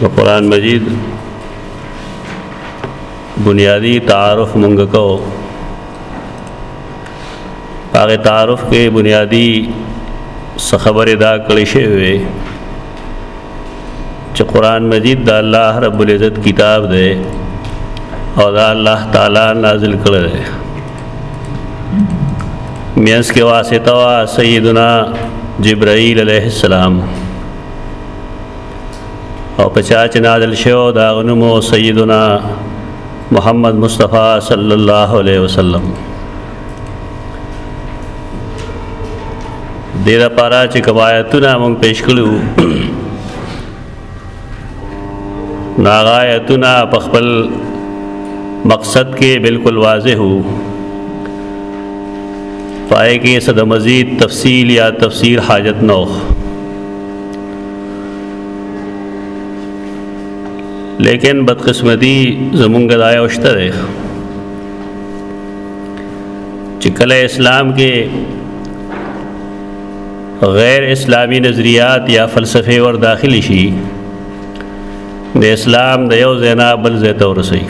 د قران مجید بنیادی تعارف مونږ کو هغه تعارف کې بنیادی څه خبره دا کړې شوی چې قران مجید د الله رب العزت کتاب دی او دا الله تعالی نازل کړی دی میانس کې واسطه وا سیدنا جبرائیل علیہ السلام او پچا چې نازل شو دا غنمو سیدنا محمد مصطفی صلی الله علیه وسلم د دې لپاره چې کوایتونه مونږ پیش کړو ناغایتونه په خپل مقصد کې بالکل واضح وو پائے کې صد مزید تفصیل یا تفسیر حاجت نوخ لیکن بدقسمتی زمونږ دا یو شته دی چې کله اسلام کې غیر اسلامی نظریات یا فلسفه ور داخلي شي د اسلام د یو زینا بل زیت ورسي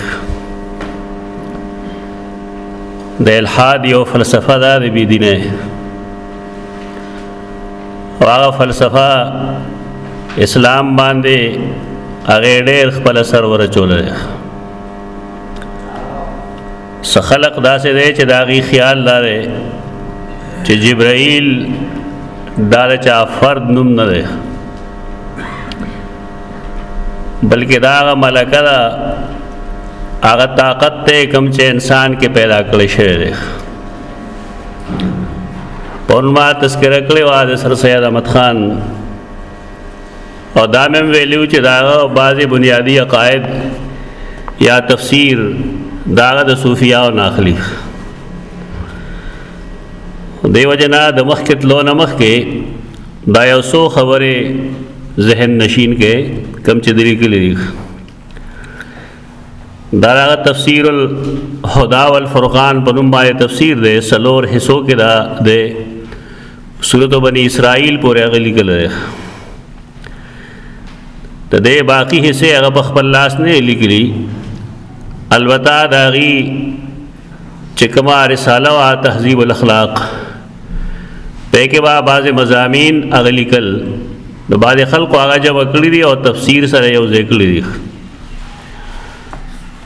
د الحاد یو فلسفه ده د بی دینه هغه فلسفه اسلام باندې هغه ډېر خپل سر ورچول دی سخلق داسې دی چې داغي خیال لاره چې جبرائیل دا چا فرد نوم نه دی بلکې دا هغه ملکه ده هغه طاقت ته کم چې انسان کې پیدا کړی شوی دی اون ما تذکرہ کړی و د سر سید احمد خان او دا مې ویلیو چې دا بعضی بنیادی عقاید یا تفسیر دا د صوفیا او ناخلی دیو جنا د مخ کې تلو نه مخ کې دا یو سو خبره ذهن نشین کې کم چې دری کې لري دا هغه تفسیر الهدى والفرقان په نوم باندې تفسیر دی سلور حصو کې دا دی سورۃ بنی اسرائیل پورې هغه لیکل دی د دې باقی حصے هغه په خپل لاس نه لیکلي البته دا غي چې کومه رساله وا تهذیب الاخلاق په کې با بعض مزامین اغلی کل نو بعض خلکو هغه جمع کړی دي او تفسیر سره یو ځای کړی دي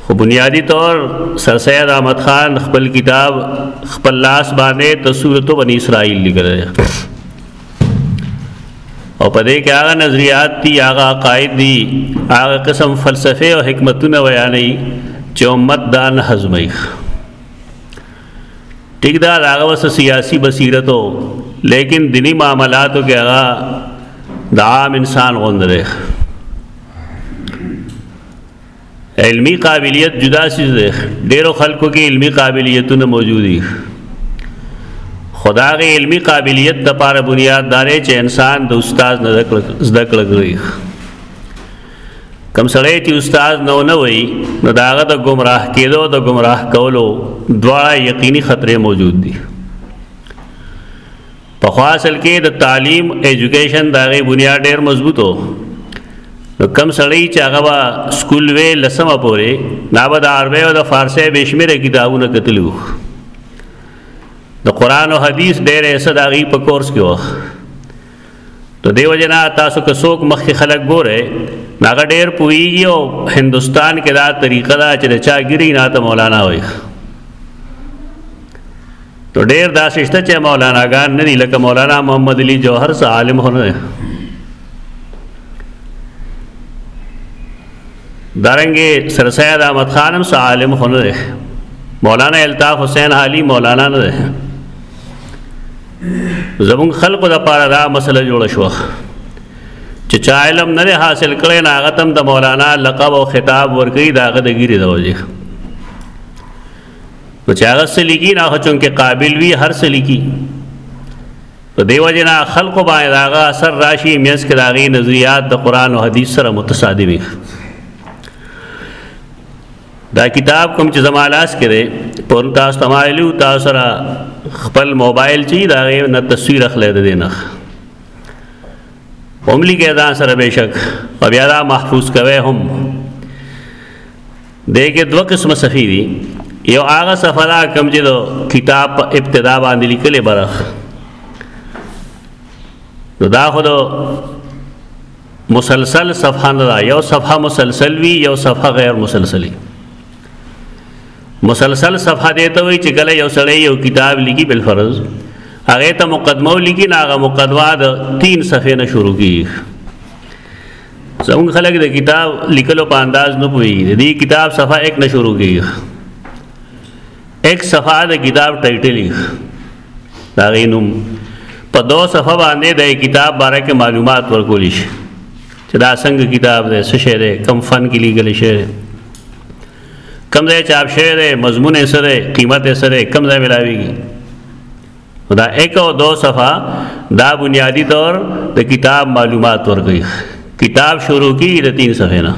خو بنیادی طور سر سید احمد خان خپل کتاب خپل لاس باندې تصورت بنی اسرائیل لیکل او په دې کې هغه نظریات دي هغه عقاید دي هغه قسم فلسفه او حکمتونه ویانې چې امت دا نه هضمي ټیک دا هغه وس سیاسي بصیرت او لیکن دینی معاملاتو کې هغه د عام انسان غوندره علمی قابلیت جدا چیز دی ډیرو خلکو کې علمی قابلیتونه موجود دي خدای علمی قابلیت د پاره بنیاد دارې چې انسان د استاد نه زده کړه کوي کم سړی چې استاد نو نه وي نو داغه د گمراه کېدو د گمراه کولو دواړه یقیني خطرې موجود دي په خو اصل کې د تعلیم ایجوکیشن دا غي بنیاد ډیر مضبوطو نو کم سړی چې هغه وا سکول وی لسمه پورې نا به د عربی او د فارسی بشمیره کتابونه کتلو د قران او حدیث ډېرې صداغي په کورس کې وخ ته دیو جنا تاسو که څوک مخکې خلک ګوره ناغه ډېر پویږي او هندستان کې دا طریقه دا چې چاګری نه ته مولانا وایي ته ډیر داسې شته چې مولانا ګان نه دي لکه مولانا محمد علي جوهر سه عالم هونه دارنګه سر سید احمد خانم سه عالم هونه ده مولانا الطاف حسین علي مولانا نه ده زمون خلقو د پاره دا مسله جوړه شو چې چا علم نه حاصل کړي ناغتم د مولانا لقب او خطاب ورګي داغه د ګيري د وجه نو چې هغه څه لیکي نه خو چونکې قابل وي هر څه لیکي په دې وجه نه خلکو باندې هغه اثر راشي مینس کې د هغې نظریات د قرآن او حدیث سره متصادم وي دا کتاب کوم چې زما لاس کې دی پرون تاسو ته ما ویلي تاسو سره خپل موبایل چې د هغې نه تصویر اخلی د دې نه هم لیکه ځان سره بېشک او بیا دا محفوظ کوی هم دغه دوه قسمه صفحې دي یو هغه صفحه ده کوم چې د کتاب په ابتدا باندې لیکلې برخه نو دا خو د مسلسل صفحه نه ده یو صفحه مسلسل وي یو صفحه غیر مسلسلی مسلسل صفحه دیته وي چې کله یو سړی یو کتاب لیکي بل فرض هغه ته مقدمه لیکي نه هغه مقدمه د 3 صفحې نه شروع کیږي زموږ خلک د کتاب لیکلو په انداز نه پوي د دې کتاب صفحه 1 نه شروع کیږي ایک صفحه د کتاب ټایټل یې دا غینوم په دو صفحه باندې د کتاب باره کې معلومات ورکول شي چې دا څنګه کتاب دی څه شی دی کم فن کې لیکل شوی دی کم ځای چاپ شوی دی مضمون یې سره قیمت یې سره کم ځای ملاویږي خدا ایک او دو صفحہ دا بنیادی طور د کتاب معلومات ورکوي کتاب شروع کی د تین صفحه نه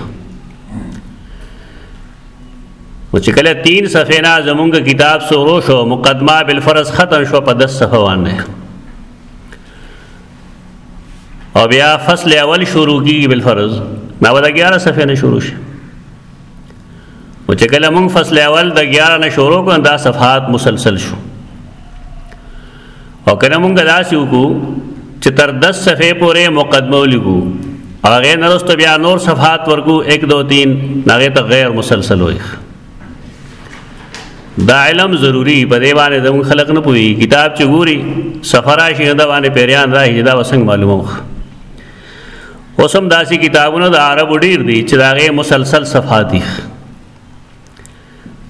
او چې کله تین صفحه نه زمونږ کتاب شروع شو مقدمه بالفرض ختم شو په 10 صفحه باندې او بیا فصل اول شروع کی بالفرض نو دا 11 صفحه نه شروع شي او چې کله موږ فصل اول د 11 نه شروع کړو دا صفحات مسلسل شو او کله موږ داسې وکړو چې تر 10 صفحې پورې مقدمه ولیکو هغه نرست بیا نور صفحات ورکو 1 2 3 هغه ته غیر مسلسل وي دا علم ضروری په دی باندې د خلق نه پوي کتاب چې ګوري سفراشي دا باندې پیریان راځي دا وسنګ معلومه اوس هم داسې کتابونه د عربو ډیر دي چې د هغې مسلسل صفحات دي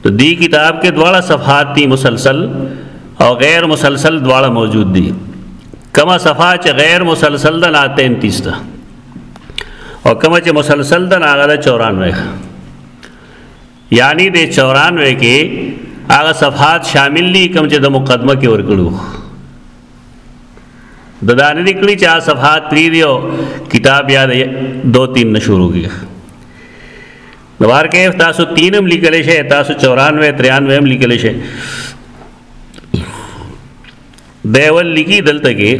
د دې کتاب کې دواړه صفحات دي مسلسل او غیر مسلسل دواړه موجود دي کما صفحه چې غیر مسلسل ده نه 33 ده او کما چې مسلسل ده نه هغه 94 یعنی د 94 کې هغه صفحات شامل دي کوم چې د مقدمه کې ورکړو د دانه نکلی چې آ صفحات تری دیو کتاب یا دو تین نه شروع کیږي نوار کې تاسو تین هم لیکل شي تاسو 94 93 هم لیکل شي دیول لګي دلته کې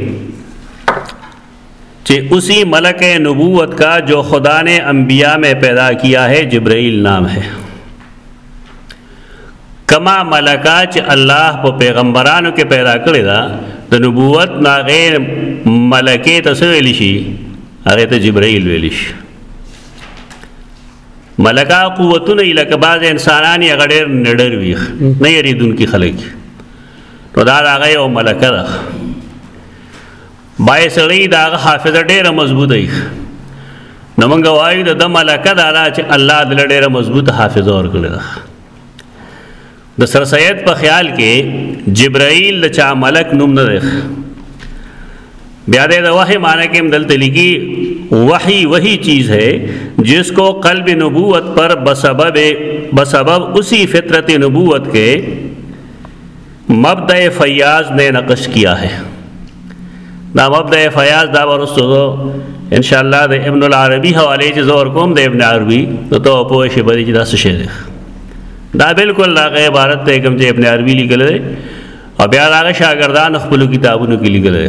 چه اسی ملک نبوت کا جو خدا نے انبیاء میں پیدا کیا ہے جبرائیل نام ہے کما ملکا چې الله په پیغمبرانو کې پیدا کړی دا د نبوت نا غیر ملکه ته ویل شي هغه ته جبرائیل ویل شي ملکا قوتونه لکه بعض انسانان یې غډیر نډر وی نه یریدونکو خلک نو دا هغه یو ملکه ده بای سړی دا حافظه ډیره مضبوطه ای نو موږ وایو د د ملکه دا دا چې الله د ډیره مضبوطه حافظه ورکړي ده د سر سید په خیال کې جبرائیل د چا ملک نوم نه ده بیا د وحی معنی کې دلته لګي وحی وہی چیز ہے جس کو قلب نبوت پر بسبب بسبب اسی فطرت نبوت کے مبدع فیاض نے نقش کیا ہے دا مبدع فیاض دا ورستو دو انشاءاللہ دا ابن العربی حوالے چی زور کوم دا ابن عربی دا تو پوشی پدی چی دا سشے دے دا بالکل دا غی عبارت تے کم چی ابن عربی لکل دے اور بیا دا غی شاگردان اخبرو کتابونو کی لکل دے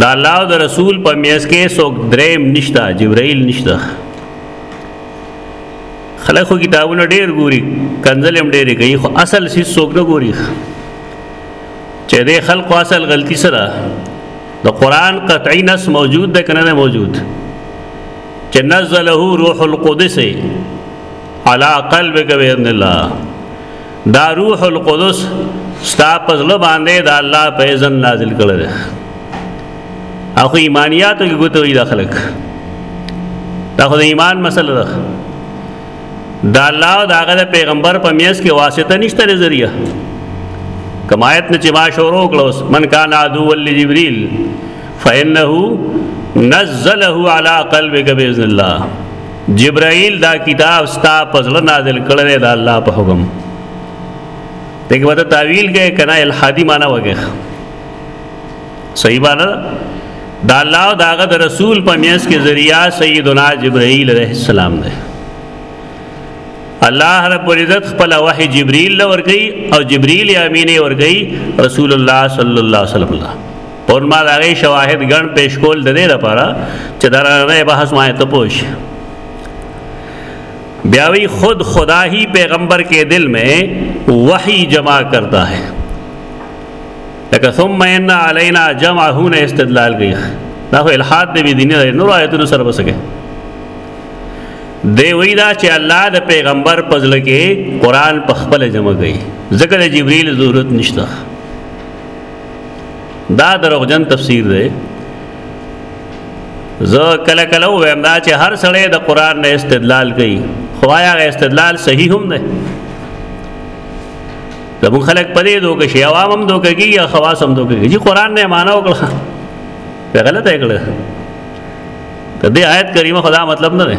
دا الله او د رسول په میس کې څوک دریم نشته جبرائیل نشته خلکو کتابونه ډیر ګوري کنزل هم ډیر کوي خو اصل سیس څوک نه ګوري چې د خلکو اصل غلطي سره د قران قطعی نص موجود ده کنه موجود چې نزله روح القدس على قلبك باذن الله دا روح القدس ستا پزله باندې دا الله په اذن نازل کړل اخو ایمانیاتو کې ګوتوي دا خلک دا خو د ایمان مسله ده دا الله او دا غره پیغمبر په میس کې واسطه نشته ذریعہ کمایت نه چې ما شروع کړوس من کان عدو ول جبريل فانه نزله على قلبك باذن الله جبرائیل دا کتاب ستا پزړه نازل کړی دا الله په حکم دغه وته تعویل کې کنا الحادی معنا وګه صحیح معنا دا الله او داغه د رسول په میاس کې ذریعہ سیدنا جبرائیل علیہ السلام دی الله رب العزت خپل وحی جبرائیل لور گئی او جبرائیل امینه ور گئی رسول الله صلی الله علیه وسلم اور ما د هغې شواهد ګڼ پیش کول د دې لپاره چې د رانه بحث ما ته پوه شي بیا وی خود خدا ہی پیغمبر کے دل میں وحی جمع کرتا ہے لکه ثم ان علینا جمعه نه استدلال کوي دا خو الحاد دی دیني دی نور آیتونو سره بسکه دی وی دا چې الله د پیغمبر پزل کې قران په خپل جمع کوي ذکر جبرئیل ضرورت نشته دا دروغجن تفسیر دی زه کله کله وایم دا چې هر سړی د قران نه استدلال کوي خو آیا استدلال صحیح هم نه زمو خلک پدې دوکه شي عوام هم دوکه کی یا خواص هم دوکه کی چې قران نه معنا وکړه په غلطه یې کړه ته دې آیت کریمه خدا مطلب نه ده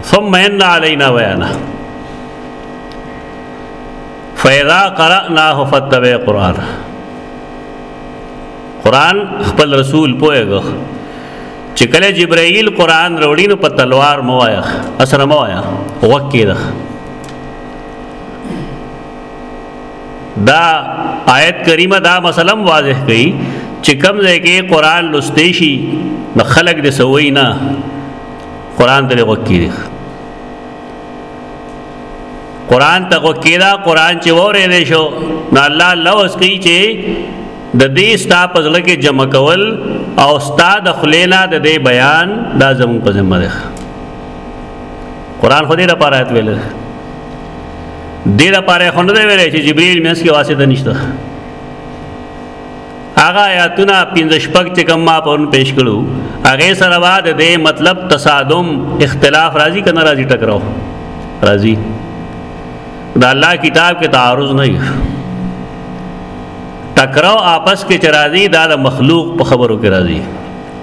ثم ان علينا بيانه فاذا قراناه فتبع قران قران خپل رسول پوهه چې کله جبرائیل قران وروړي نو په تلوار مو وایا اسره مو وایا وکیده دا آیت کریمه دا مسلم واضح کړي چې کوم ځای کې قران لوستې شي نو خلق دې سوي نه قران ته غوږ کیږي قران ته غوږ کیدا قران چې وره دې شو نو الله لوس کوي چې د دې ستا په ځل کې جمع کول او ستا د خلینا د دې بیان دا زموږ په ذمہ ده قران خو دې لپاره ایت ویل دې لپاره خو نه ویل چې جبرئیل مې اس کې واسطه نشته هغه آیاتونه پنځه شپږ چې کوم ما پرون پیش کړو هغه سره بعد دې مطلب تصادم اختلاف راځي کنه راځي ټکراو راځي دا الله کتاب کې تعارض نه ټکراو آپس کې چرازي دا د مخلوق په خبرو کې راځي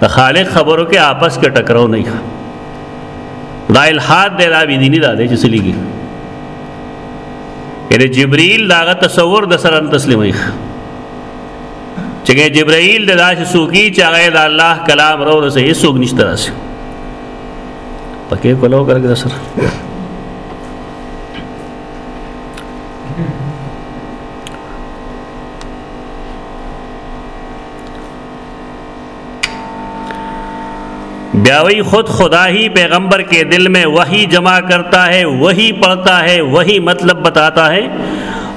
د خالق خبرو کې آپس کې ټکراو نه دا الحاد دی دا بی دینی دا دی چې سلیږي یعنی جبرئیل داغه تصور د سره تسلیمي چې جبرئیل د داسې سوقي چې هغه د الله کلام رو رسې سوق نشته راسي پکې کولو کرګر سره بیاوی خود خدا ہی پیغمبر کے دل میں وہی جمع کرتا ہے وہی پڑھتا ہے وہی مطلب بتاتا ہے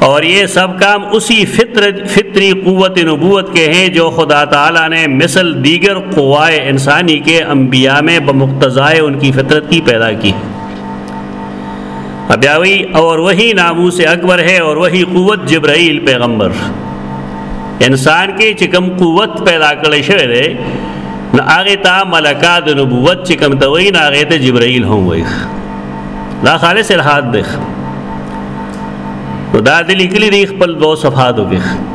اور یہ سب کام اسی فطر فطری قوت نبوت کے ہیں جو خدا تعالیٰ نے مثل دیگر قوائے انسانی کے انبیاء میں بمقتضائے ان کی فطرت کی پیدا کی ابیاوی اور وہی نامو سے اکبر ہے اور وہی قوت جبرائیل پیغمبر انسان کې چې کوم قوت پیدا کړی شوی دی نو هغه ته ملکا د نبوت چې کوم ته وایي نه هغه ته جبرائیل هم وایي دا خالص الحاد دی نو دا د لیکلي دی خپل دوه صفحاتو کې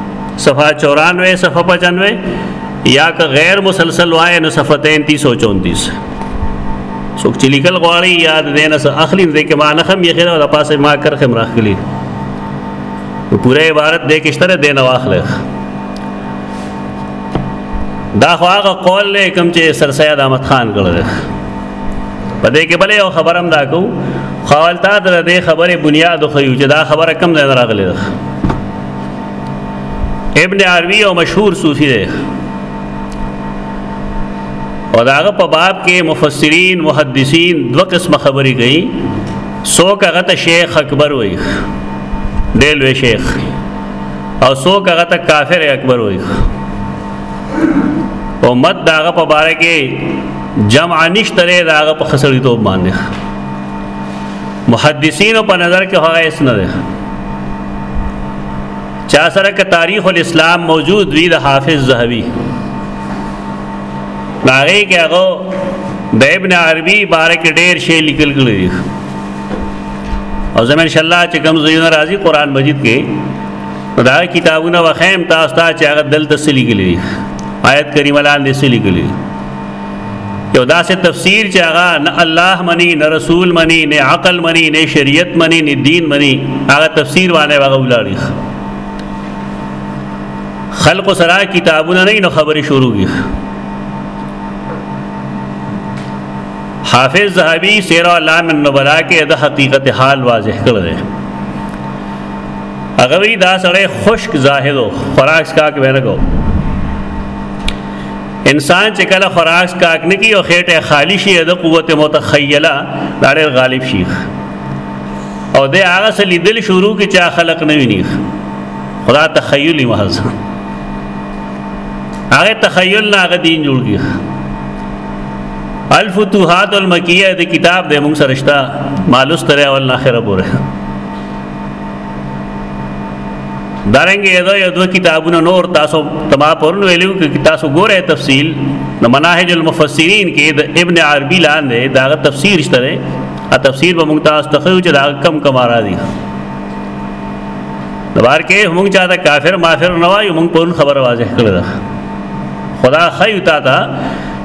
صفحه 94 صفحه 95 یا که غیر مسلسل وای نو صفحه 33 او 34 څوک چې لیکل غواړي یاد دینه اخلي دې کې ما نه خم یې خره د پاسه ما کر خم راخلی په پوره عبارت دې کې شته دې نه واخلې دا خو هغه قول له کوم چې سر سید احمد خان کړل په دې کې بلې یو خبرم دا کو خوالتا در دې خبره بنیاد خو یو چې دا خبره کم نه راغلې ده ابن عربی او مشهور صوفي دی او داغه په باب کې مفسرین محدثین دوه قسم خبرې کوي څوک هغه ته شیخ اکبر وای ډېر لوی شیخ او څوک هغه ته کافر اکبر وای امت داغه په باره کې جمع نشته لري داغه په خسړی توب باندې محدثین په نظر کې هغه اس نه ده چا سره کې تاریخ الاسلام موجود وی د حافظ زهوی باغې کې هغه د ابن عربي باره کې ډېر شی لیکل کړی دی او زموږ ان شاء الله چې کوم زینو راځي قران مجید کې دا کتابونه وخیم تاسو ته چې هغه دلته سلی کلی آیت کریمه لاندې سلی کلی یو داسې تفسیر چې هغه نه الله منی نه رسول منی نه عقل منی نه شریعت منی نه دین منی هغه تفسیر باندې هغه ولاړی خلق سره کتابونه نه نو خبرې شروع کی حافظ زهبی سیر علام النبلا کې د حقیقت حال واضح کړل دی هغه وی دا سړی خشک زاهد او خوراک کا کې ورګو انسان چې کله خوراک کا کې نه کی او خېټه خالی شي د قوت متخیله دا ډېر غالب شي او د هغه سره لیدل شروع کې چې خلق نه ویني خدا تخیلی محض هغه تخیل نه هغه دین جوړ کیږي الفتوحات المکیه د کتاب د موږ سره شته مالوس تر اول اخره پورې دارنګه یو یو دوه کتابونه نور تاسو تما پرون ویلو کې تاسو ګوره تفصیل د مناهج المفسرین کې د ابن عربی لاندې دا تفسیر شته ا تفسیر به موږ تاسو ته خو چې دا کم کم راځي د بار کې موږ چا دا کافر مافر نه وایو موږ په خبره واضح کړل دا خدا خیو تا تا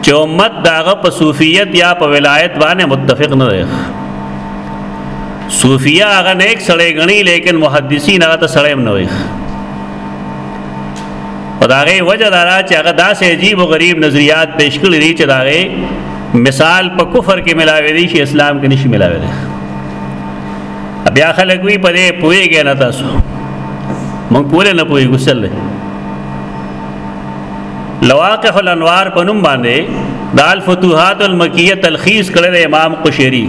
چې امت داغه په صوفیت یا په ولایت باندې متفق نه دی صوفیا هغه نیک سړی غنی لیکن محدثین هغه ته سړی نه وي او دا غي وجه دا چې هغه داسې عجیب او غریب نظریات پیش کړی دي چې دا غي مثال په کفر کې ملاوي دي چې اسلام کې نشي ملاوي دي بیا خلک وی په دې پويږي نه تاسو مونږ پوره نه پويږو سل لواقف الانوار په نوم باندې د الفتوحات المکیه تلخیص کړی د امام قشیری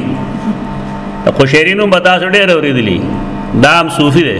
قشیری نوم به تاسو ډېر اورېدلی دام صوفي دی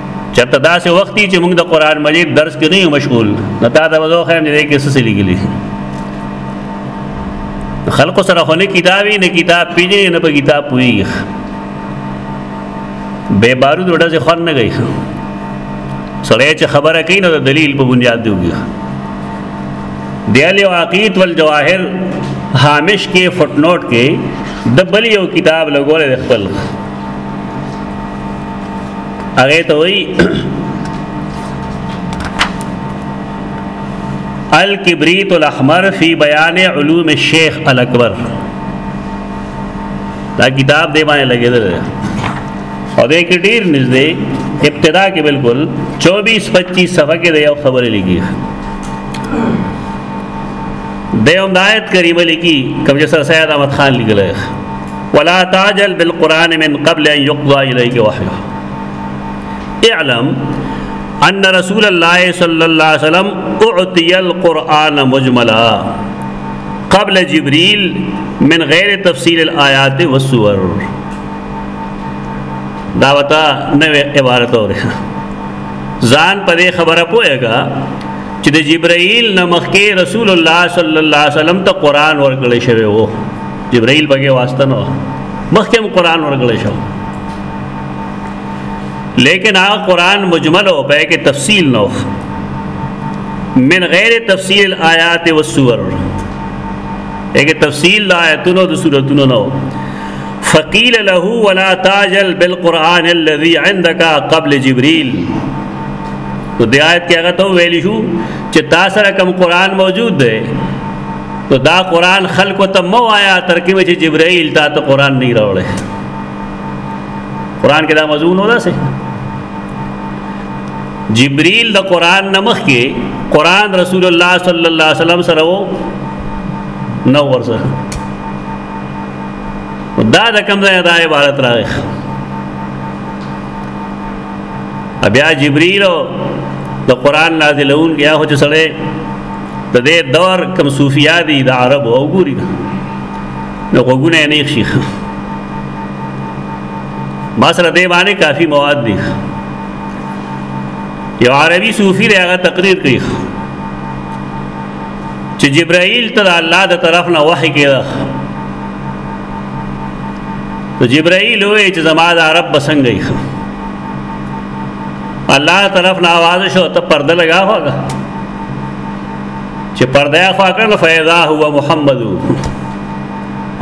چرته داسې وخت چې موږ د قران مجید درس کې نه یو مشغول نه تا ته وځو خیم دې کې څه لګلی خلق سره خونه کتابي نه کتاب پیژنې نه په کتاب پوي بے بارود وړه ځې خون نه گئی سړی چې خبره کوي نو د دلیل په بنیاد دی وګړي دیالی واقعیت والجواهر هامش کې فوټنوټ کې د بل یو کتاب لګول خپل هغه ته وایي الکبریت الاحمر فی بیان علوم الشیخ الاکبر دا کتاب دی باندې لګیدل او دې کې ډیر نږدې ابتدا کې بالکل 24 25 صفحه کې یو خبره لګي د یو آیت کریمه لګي کوم چې سر سید احمد خان لګلای ولا تعجل بالقرآن من قبل أن يقضى إليك وحيه اعلم أن رسول الله صلى الله عليه وسلم أعطي القرآن مجملا قبل جبريل من غير تفصيل الآيات والسور دا وتا نوې عبارت اورې ځان په دې خبره پوهېږه چې د جبرائیل نمخ کې رسول الله صلی الله علیه وسلم ته قران ورکړل شوی وو جبرائیل بګه واسطه نه مخکې قرآن ورغل شو لیکن هغه قرآن مجمل او په کې تفصیل نه من غیر تفصیل آیات و سور ایک تفصیل لا آیتونو د سورتونو نو فقیل له ولا تاجل بالقران الذي عندك قبل جبريل تو د آیت کې هغه ته ویل شو چې تاسو سره کوم قران موجود دی نو دا قران خلق ته مو آیا تر کې چې جبرائیل تا ته قران نه راوړې قران کې دا موضوع نه ده سه جبرائیل د قران نمخ کې قران رسول الله صلی الله علیه وسلم سره وو نو ورسره دا د کوم ځای دا عبارت راغی بیا جبرئیل د قران نازلون بیا هو چې سره د دې دور کم صوفیا دي د عربو او ګوري دا نو غوګونه نه شي ما سره دې باندې کافی مواد دي یو عربي صوفي دی هغه تقریر کوي چې جبرائیل ته الله د طرف نه وحی کړه نو جبرائیل وې چې زما د عرب بسنګ یې الله طرف نه आवाज شو ته پرده لگا هوګه چې پرده خو کړل فیضا هو محمد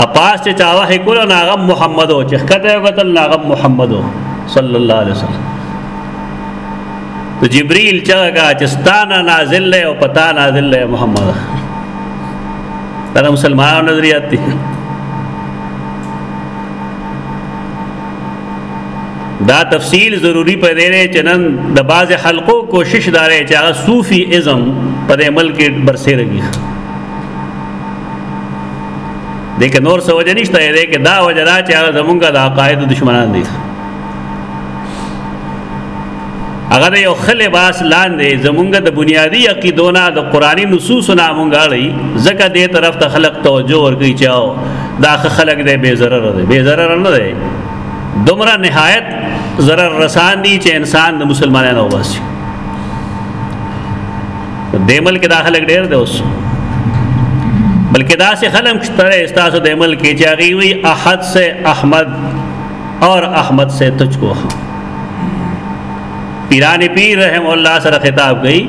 اپاس چې چاوه کول ناغم محمد او چې کته وتل ناغم محمد صلی الله علیه وسلم تو جبريل چاګه چې ستانه نازل له او پتا نازل له محمد دا مسلمانانو نظریات دي دا تفصیل ضروری په دی چې نن د باز حلقو کوشش داري چې هغه صوفي ازم پر عمل کې برسېږي دغه نور څه وجه نشته دی کې دا وجه دا چې هغه زمونږه د عقاید دشمنان دي هغه د یو ښه لباس لاندې زمونږ د بنیادي عقیدونه د قرآني نصوصو نه مونږ اړوي ځکه دې طرف ته خلک توجه ورکوي چې او دا ښه خلک دی بې ضرره دی بې ضرره نه دی دومره نهایت ضرر رسان دي چې انسان د مسلمانانو وباسي د ملک دا خلک ډېر دی اوس بلکې دا سه خلم شته استاسو د ملک چې هغه وي احد سے احمد اور احمد سے تجھ کو ہم پیران پیر رحم الله سره خطاب کوي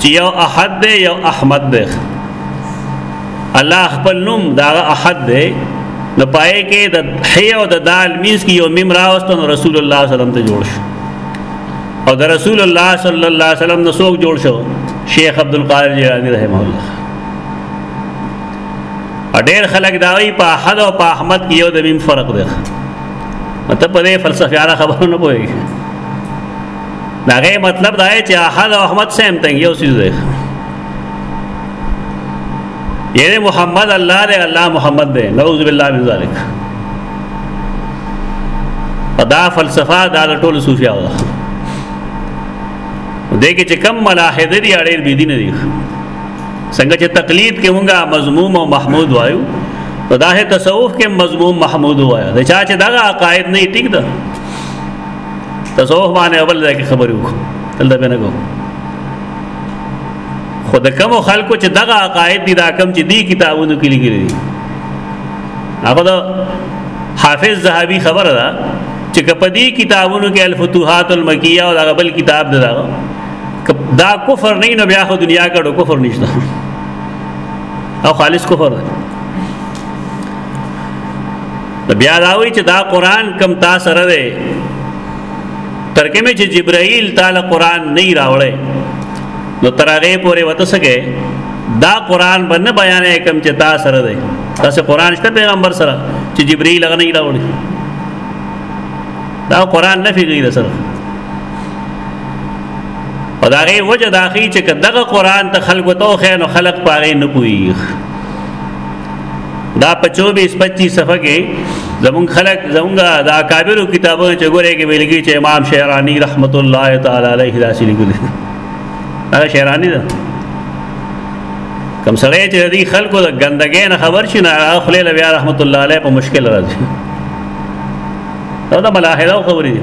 چې یو احد دی یو احمد دی الله خپل نوم دا احد دی نو پائے کې د حی او د دال مینس کې یو میم راوستو نو رسول الله صلی الله علیه وسلم ته جوړ شو او د رسول الله صلی الله علیه وسلم نو څوک جوړ شو شیخ عبد القادر جیلانی رحم الله ډېر خلک دا وی په احد او په احمد کې یو د میم فرق دی مته په دې فلسفیانه خبرو نه پوي دا غي مطلب دا چې احد او احمد سیم ته یو څه دی یې محمد الله دې الله محمد دې نعوذ بالله من ذلک دا فلسفه دا ټول صوفیا و دې کې چې کم ملاحده دي اړې بي دي نه دي څنګه چې تقلید کې مونږه مضموم او محمود وایو نو دا تصوف کې مضموم محمود وایو د چا چې دغه عقاید نه ټیک ده تصوف باندې اول ځای کې خبرې وکړو تل دا به نه کوو خو د کم خلکو چې دغه عقاید دي دا کم چې دی کتابونو کې لګل دي هغه دا حافظ زهبي خبره ده چې کپدی کتابونو کې الفتوحات المکیه او هغه بل کتاب ده دا کفر نه نو بیا خو دنیا ګړو کفر نشته او خالص کفر ده د بیا دا وی چې دا قران کم تا سره ده ترکه مې چې جبرائیل تعالی قران نه راوړې نو ترغه پورې وته سکے دا قران باندې بیان کم چې تا سره ده تاسو قران شته پیغمبر سره چې جبرائیل هغه نه راوړي دا قران نه فکر سره او دا غي وجه دا خي چې دغه قران ته خلق تو خیر او خلق پاره نه پوي دا په 24 25 صفحه کې زمون خلق زمونږه دا کابرو کتابونو چې ګورې کې ویلګي چې امام شهرانی رحمت الله تعالی علیه داسې لیکلي هغه شهرانی ده کم سړی چې دې خلکو د ګندګۍ نه خبر شي نه خلې له بیا رحمت الله علیه په مشکل راځي دا ملاحظه خبرې دي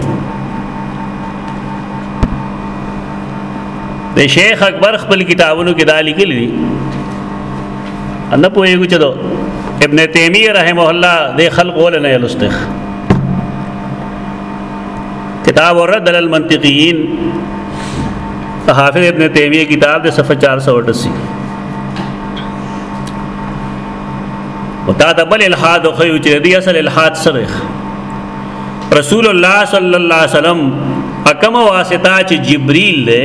د شیخ اکبر خپل کتابونو کې دا لیکل دي نه پوهیږو چې دو ابن تیمیه رحمه الله د خلق ول نه لستخ کتاب الرد علی المنطقین حافظ ابن تیمیه کتاب د صفحه 488 او دا د بل الحاد خو یو چې دی اصل الحاد سره رسول الله صلی الله علیه وسلم اکم واسطه چې جبريل دی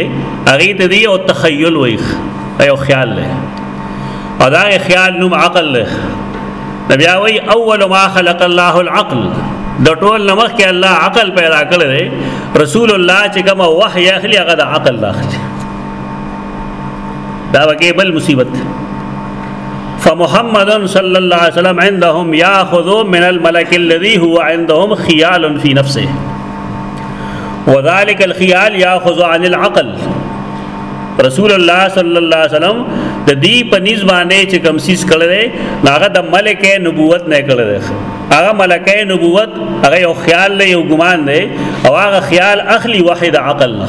هغه ته دی او تخیل وای او خیال دی او دا خیال نوم عقل دی نبی وای اول ما خلق الله العقل د ټول نمخ کې الله عقل پیدا کړی رسول الله چې کوم وحی اخلي هغه د عقل اخلي دا وکي بل مصیبت فمحمد صلی الله علیه وسلم عندهم یاخذ من الملك الذي هو عندهم خيال في نفسه وذلك الخيال ياخذ عن العقل رسول الله صلی الله علیه وسلم د دې په نس باندې چې کوم سیس کړل هغه د ملک نبوت نه کړل هغه ملک نبوت هغه یو خیال له یو ګمان دی او هغه خیال اخلي واحد عقل نه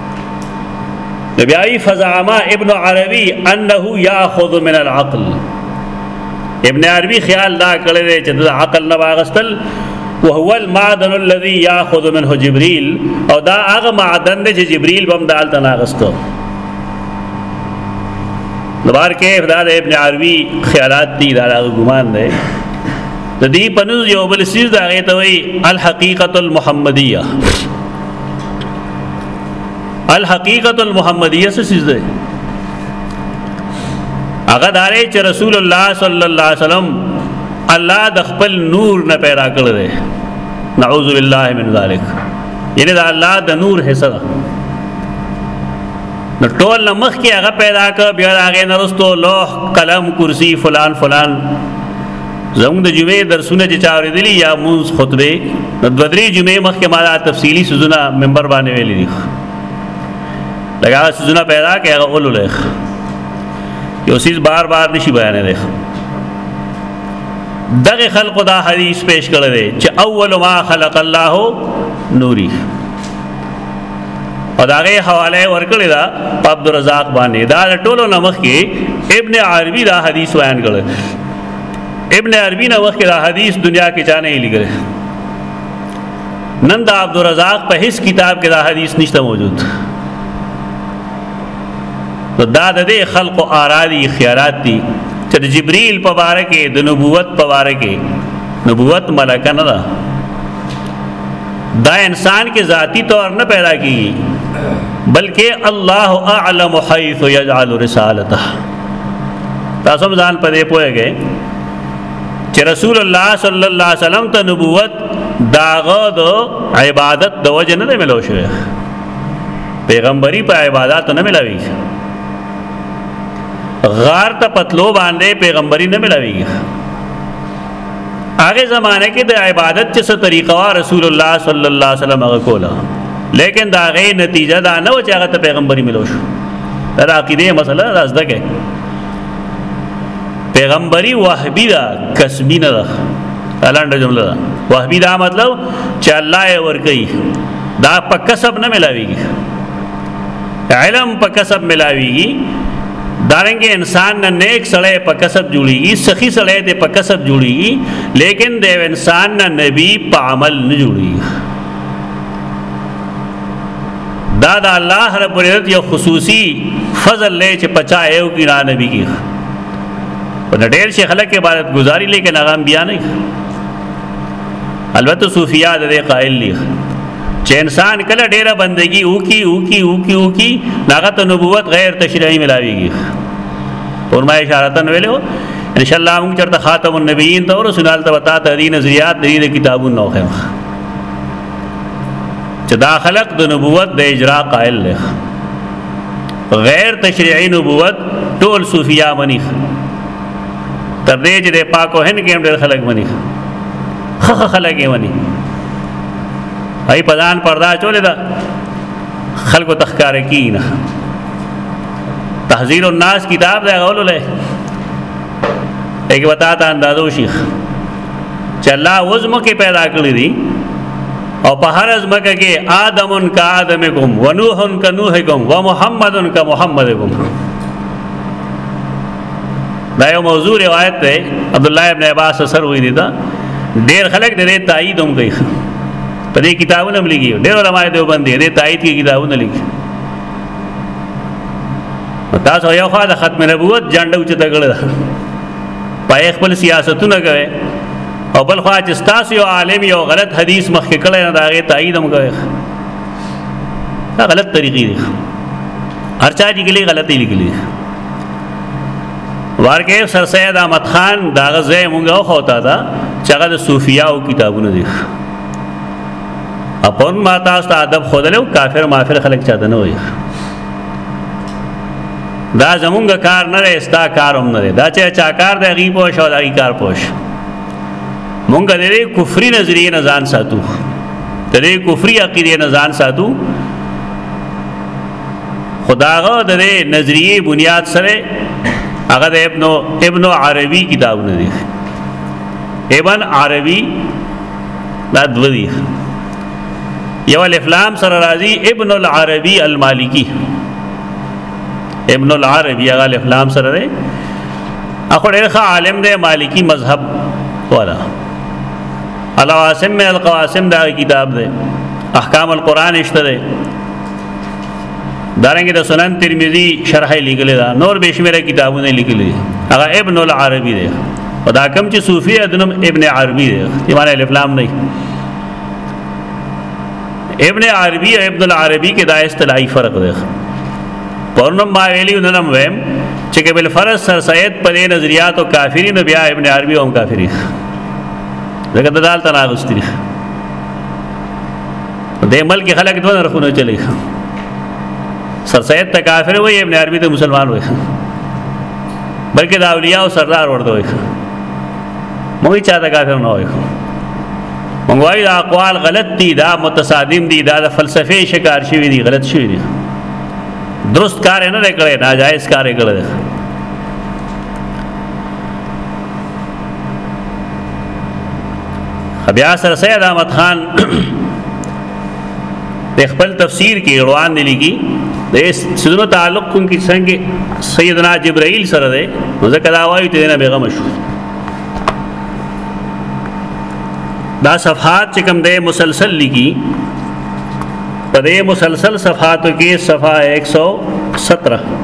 نو بیا وی فزعما ابن عربي انه ياخذ من العقل ابن عربي خیال دا کړی دی چې د عقل نه واغستل وهو المعدن الذي ياخذ منه جبريل او دا هغه معدن دی چې جبريل بم دال تناغستو دوبار کې دا د ابن عربي خیالات دي دا هغه ګمان دی د دې پنځ یو بل سیز دا غي ته وی الحقیقه المحمدیه الحقیقت المحمدیه څه چیز ده هغه داري چې رسول الله صلی الله علیه وسلم الله د خپل نور نه پیدا کړ دی نعوذ بالله من ذلک یعنی دا الله د نور حصہ ده نو ټول مخ کې هغه پیدا کړ بیا هغه نرستو لوح قلم کرسی فلان فلان زموږ د جمعې درسونه چې چا اورېدلي یا مونځ خطبې نو دوه درې جمعې مخکې ما دا تفصیلي څیزونه ممبر باندې ویلي دي لکه هغه څیزونه پیدا کړئ هغه ولولئ یو څیز بار بار نشي بیانېدی دغه خلق دا حدیث پیش کړی دی چې اول ما خلق الله نوري او داغه حواله ورکړی دا عبد الرزاق باندې دا ټولو نمخ کې ابن عربي دا حدیث بیان کړی ابن عربی نه وخت دا حدیث دنیا کې چانه یې لګره نن دا عبدالرزاق په هیڅ کتاب کې دا حدیث نشته موجود نو دا د دې خلق او آرادي خیارات دي چې د جبرئیل په باره کې د نبوت په باره کې نبوت ملکه نه ده دا انسان کې ذاتی طور نه پیدا کیږي بلکې الله اعلم حيث يجعل رسالته تاسو ځان په دې پوهیږئ چې رسول الله صلی الله علیه وسلم ته نبوت داغه د عبادت د وجه نه ملو شوی پیغمبري په عبادت نه ملاوي غار ته پتلو باندې پیغمبري نه ملاويږي هغه زمانه کې د عبادت چې څه طریقه وا رسول الله صلی الله علیه وسلم هغه کوله لیکن دا غي نتیجه دا نه و چې هغه ته پیغمبري ملو شو دا عقیده مسله ده زده کې پیغمبري وهبي دا کسبي نه ده الاندې جمله ده وهبي دا مطلب چې الله یې ور کوي دا په کسب نه ملاويږي علم په کسب ملاويږي دارنګ انسان نه نیک سړی په کسب جوړیږي سخی سړی دې په کسب جوړیږي لیکن د انسان نه نبی په عمل نه جوړیږي دا د الله رب العزت یو خصوصي فضل لې چې پچا یو کی را نبی کی په ډېر شي خلک عبادت گزاري لیکن هغه بیا نه البته صوفیا د قائل دي چې انسان کله ډیره بندگی وکي وکي وکي وکي داغه ته نبوت غیر تشریعي ملاويږي فرمایي اشارتن ویلو ان شاء الله موږ چرته خاتم النبیین ته رسول الله وتا ته دین زیات دین کتابونو نو خیم چې دا خلق د نبوت د اجرا قائل دی غیر تشریعي نبوت ټول صوفیا منی تر دې چې د پاکو هن کې هم ډېر خلک منی خخ خلک یې منی هي په ځان پردا چولې ده خلکو تخکار کی نه تحذير الناس کتاب دی غول له ایک وتا ته اندازو شیخ چې الله وزم کې پیدا کړی دي او په هر از مکه کې آدمن کا آدمکم ونوحن کا نوحکم ومحمدن کا محمدکم دا یو موضوع روایت دی عبد الله ابن عباس سر وې دي دا ډېر خلک دې تایید هم کوي په دې کتابونه هم لګي ډېر علماء دې وبندې دې تایید کې کتابونه لګي تاسو یو خوا د ختم نبوت جنډو چې تګړه پای خپل سیاستونه کوي او بل خوا چې تاسو یو عالم یو غلط حدیث مخکې کړی نه دا غي تایید هم کوي دا غلط طریقې دي هر چا دي ګلې غلطي لیکلي ورکه سر سید احمد خان دا غزه مونږه خو تا دا چې هغه د صوفیاو کتابونه دي اپون ما تاسو ته ادب خودلو کافر مافر خلک چاته نه وي دا زمونږ کار نه دی ستا کار هم نه دی دا چې چا کار دی غي پوښ او دا غي کار پوښ مونږ د دې کفري نظریه نه ځان ساتو د دې کفري عقیده نه ځان ساتو خداغه د نظریه بنیاد سره هغه د ابن ابن عربي کتابونه دي ابن عربي دا دوه دي یو الف لام سره راځي ابن العربي المالکی ابن العربي هغه الف لام سره دی اخو ډېر ښه عالم دی مالکی مذهب والا الواسم القواسم دا کتاب دی احکام القرآن اشته دی دارنګه د سنن ترمذی شرح لیکل دا نور بشمیره کتابونه لیکل دي هغه ابن العربی دی او دا کم چې صوفی ادنم ابن عربی دی ایمان الف لام نه ابن عربی او ابن العربی کې دا اصطلاحي فرق دی پرنم ما ویلی ننم ویم چې کې بل فرض سر سید پر نظریات او کافری نه بیا ابن عربی هم کافری دغه دال تناغستری د ملک خلک دوه نرخونه چلی سر سید ته کافر وای ابن عربی ته مسلمان وای بلکې د اولیاء او سردار ورته وای موږ چا ته کافر نه وای موږ وای دا اقوال غلط دي دا متصادم دي دا د فلسفي شکار شوی دي غلط شوی دي درست کار نه کړی ناجایز کار کړی بیا سره سید احمد خان د خپل تفسیر کې روان دي لګي د سيدونو تعلق کوم کې څنګه سیدنا جبرائیل سره ده ځکه دا وایي ته نه بیغه مشهور دا صفحات چې کوم ده مسلسل لګي په دې مسلسل صفحاتو کې صفحه 117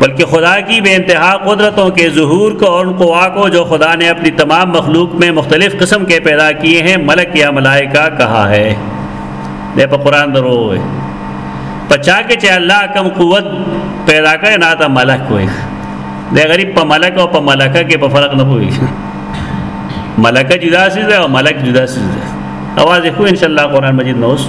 بلکہ خدا کی بے انتہا قدرتوں کے ظہور کو اور ان قوا کو جو خدا نے اپنی تمام مخلوق میں مختلف قسم کے پیدا کیے ہیں ملک یا ملائکہ کہا ہے دے پا قرآن درو ہوئے پچا کے چاہے اللہ کم قوت پیدا کرے نہ تا ملک ہوئے دے غریب پا ملک اور پا ملکہ کے پا فرق نہ ہوئی ملکہ جدا سیز ہے اور ملک جدا سیز ہے آواز دیکھو انشاءاللہ قرآن مجید نوس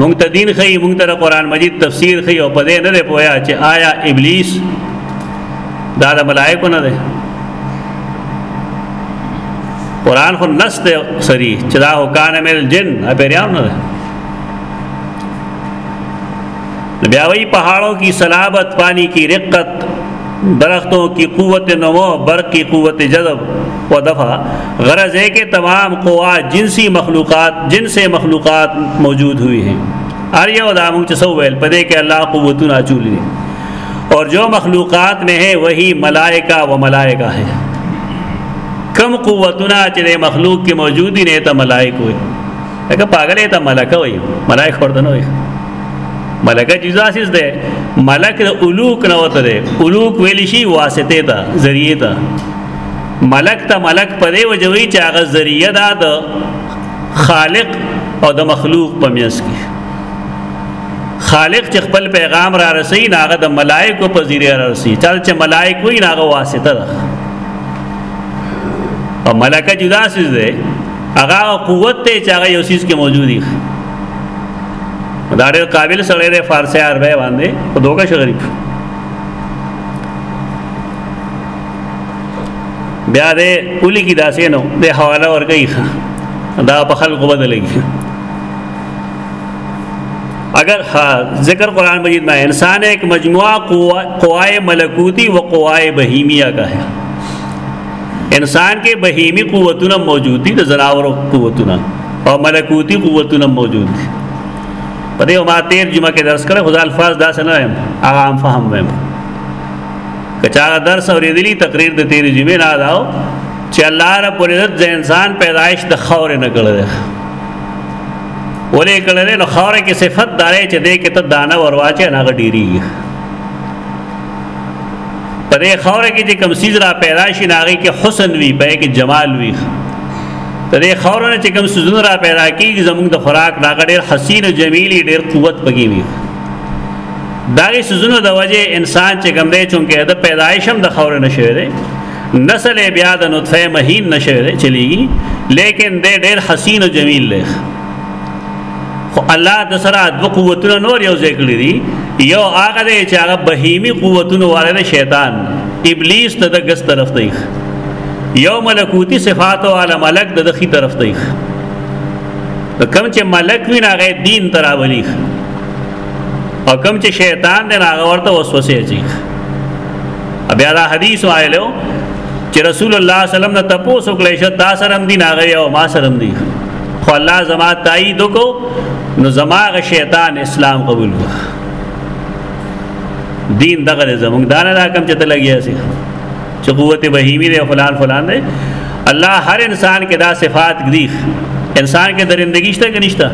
مونږ ته دین خي مونږ ته قرآن مجید تفسیر خي او په دې نه دی پویا چې آیا ابلیس دا د ملائکو نه دی قرآن خو نسته سری چې دا هو کان مل جن اپیریان نه دی بیا وی پہاڑوں کی سلابت پانی کی رقت درختوں کی قوت نمو برق کی قوت جذب و دفع غرض ہے کہ تمام قوا جنسی مخلوقات جن سے مخلوقات موجود ہوئی ہیں آریہ و داموں پدے کے اللہ قوت ناچول اور جو مخلوقات میں ہے وہی ملائکہ و ملائکہ ہے کم قوت چلے مخلوق کی موجودی نے تو ملائک ویک هغه پاګلې ته ملکه وای ملائک ورته نه وای ملکه جزاسیز ده ملک د الوک نه وته ده الوک ویل شي واسطه ته ذریعہ ته ملک ته ملک په دی وجوي چې هغه ذریعہ ده د خالق او د مخلوق په میاس کې خالق چې خپل پیغام را رسي ناغه د ملائکو په ذریعہ را رسي چې ملائک وي ناغه واسطه ده او ملکه جدا سیز ده هغه قوت ته چې هغه یو سیس کې موجود دی دا ډېر قابل سره دی فارسی عربی باندې په دوګه شغریب بیا دې پولی کی داسې نو د حواله ورګی دا په خلکو بدلېږي اگر ذکر قرآن مجید میں انسان ایک مجموعہ قوائے ملکوتی و قوائے بہیمیہ کا ہے انسان کې بهیمی قوتونه موجود دي د زناورو قوتونه او ملکوتی قوتونه موجود دي په دې ما تیر جمعه کې درس کړ خدای الفاظ داسې نه وایم هغه عام فهم وایم کچا درس اوریدلی تقریر د تیر جمعه نه داو چې الله رب العزت د انسان پیدایش د خور نه کړل ولې کړل نو خور کې صفت دارې چې دې کې ته دانه ورواچې نه غډيري په دې خوره کې چې کوم سیز را پیدا شي ناغي کې حسن وي په کې جمال وي په دې خوره نه چې کوم سيزونه را پیدا کیږي زموږ د خوراک دا ډېر حسین او جمیل ډېر قوت پکې وي داغي سيزونه د وجه انسان چې کوم دی چونکه د پیدایش هم د خوره نشوي دی نسل بیا د نطفه مهین نشوي دی چلیږي لیکن د ډېر حسین او جمیل لخ خو الله د سره د قوتونو نور یو ذکر لري یو هغه دی چې هغه بهیمی قوتونو والے شیطان ابلیس ته د ګس طرف دی یو ملکوتی صفات او عالم ملک د دخی طرف دی کم چې ملک وی نه غي دین تراولی او کم چې شیطان د هغه ورته وسوسه اچي بیا دا حدیث وایلو چې رسول الله صلی الله علیه وسلم نه تاسو کله شو تاسو رم دین هغه او ما سره رم دین خو الله زما تایید کو نو زما غ شیطان اسلام قبول کو دین دغه زمونږ دا نه راکم چې ته لګیا سي چې قوت بهیمی دی فلان فلان دی الله هر انسان کې دا صفات دی انسان کې درندګی شته کې نشته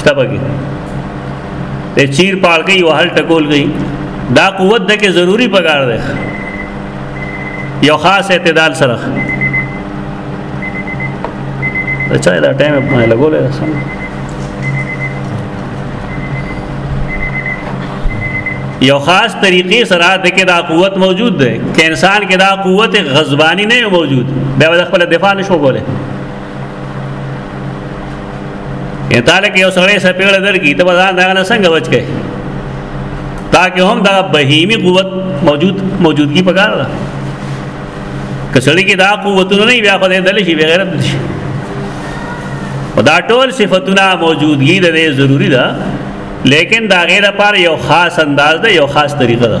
شته بګي ته چیر پال گئی وهل ټکول گئی دا قوت د کې ضروری پګار دی یو خاص اعتدال سره دا چا دا ټایم په لګولې ده سم یو خاص طریقې سره د کې دا قوت موجود ده چې انسان کې دا قوت غضبانی نه موجود بیا د خپل دفاع نشو کوله یا تعالی کې یو سړی سپېړه درکې ته ځان دا نه څنګه بچ کې تاکه هم دا بهیمی قوت موجود موجودګي پکار ده کسړی کې دا قوتونه نه بیا خدای دل شي بغیرت شي دا ټول صفاتونه موجودګي د ضروری ده لیکن دا غیر پر یو خاص انداز ده یو خاص طریقه ده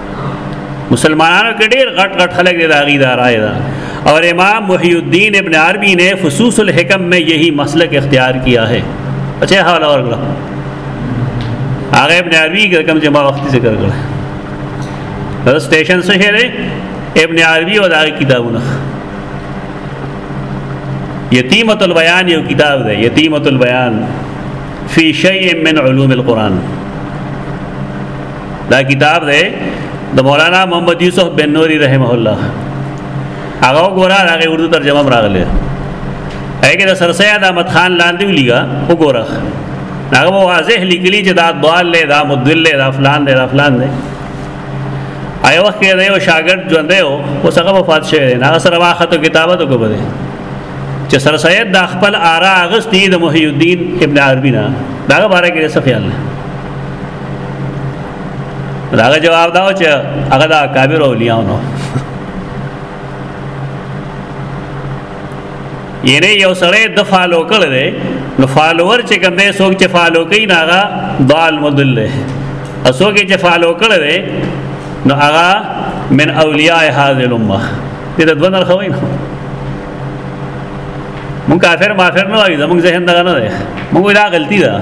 مسلمانانو کې ډېر غټ غټ خلک دي دا غي دا رائے ده اور امام محی الدین ابن عربی نے فصوص الحکم میں یہی مسلک اختیار کیا ہے اچھا حوالہ اور گلا آگے ابن عربی کا کم جمع وقتی ذکر کرا اسٹیشن سے شہر ابن عربی اور آگے کتاب یتیمت البیان یہ کتاب ہے یتیمت البیان فی شیء من علوم القرآن دا کتاب دی د مولانا محمد یوسف بن نوری رحمه الله هغه وګوره هغه اردو ترجمه راغله هغه د سرسید احمد خان لاندې ولیګا وګوره هغه واضح لیکلی چې دا ضال له دا مدل له دا فلان له دا فلان دی ایو وخت کې یو شاګرد ژوند دی او څنګه وفات شوی دی هغه سره واخته کتابت وکړه دی چې سر سید د خپل آرا اغستی د محی الدین ابن عربی نه دا غواره کې څه خیال نه داغه جواب داو چې هغه د اکابر اولیاء نو یعنی یو سړی د فالو کړ دی نو فالوور چې کوم دی څوک چې فالو کوي نه هغه ضال مضل دی څوک چې فالو کړ دی نو هغه من اولیاء هذه الامه دې د دوه نرخه وایي مونږ کافر مافر نه وایو زمونږ ذهن دغه نه دی مونږ دا غلطي ده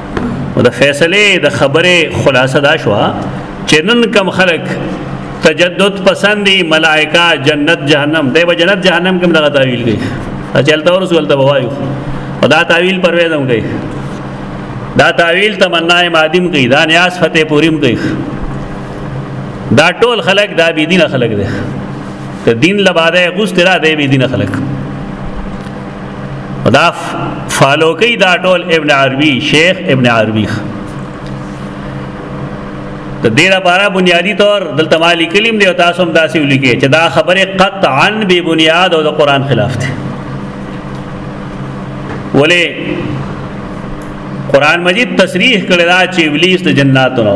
او د فیصله د خبره خلاصه دا شو چې نن کم خلک تجدد پسند دي ملائکه جنت جهنم دی به جنت جهنم کې دغه تعویل کوي اچلته ورس ولته وایو دا تعویل پرویز هم کوي دا تعویل تمنا مادیم کوي دا نیاز فتح پوریم کوي دا ټول خلک دا بی دین خلک دي ته دین لباده غوست را دی بی دین خلک دا فالو کوي دا ټول ابن عربي شیخ ابن عربي ته دې لپاره بنیادی طور دلته ما لیکلیم دی تاسو هم داسې ولیکي چې دا خبره قطعا بی بنیاد او د قران خلاف ده ولې قران مجید تصریح کړی دا چې ابلیس د جناتو نه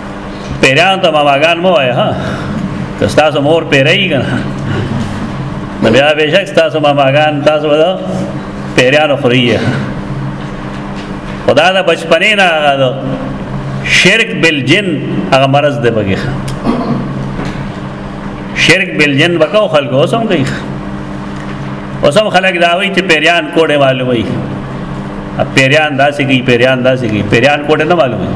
پیران ته ماماګان مو وای ها که تاسو مور پیرای کنه نو بیا به شک تاسو ماماګان تاسو ودا پیرانو خوري خدا دا بچپنې نه هغه دا شرک بالجن هغه مرض دی بګي شرک بالجن وکاو خلکو اوسم کوي اوسم خلک دا وایي چې پیران کوډه والو وایي پیران داسې کوي پیران داسې کوي پیران کوډه نه والو وایي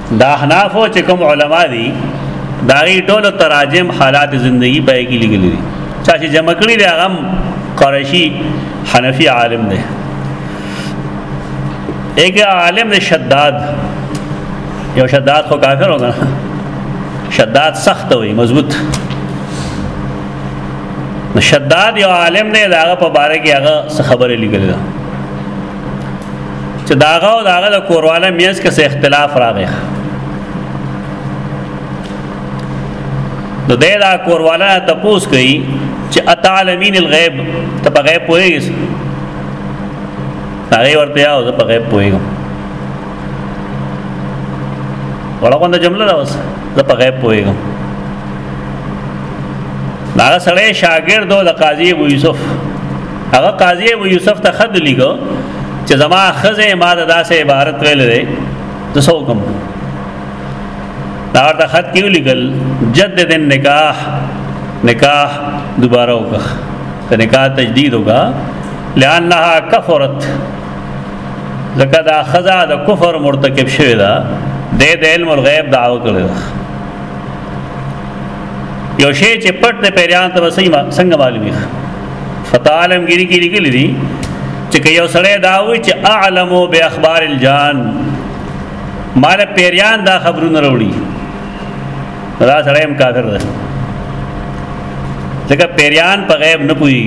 د احنافو چې کوم علما دي دا غي ټول تراجم حالات زندگی پای کې لګلې دي چا چې جمع کړی دی هغه قریشی حنفی عالم دی ایک عالم دی شداد یو شداد خو کافر وګڼه شداد سخت وي مضبوط شداد یو عالم دی دا هغه په باره کې هغه خبره لیکل ده چې داغه او داغه د کورواله میز کې څه اختلاف راغی نو دې دا کورواله تپوس کوي چې اتعلمین الغیب ته په غیب پوهیږي هغه ورته یاو زه په غیب پوهیږم ورغوند جمله دا اوس زه په غیب پوهیږم دا سړی شاګرد د قاضي ابو یوسف هغه قاضي ابو یوسف ته خط لیکو چې زما خزه ما د داسې عبارت ویل دی د سو کوم دا ورته خط کیو لیکل جدد نکاح نکاح دوباره وکړه ته نکاح تجدید وکړه لانها کفرت زکه دا خزا د کفر مرتکب شوی دا د د علم الغیب دعوه کړی دا یو شی چې پټ ته پیران ته وسیمه څنګه معلومه فتح عالمګيري کې لیکلي دي چې که یو سړی دا وي چې اعلمو به اخبار الجان مال پیریان دا خبرونه وروړي دا سړی هم کافر دی ځکه پیریان په غیب نه پوي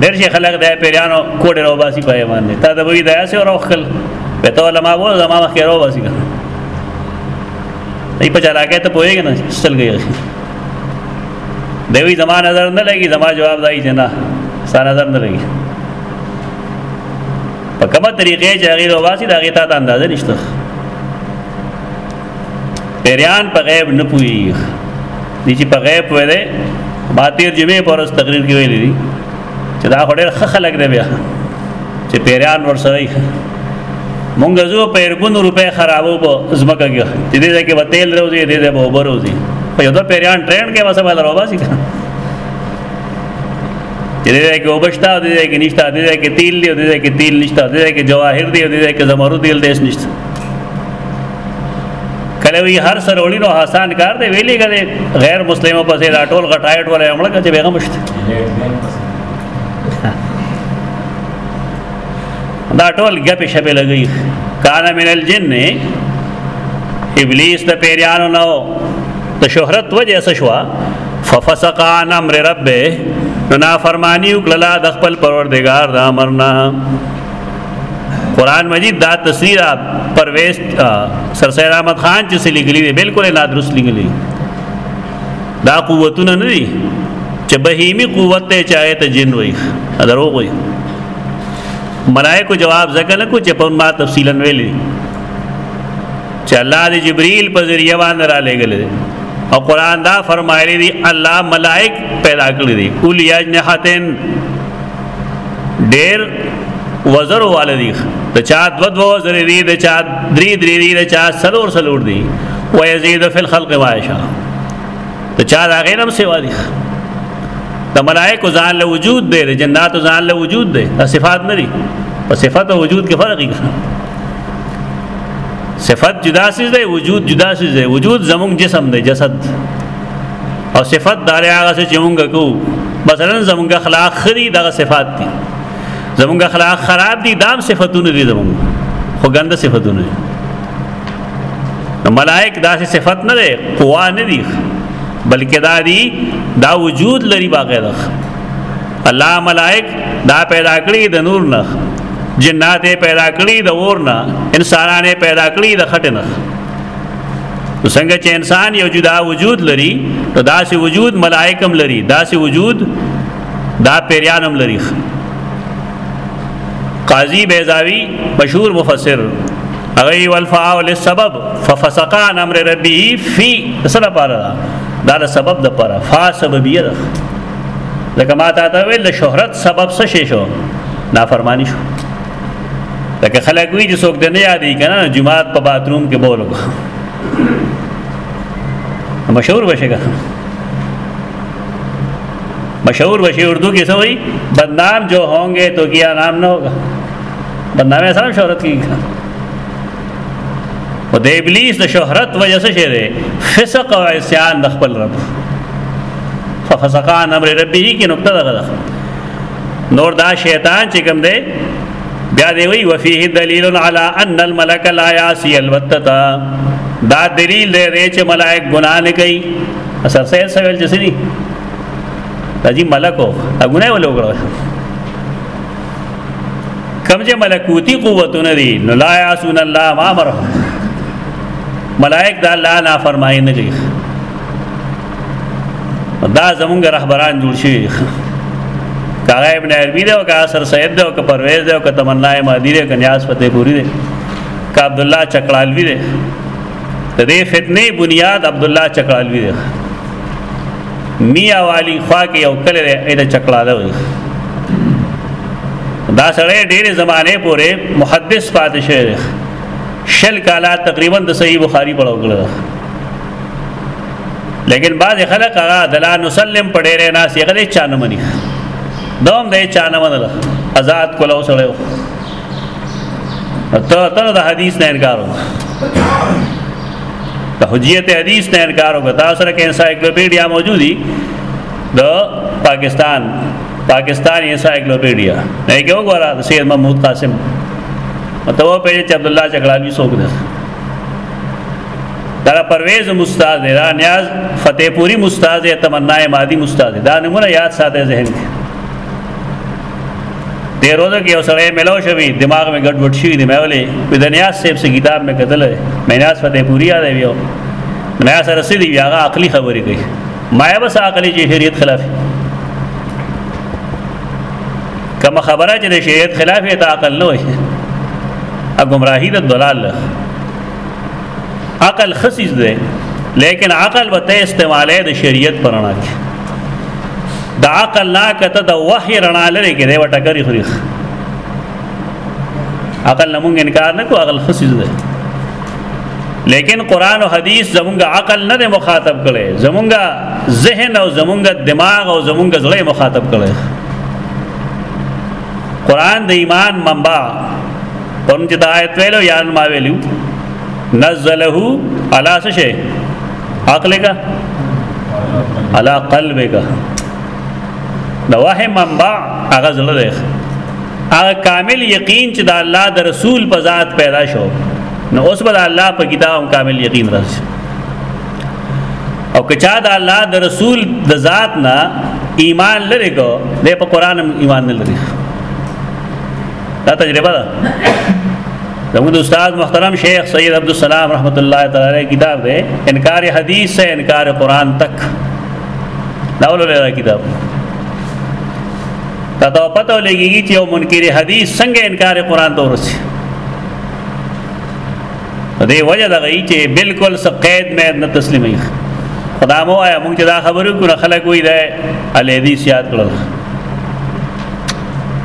ډېر شي خلک د پیریانو کوډه راو باسي په ایمان دي تا د وی دیا سه وروخل په تو علماء وو زما مخ کې راو باسي نه په چلاکه ته پويږي نه ستل گئی دوی زما نظر نه لګي زما جواب دای چې نه ستا نظر نه لګي په کومه طریقې چې هغه رواسي دا غیتا ته اندازه نشته پیریان په غیب نه پوي دي چې په غیب وې ده ما تیر جمعې پرس تقریر کې ویلې دي چې دا خو ډېر ښه خلک دی بیا چې پیران ورسره یې مونږ زو په ارګونو روپې خرابو په زمکه کې چې دې کې وتیل روزي دې دې به اوبر روزي په یو د پیران ټرین کې وسه باندې راوباسي چې دې کې وبشتا دې کې نشتا دې کې تیل دی دې کې تیل نشتا دې کې جواهر دی دې کې زمرد دی دې نشتا کله وی هر سره وړي نو آسان کار دی ویلې غلې غیر مسلمانو په ځای دا ټول غټایټ ولا عمل کوي بیغه مشت دا ټول غپې شپې لګي کان من الجن ابلیس د پیرانو نو د شهرت وجه سشوا ففسق عن امر ربه نو نافرمانی وکړه د خپل پروردگار د امرنا قران مجید دا تصویر پرویز سر سید احمد خان چې لګلی دی بالکل لا درست لګلی دا قوتونه نه دي چې بهیمی قوت ته چاهه ته جن وای درو وای ملائکه جواب زکه نه کو چې په ما تفصیلا ویلي چې الله د جبرئیل په ذریعہ باندې را لګل او قران دا فرمایلی دی الله ملائک پیدا کړی دی اولیاجنحتن ډیر وزر والدی د چا دو دو وزر دی د چا درې درې دی د چا سلور سلور دی و یزيد فی الخلق ما یشاء د چا دا غینم سیوا دی د ملائکه ځان له وجود دی د جنات ځان له وجود دی د صفات نه دی په صفات او وجود کې فرق دی صفات جدا سیز دی وجود جدا سیز دی وجود زمونږ جسم دی جسد او صفت دار هغه څه چې مونږ کو مثلا زمونږ اخلاق خري دغه صفات دي زمونږ اخلاق خراب دي دام صفاتونه دي زمونږ خو ګنده صفاتونه دي نو ملائک داسې صفت نه ده قوا نه دي بلکې دا دي دا وجود لري باقی ده الله ملائک دا پیدا کړی د نور نه جنات پیدا کړی د اور نه انسانانه پیدا کړی د خټ نه نو څنګه چې انسان یو جدا وجود لري نو داسې وجود ملائکم لري داسې وجود دا پیریانم لري قاضی بیزاوی مشهور مفسر اغی والفاء للسبب ففسق عن امر ربه فی سره پاره دا د سبب د پاره فا سببیه ده لکه ما ته ویل شهرت سبب څه شو نافرمانی شو لکه خلک وی چې څوک د نه یادې کنه جمعات په باتروم کې بولو مشهور بشګه مشهور بشي اردو کې څه وایي بدنام جو هونګه تو کیا نام نه ہوگا بدنام سره شهرت کیږي او د ابلیس د شهرت وجه څه شه ده فسق او عصيان د خپل رب ففسقان امر ربه کې نقطه ده نور دا شیطان چې کوم دی بیا دی وی وفيه دلیل علی ان الملک لا یاسی الوتتا دا دلیل دی دی چې ملائک ګناه نه کوي اثر سه سوال چې سړي راځي ملکو ګناه ولو کړو کم چې ملکوتی قوتونه دي نو لا یاسون الله ما امر ملائک دا الله نافرمانی نه کوي دا زمونږ رهبران جوړ شي کاغه ابن عربي دی او کاغه سر سید دی او که پرویز دی او که تمنا مهدی دی که نیاز فتح پوری دی که عبد الله چکړالوی دی د دې فتنې بنیاد عبد الله چکړالوی دی میا والی خوا کې یو کله دی اې د چکړاله وي دا سره ډېرې زمانه پورې محدث پاتې شوی دی شل کاله تقریبا د صحیح بخاری پڑھو کړل لیکن بعض خلک هغه د لا نسلم په ډېرې ناس یې غلې چانه مني دوم دې چانه منل آزاد کوله وسړی ته ته د حدیث نه انکار وکړه حجیت حدیث نه انکار وکړه تاسو سره کې انسایکلوپیډیا موجودي د پاکستان پاکستان انسایکلوپیډیا نه کې وګوره سید محمود قاسم متو په چې عبد الله چکړاوی څوک ده دا پرویز مستاز دی دا نیاز فتح پوری مستاز دی تمنا مادی مستاز دی دا نمونه یاد ساته ذهن کې دې روزه کې اوسړې ملو شوی دماغ مې ګډ وډ شي دی مې ولې په دنیا سیب سي کتاب مې کتل مې نیاز فتح پوری یاد ویو مې سره سړي بیا هغه عقلي خبرې کوي ما یې بس عقلي چې شریعت خلاف کما خبره چې شریعت خلاف ته عقل نه وي ا گمراهی د دلال عقل خصیز دی لیکن عقل به ته استعماله د شریعت پرانا کی د عقل لا کته د وحی رڼا لري کې دی وټکری خریخ عقل نه مونږ انکار نه کو عقل خصیز دی لیکن قران او حدیث زمونږ عقل نه مخاطب کړي زمونږ ذهن او زمونږ دماغ او زمونږ زړه مخاطب کړي قران د ایمان منبع پرون چې دا آیت ویلو یا ما ویلو نزله علی څه شي عقل کا علی قلب کا د وحی منبع هغه زړه دی هغه کامل یقین چې د الله د رسول په ذات پیدا شو نو اوس به د الله په کتاب کامل یقین راځي او کچا د الله د رسول د ذات نه ایمان لري کو د په قران ایمان نه لري دا تجربه ده زموږ استاد محترم شیخ سید عبدالسلام رحمت الله تعالی علیہ کتاب ہے انکار حدیث سے انکار قرآن تک دا ولوله کتاب دا دا پته لګیږي چې یو منکر حدیث څنګه انکار قرآن ته ورسي دې وجه دا غي چې بالکل څه قید مې نه تسلیمي خدامو آیا مونږ دا خبرو کړه خلک وې ده الیدی سیاد کړل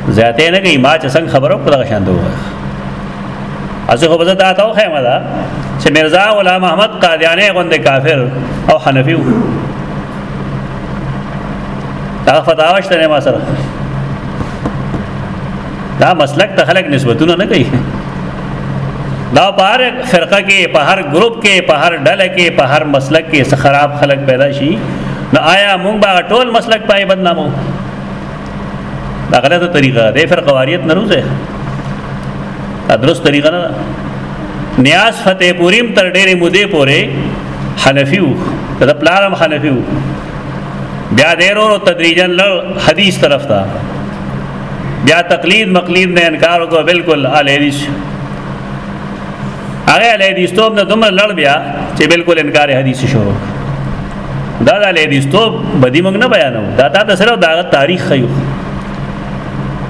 زیاته نه کوي ما چې څنګه خبرو په دغه شان دوه اسه خو بزه تا ته خیمه ده چې مرزا غلام احمد قادیانی غوند کافر او حنفي وو دا فتاوا شته ما سره دا مسلک ته خلک نسبتونه نه کوي دا په هر فرقه کې په هر ګروپ کې په هر ډله کې په هر مسلک کې خراب خلک پیدا شي نو آیا مونږ به ټول مسلک پای بدنامو دا غلطه طریقه ده فر قواریت نه روزه دا درست طریقه نه نیاز فتح پوریم تر ډېرې مودې پورې حنفي وو دا پلارم حنفي وو بیا ډېرو تدریجا لړ حدیث طرف ته بیا تقلید مقلید نه انکار وکړ بالکل ال حدیث هغه ال حدیث ته دومره لړ بیا چې بالکل انکار حدیث شروع دا د لیدیستوب بدی موږ نه بیانو دا تا د سره دا تاریخ خیو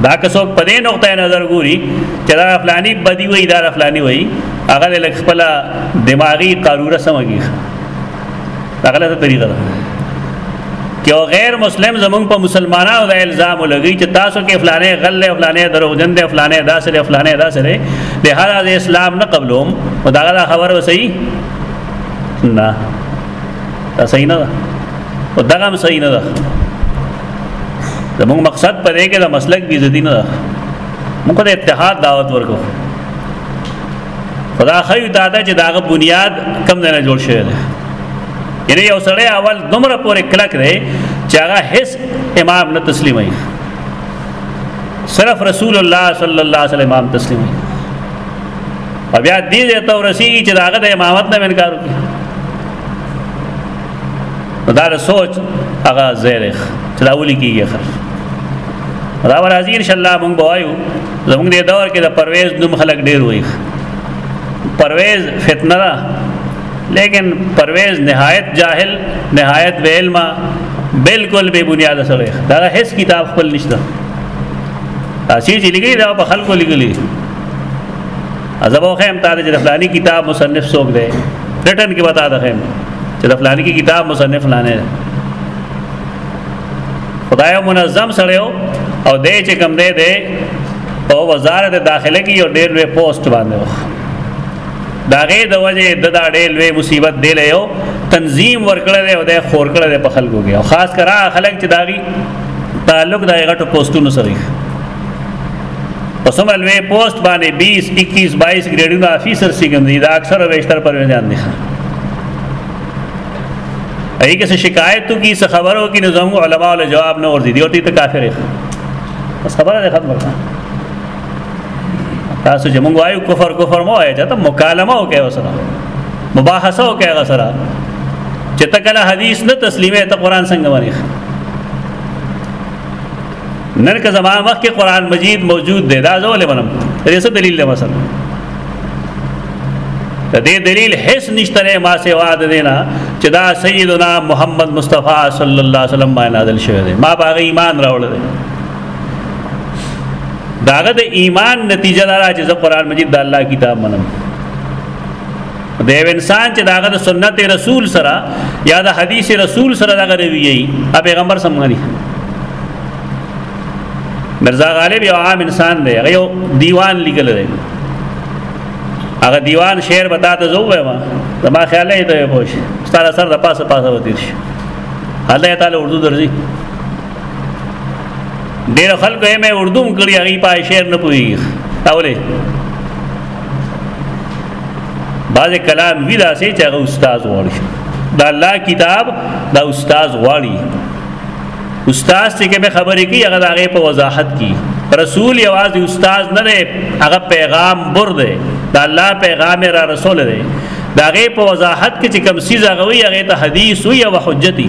دا که څوک په دې نقطه نظر ګوري چې دا فلانی بدی وای دا فلانی وای هغه لک خپل دماغي قاروره سمږي دا غلطه طریقه ده چې غیر مسلم زمونږ په مسلمانانو د الزام لګی چې تاسو کې فلانه غل له فلانه دروغجن دی فلانه داسې له فلانه داسې دی لهدا د اسلام نه قبلوم او دا غلا خبر وسی نه دا صحیح نه ده او دغه هم صحیح نه ده زموږ مقصد په دې کې د مسلک بي عزتي نه ده موږ د اتحاد دعوت ورکو خدا خو دا ده چې داغه بنیاد کم نه جوړ شوی دی یعنی یو سړی اول دومره پورې کلک دی چې هغه هیڅ امام نه تسلیموي صرف رسول الله صلی الله علیه وسلم امام تسلیموي او بیا دې دې ته ورسیږي چې داغه د امامت نه انکار وکړي دا د سوچ هغه زیرخ چې دا ولي کیږي خر دا ورازي ان شاء الله مونږ بوایو زمونږ دې دور کې د پرویز نوم خلک ډیر وایي پرویز فتنه ده لیکن پرویز نهایت جاهل نهایت بے علم بالکل بے بنیاد سره دا هیڅ کتاب خپل نشته اسی چې لګي دا په خلکو لګلي ازبو خیم تا د فلانی کتاب مصنف څوک دی رټن کې وتا ده خیم چې د فلانی کی کتاب مصنف نه نه خدای منظم سره او دې چې کم دې دې او وزارت داخله کې یو ډېر وی پوسټ باندې وخ داغه د وجه د دا ډېر وی مصیبت دی له یو تنظیم ورکړل او د خور کړل په خلکو کې او خاص کرا خلک چې داغي تعلق دغه ټو پوسټونو سره په سمه لوی پوسټ باندې 20 21 22 ګریډونو افیسر سیګم دي دا اکثر ویشتر پر ځان دي اې کې څه شکایت تو کی څه خبرو کې نظام علماء له جواب نه ورزي دي او ته کافر یې بس خبره ده ختم کړه تاسو چې مونږ وایو کفر کفر مو وایي ته مکالمه وکړي وسره مباحثه وکړي غسره چې تکله حدیث نه تسلیمه ته قران څنګه باندې نن که زما مخ کې قران مجید موجود دی دا زول منم ریسه دلیل دی مثلا د دې دلیل هیڅ نشته نه ما سیوا د دینا چې دا سیدنا محمد مصطفی صلی الله علیه وسلم باندې نازل شوی دی ما باغ ایمان راوړل دی داغه د ایمان نتیجه دارا چې زه قران مجید د الله کتاب منم د یو انسان چې داغه د سنت رسول سره یا د حدیث رسول سره دغه رویه ای پیغمبر سم غني مرزا غالب یو عام انسان دی هغه یو دیوان لیکل دی هغه دیوان شعر بتا ته زو وایم زما خیال دی ته پوښ ستاره سر د پاسه پاسه وتی شي الله تعالی اردو درځي ډیر خلکو یې مې اردو کړی هغه پای شعر نه پوي تاولې بعضې کلام وی داسې چې هغه استاد غواړي دا الله کتاب دا استاد غواړي استاد چې کوم خبرې کوي هغه هغه په وضاحت کوي رسول یوازې استاد نه دی هغه پیغام بر دی دا الله پیغام را رسول دی دا هغه په وضاحت کې چې کوم سیز هغه وي هغه ته حدیث وي او حجتي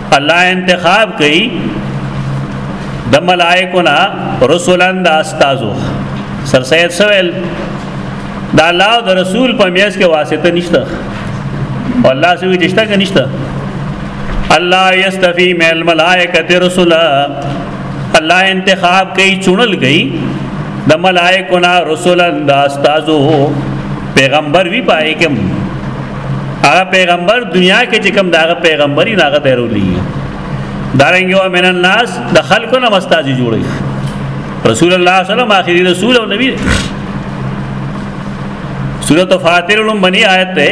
الله انتخاب کوي د ملائکو نه رسولان د استادو سر سید سویل دا الله د رسول په میاس کې واسطه نشته الله سوي دشته کې نشته الله یستفی من الملائکه رسولا الله انتخاب کوي چونل کوي د ملائکو نه رسولان د استادو پیغمبر وی پائے کوم هغه پیغمبر دنیا کې چې کوم داغه پیغمبري ناغه ته رولي دارنګ یو من الناس د خلکو نه مستاجي جوړي رسول الله صلی الله علیه وسلم اخري رسول او نبی سورۃ فاطر لمبنی آیت ته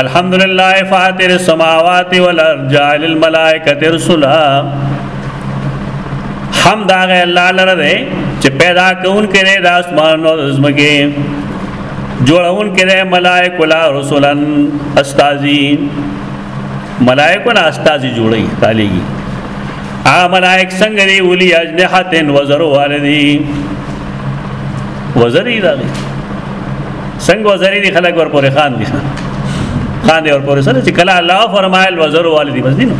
الحمدلله فاطر السماوات والارض جعل الملائکه رسلا حمد هغه الله لره چې پیدا کون کړي د اسمانو زمکه جوړون کې ده ملائک لا رسولن استاذي ملائکو نه استاذي جوړي تعالیږي ا ملائک څنګه دی ولي اجنحتن وزر والدي وزري راغلي څنګه وزري دي خلک ور پورې خان دي خان دي ور پورې سره چې کله الله فرمایل وزر والدي بس دي نو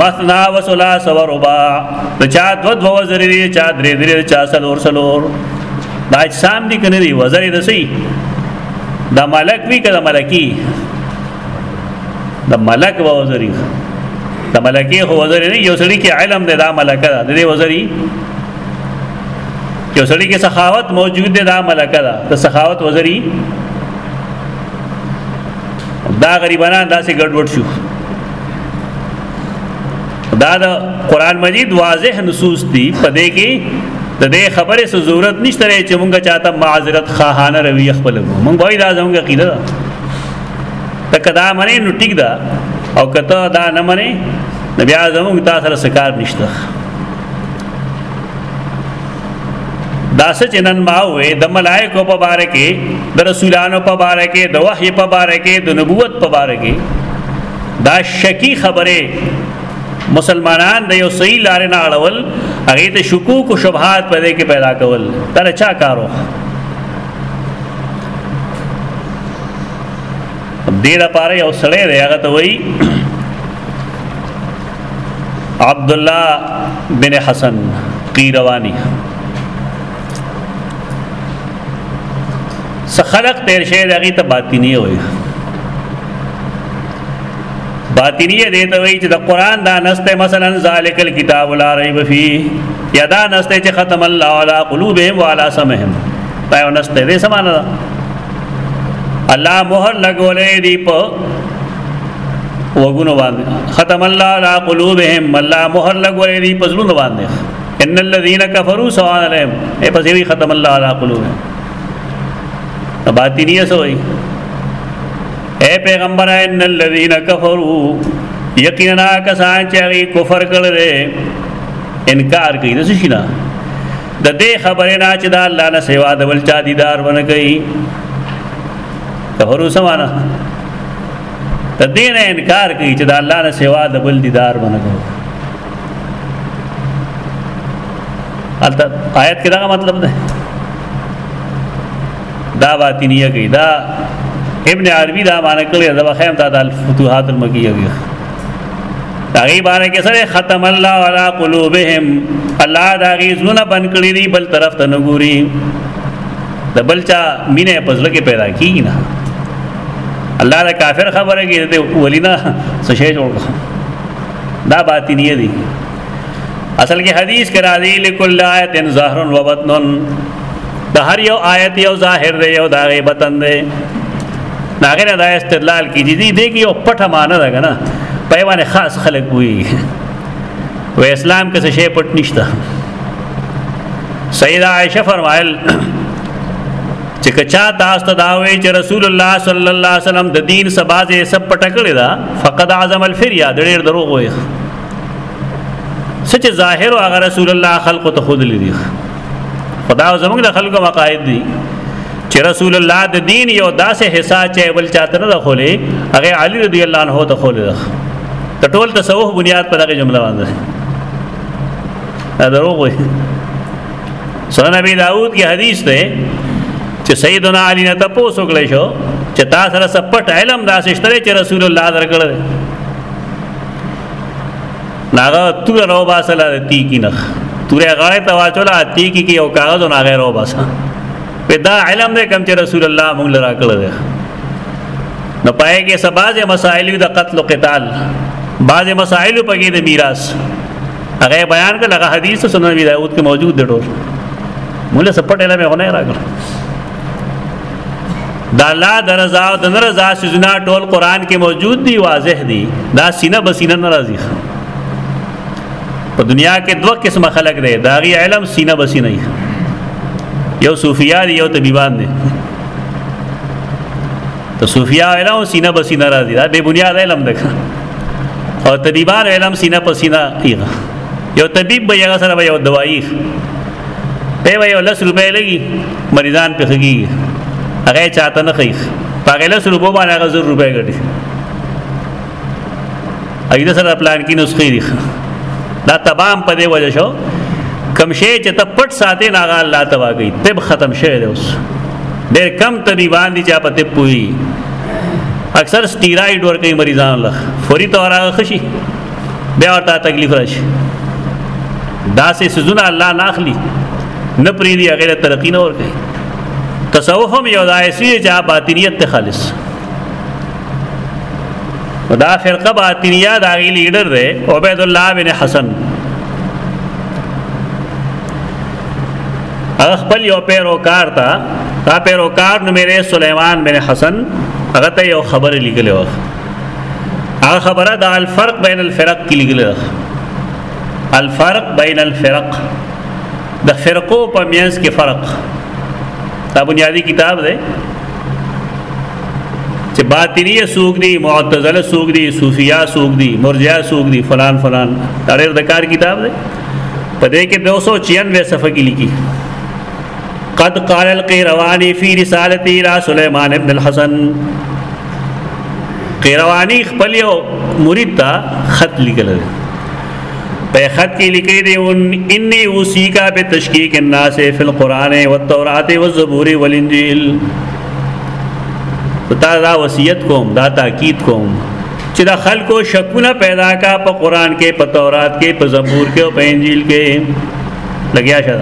مثنا وسلا سو ربا چا دو دو وزري چا درې درې چا سلور سلور دا اجسام دي کنه دي وزر یې دسي دا ملک وی کړه ملکی دا ملک و وزري دا ملکی هو وزري نه یو سړي کې علم دی دا ملک دا دی وزري یو سړي کې سخاوت موجود دی دا ملک دا ته سخاوت وزري دا غریبانان داسې ګډوډ شو دا د قران مجید واضح نصوص دي په دې کې د دې خبرې څه ضرورت نشته چې مونږه چاته معذرت خواهانه روي خپل مونږ وای دا زموږ عقیده ده ته کدا منې نو ټیک ده او کته دا نه منې بیا زموږ تاسو سره سکار نشته دا څه چې نن ما وې د ملائکو په باره کې د رسولانو په باره کې د وحی په باره کې د نبوت په باره کې دا شکی خبره مسلمانان د یو صحیح لارې نه اړول هغه ته شکوک او شبهات په دې کې پیدا کول دا چا کارو دې لپاره یو سړی دی هغه ته وایي عبد الله بن حسن قیروانی سخلق تیر شي دغه ته باطینی وي باطینی دې ته وایي چې د قران دا نسته مثلا ذالک الكتاب لا ریب فی یا دا نسته چې ختم الله علی قلوبهم وعلى سمعهم دا نسته دې سمانه الله مہر لګولې دی په وګونو باندې ختم الله علی قلوبهم الله مهر لګولې دي پزلون باندې ان الذين كفروا سواء عليهم اے پس وی ختم الله علی قلوبهم باطنیه سوئی اے پیغمبر ان الذين كفروا یقینا کسان چې هغه کفر کړل انکار کوي د څه شي نه د دې خبرې نه چې دا الله نه سیوا د بل چا دیدار ونه کوي ته هروسه معنا ته دین انکار کوي چې د الله نه سوا د بل دیدار باندې کوي البته آیت کې دا مطلب ده دا باطنیه کوي دا ابن عربی دا معنی کړی دا خیم دا د فتوحات المکیه کوي داغی بارے کې سره ختم الله علی قلوبهم الله داغی زونه بن کړی دی بل طرف ته نګوري د بل چا مینه په زړه کې پیدا کیږي نه الله دا کافر خبره کې ته ولینا څه شی جوړ دا باطنیه دي اصل کې حدیث کرا دی لکل آیت ظاهر و بطن د هر یو آیت یو ظاهر دی یو داغه بطن دی ناغه نه دا استدلال کیږي دی دی کې یو پټه معنی ده کنه په باندې خاص خلک وي و اسلام کې څه شی پټ نشته سیدہ عائشہ فرمایل چې کچا تاسو ته دا وی چې رسول الله صلی الله علیه وسلم د دین سبازه سب پټکړی دا فقد اعظم الفریا د ډیر دروغ وی سچ ظاهر او هغه رسول الله خلق ته خود لري خدا زموږ د خلکو مقاید دي چې رسول الله د دین یو داسې حصہ چې بل چاته نه خولې هغه علی رضی الله عنه ته خولې ته ټول تصوف بنیاد پر هغه جمله باندې دا دروغ وي سنن ابي داود کې حدیث ده چې سیدنا علی نه تاسو کړی شو چې تاسو سره سپټ علم داسې شته چې رسول الله درکړل ناغه تور رو باسل تی کی نخ تور غړې ته واچول تی کی کی او کاغذ نه غیر رو باسا په دا علم دې کم چې رسول الله موږ لرا کړل دی نو پای کې سباز مسائل د قتل او قتال بعض مسائل په کې د میراث هغه بیان کړه هغه حدیث سنن ابي داود کې موجود دی ټول مولا سپټه نه مې نه راغله دا لا درزا او د نرزا سيزونه ټول قران کې موجود دي واضح دي دا سینه بسینه ناراضي په دنیا کې دوه قسم خلق دي دا غي علم سینه بسینه یو صوفیا دي یو طبيبان دي ته صوفیا علم سینه بسینه راضي دا به بنیاد علم ده او طبيبان علم سینه په سینه کیږي یو طبيب به یو سره یو دوايي په یو لس روپۍ لګي مریضان په خګي هغه چاته نه خيخ پاګه لس روپو باندې هغه زر روپۍ ګټي ایدا سره پلان کې نسخې دي دا تمام په دې وجه شو کم شی چې ته پټ ساتې نه هغه الله تبا کوي طب ختم شوی دی اوس ډېر کم طبيبان دي چې په طب پوي اکثر سټیراید ورکوي مریضان له فوري تور هغه خشي بیا ورته تکلیف راشي دا سه سزونه الله ناخلی نه پری دی هغه ترقی نه ور کوي تصوف هم یو دایسی چې باطنیت ته خالص دا فرقه باطنیه دا غی لیډر دی عبید الله بن حسن هغه خپل یو پیروکار ته دا پیروکار نو میرے سلیمان بن حسن هغه ته یو خبر لیکلی و هغه خبره د الفرق بین الفرق کې لیکلی ده الفرق بین الفرق د فرقو په میانس کې فرق دا بنیادی کتاب دی چې باطنیه سوق دي معتزله سوق دي صوفیا سوق دي مرجئه سوق دي فلان فلان دا ډېر د کار کتاب دی په دې کې 296 صفحه کې لیکي قد قال القيرواني في رسالته الى سليمان بن الحسن قيرواني خپل یو مرید ته خط لیکل په خط کې لیکلي دی ان اني اوسیکا به تشکیک الناس فی القران والتوراۃ والزبور والانجیل تا دا وصیت کوم دا تاکید کوم چې د خلکو شکونه پیدا کا په قران کې په تورات کې په زبور کې او په انجیل کې لګیا شه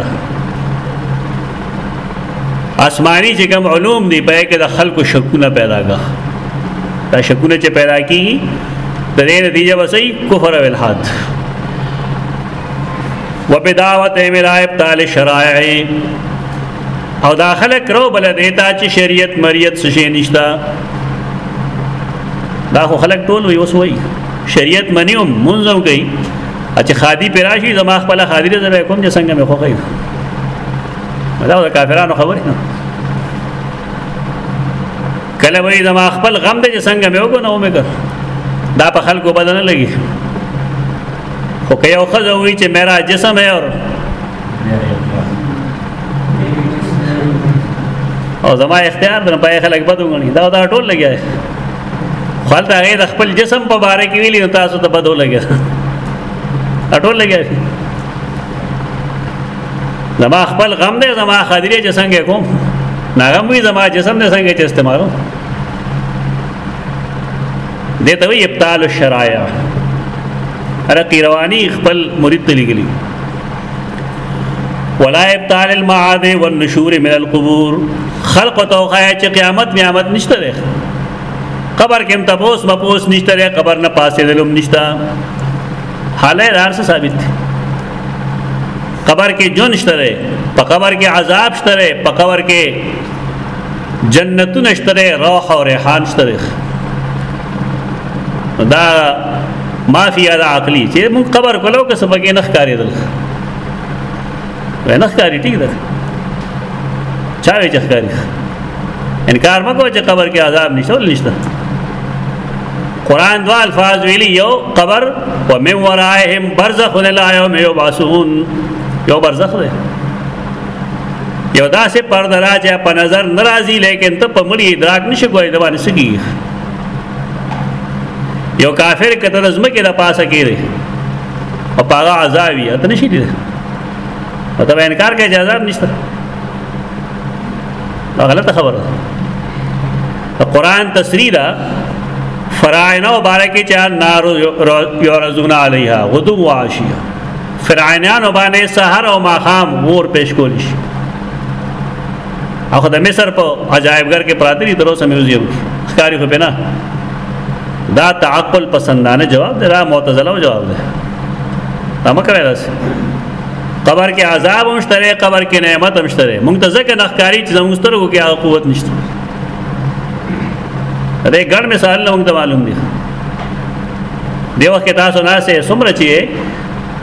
آسمانی چې کوم علوم دی په کې د خلکو شکونه پیدا کا دا شکونه چې پیدا کیږي د دې نتیجه وسې کفر او الحاد وبداوت ملائب تال شرائع او دا خلک رو بل دیتا چې شریعت مریت څه شي نشتا دا خو خلک ټول وي اوس وایي شریعت منیوم منظم کوي چې خادي پراشي زما خپل خادي ته به کوم چې څنګه مې خوخی دا د کافرانو خبره نه کله وای زما خپل غم دې څنګه مې وګو نه ومه دا په خلکو بدن لګي خو که یو خزه وای چې میرا جسم ہے اور او زما اختیار درنه پای خلک بد وګڼي دا دا ټول لګیا خپل ته غي د خپل جسم په باره کې ویلی تاسو ته بد ولګیا ټول لګیا زما خپل غم دی زما خادری چې څنګه کوم ناغم وی زما جسم نه څنګه چې استعمالو دته وی ابطال الشرایع رقی رواني خپل مرید ته لګلی ولا ابطال المعاد والنشور من القبور خلق تو خیا چې قیامت میامت نشته ده قبر کې تبوس مپوس نشته ده قبر نه پاسې دلم نشته حاله دار څه ثابت دي قبر کې جون شته ده په قبر کې عذاب شته ده په قبر کې جنتونه شته ده روح او ریحان شته ده دا مافیا د عقلی چې مون قبر کولو که سبا کې نخ کاری دل نخ کاری ټیک ده چا وی چې کاری انکار مکو چې قبر کې عذاب نشته ول نشته قران دوا الفاظ ویلی یو قبر و من ورائهم برزخ لا یوم یبعثون یو برزخ ده یو داسې پردراجه په نظر ناراضي لیکن ته په مړي ادراک نشي کوی دا باندې سګي یو کافر کته د زمکه د پاسه کېږي او پاغه عذاب یې ته نشي دي او ته انکار کوي چې عذاب نشته دا غلطه خبره ده قرآن تصریح ده فرعنا مبارک چې نار یورزون علیها غدو واشیا فرعنا باندې سحر او ماخام ور پیش کول شي هغه د مصر په عجایبګر کې پراته دي تر اوسه میوزیم ښکاری خو پنه دا تعقل پسندانه جواب دی دا معتزله جواب دی دا مکه راځي قبر کې عذاب هم شته قبر کې نعمت هم شته مونږ ته ځکه نخکاری چې زموږ سترګو کې هغه قوت نشته دا ګڼ مثال نه مونږ ته معلوم دي دی وخت تاسو نه سه سمره چی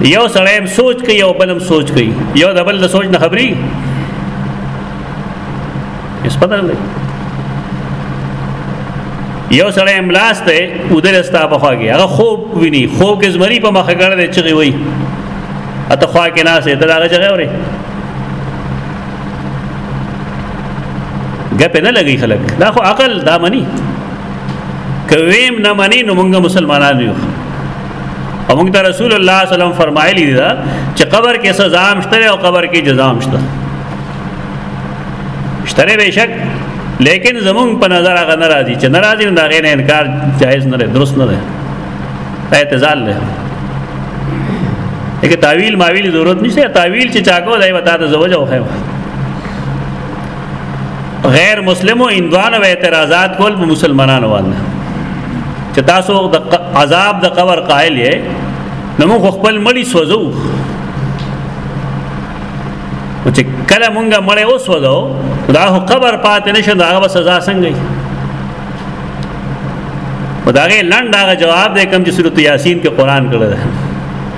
یو سړی هم سوچ کوي یو بل هم سوچ کوي یو د بل د سوچ نه خبري اس پته نه یو سړی هم لاس ته ودل استا په خواږي هغه خوب ویني خوب کې زمري په مخه کړه دی چغي وای اته خوا کې ناس ته هغه چغي وره ګپ نه لګي خلک دا خو عقل دا مني کویم نه مني نو موږ مسلمانان یو او موږ ته رسول الله صلی الله علیه وسلم فرمایلی دا چې قبر کې سزا هم شته او قبر کې جزا هم شته شته بهشک لیکن زمون په نظر هغه ناراضي چې ناراضي نه غیر انکار جایز نه درست نه ده اعتزال له یک تعویل ماویل ضرورت نشته تعویل چې چاکو دای وتا ته زوجه وخه غیر مسلمو هندوانو به اعتراضات کول په مسلمانانو باندې چې تاسو د عذاب د قبر قائل یې نو موږ خپل مړی سوځو او چې کله مونږه مړې اوس ودو دا هو قبر پاتې نشو دا هغه سزا څنګه وي خدای لنډ هغه جواب دی کوم چې سورۃ یاسین کې قران کړی دی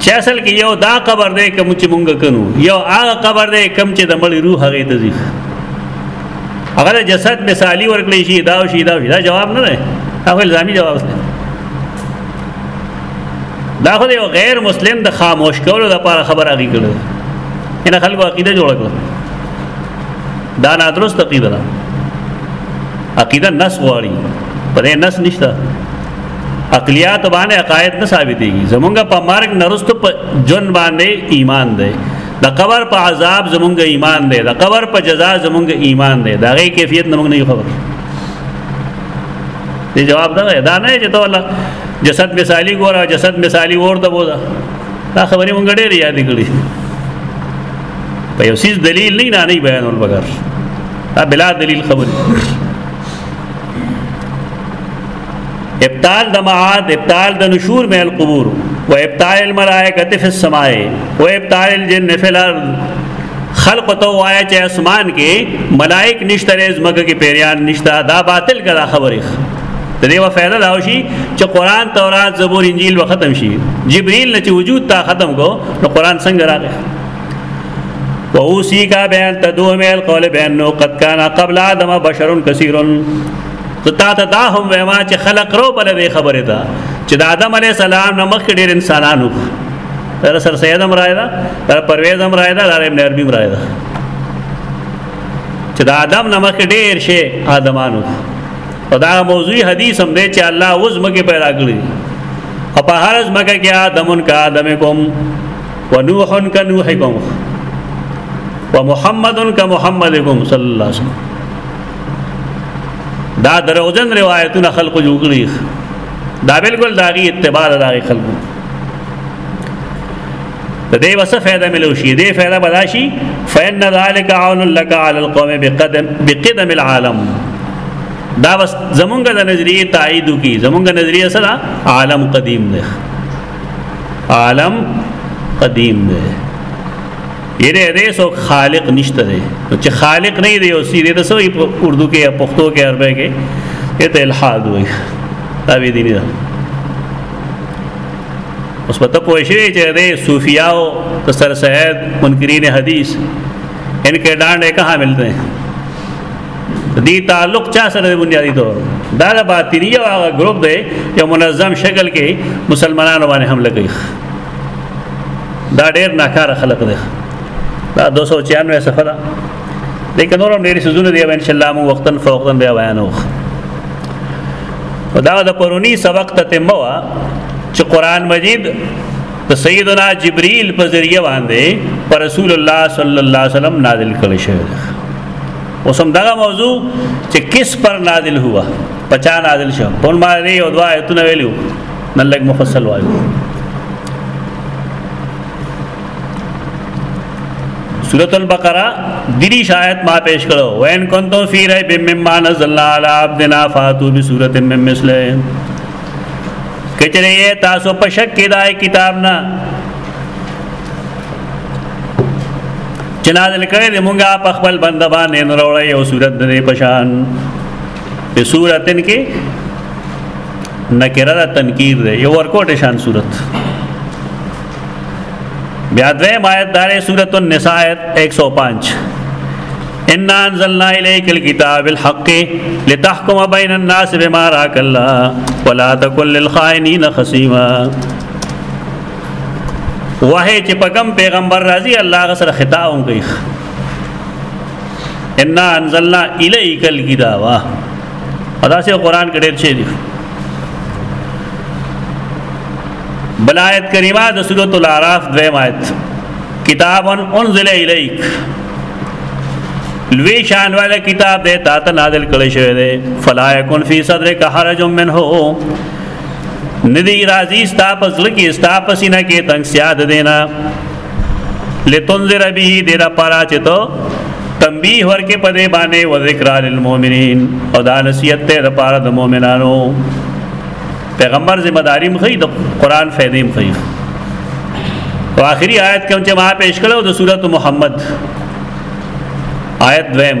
چې اصل کې یو دا قبر دی کوم چې مونږ کنو یو هغه قبر دی کوم چې د مړ روح هغه ته ځي هغه جسد مثالی ورکړي شي دا او شي دا دا جواب نه دی هغه الزامي جواب دی دا خو یو غیر مسلم د خاموش کولو لپاره خبره غي کړو ان خلکو عقیده جوړ کړو دا نادرست عقیده ده عقیده نس غواړي په دې نس نشته عقلیات باندې عقاید نه ثابتېږي زمونږ په مرګ نرستو په جون باندې ایمان دی د قبر په عذاب زمونږ ایمان دی د قبر په جزا زمونږ ایمان دی دا غي کیفیت نه موږ نه خبر دی جواب دا دا نه چې ته الله جسد مثالی ګوره جسد مثالی ورته بوزا دا خبرې مونږ ډېر یاد کړې په یو سیس دلیل نه نه بیانول بغیر دا بلا دلیل خبرې ابطال د معاد ابطال د نشور مې القبور و ابطال الملائکه فی السماء و ابطال الجن فی الارض خلق ته وایا چې اسمان کې ملائک نشته رز مګه کې پیریان نشته دا باطل کړه خبره د دې و فائدہ دا شي چې قران تورات زبور انجیل و ختم شي جبرئیل نه چې وجود تا ختم کو نو قران څنګه راغی ووسی کا بیان تدو میل قول بیان نو قد کانا قبل آدم بشر کثیرن ته تا ته دا هم ویما چې خلق رو بل دې خبره ده چې د آدم علی السلام نه مخکې ډېر انسانانو در سر سید هم راځي در پرویز هم راځي در ابن عربی هم راځي چې د آدم نه مخکې ډېر شي آدمانو او دا موضوعي حدیث هم دی چې الله اوس مګه پیدا کړی او په هر ځمکه کې آدمون کا آدم کوم و نوح کا نوح گم و محمد ان کا محمد گم صلی اللہ علیہ وسلم دا دروغجن روایتونه خلق جوړی دا بالکل داغي اتباع داغي خلقو د دې وسه فائدہ ملو شي دې فائدہ بداشي فإن ذلك عون لك على القوم بقدم بقدم العالم دا بس زمونږ د نظریه تایید کی زمونږ نظریه سره عالم قدیم دی عالم قدیم دی یره دې سو خالق نشته دی چې خالق نه دی او سیده د سوې په اردو کې یا پښتو کې عربی کې اته الحاد وي دا وی دی نه اوس پته پوه شي چې دې صوفیاو تسر سید منکرین حدیث ان کې ډانډه کہاں ملتے ہیں دی تعلق چا سره دی بنیادی طور دا د باطنی او هغه ګروپ دی یو منظم شکل کې مسلمانانو باندې حمله کوي دا ډیر ناکار خلق دی دا 296 صفحه ده لیکن نور هم ډیر سوزونه دی ان شاء الله مو وختن فوقتن بیا بیانو دا د پرونی سبق ته تمه وا چې قران مجید د سیدنا جبرئیل په ذریعہ باندې پر رسول الله صلی الله علیه وسلم نازل کړی شوی اوس هم دغه موضوع چې کس پر نازل هوا پچا نازل شو په ما نه یو دوا ایتونه ویلو نن لګ مفصل وایو سورۃ البقرہ دری شایت ما پیش کرو وین کنتم فی ریب مما نزلنا علی عبدنا فاتو بسورۃ من مثله کچره تاسو په شک کې دای کتاب نه چې نازل کړی دی مونږه په خپل بنده باندې نور وړي او صورت دې پشان په صورتن کې نکره دا تنکیر دی یو ورکوټ شان صورت بیا دویم آیت دارې صورت النساء آیت 105 ان انزلنا اليك الكتاب الحق لتحكم بين الناس بما راك الله ولا تكن للخائنين خصيما وه چې په کوم پیغمبر راځي الله غسر خطاب کوي ان انزلنا الیک الکتاب ادا سے قران کې ډېر شي دي بلایت کریمه د سورۃ الاعراف دویم آیت کتاب انزل الیک لوی شان والا کتاب دے تا ته نازل کړی شوی دی فلا یکن فی صدرک حرج منه ندی راضی ستا پس لکی ستا پسینه کې تنگ سیاد دینا لتنذر به دې دا پارا چې ته تنبیه ورکې په دې باندې و ذکر للمؤمنین او دا نصیحت ته د پاره د مؤمنانو پیغمبر ذمہ داری مخې د قران فائدې مخې او آخري آیت کوم چې ما پیش کړو د سورته محمد آیت دویم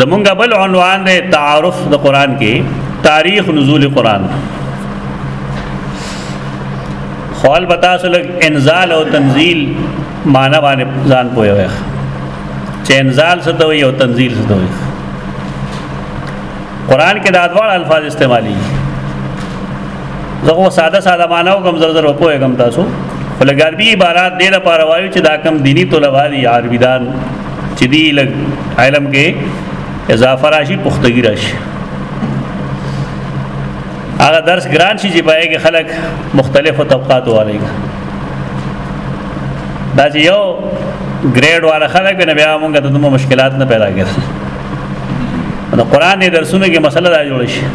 زمونږ بل عنوان دی تعارف د قران کې تاریخ نزول قران خپل بتا سره انزال او تنزيل معنا باندې ځان پوي وي چې انزال څه ته وي او تنزيل څه ته وي قران کې دا ډول الفاظ استعمالي زه ساده ساده معنا او کم زر زر وپوي کم تاسو ولګار به عبارت دې لپاره وایو چې دا کم دینی طلبه دي عربیدان چې دی لګ علم کې اضافه راشي پختګی راشي هغه درس ګران شي چې پای کې خلک مختلفو طبقاتو والي دا چې یو ګریډ والا خلک به بیا موږ ته دومره مشکلات نه پیدا کړي نو قران دې درسونه کې مسله دا جوړ شي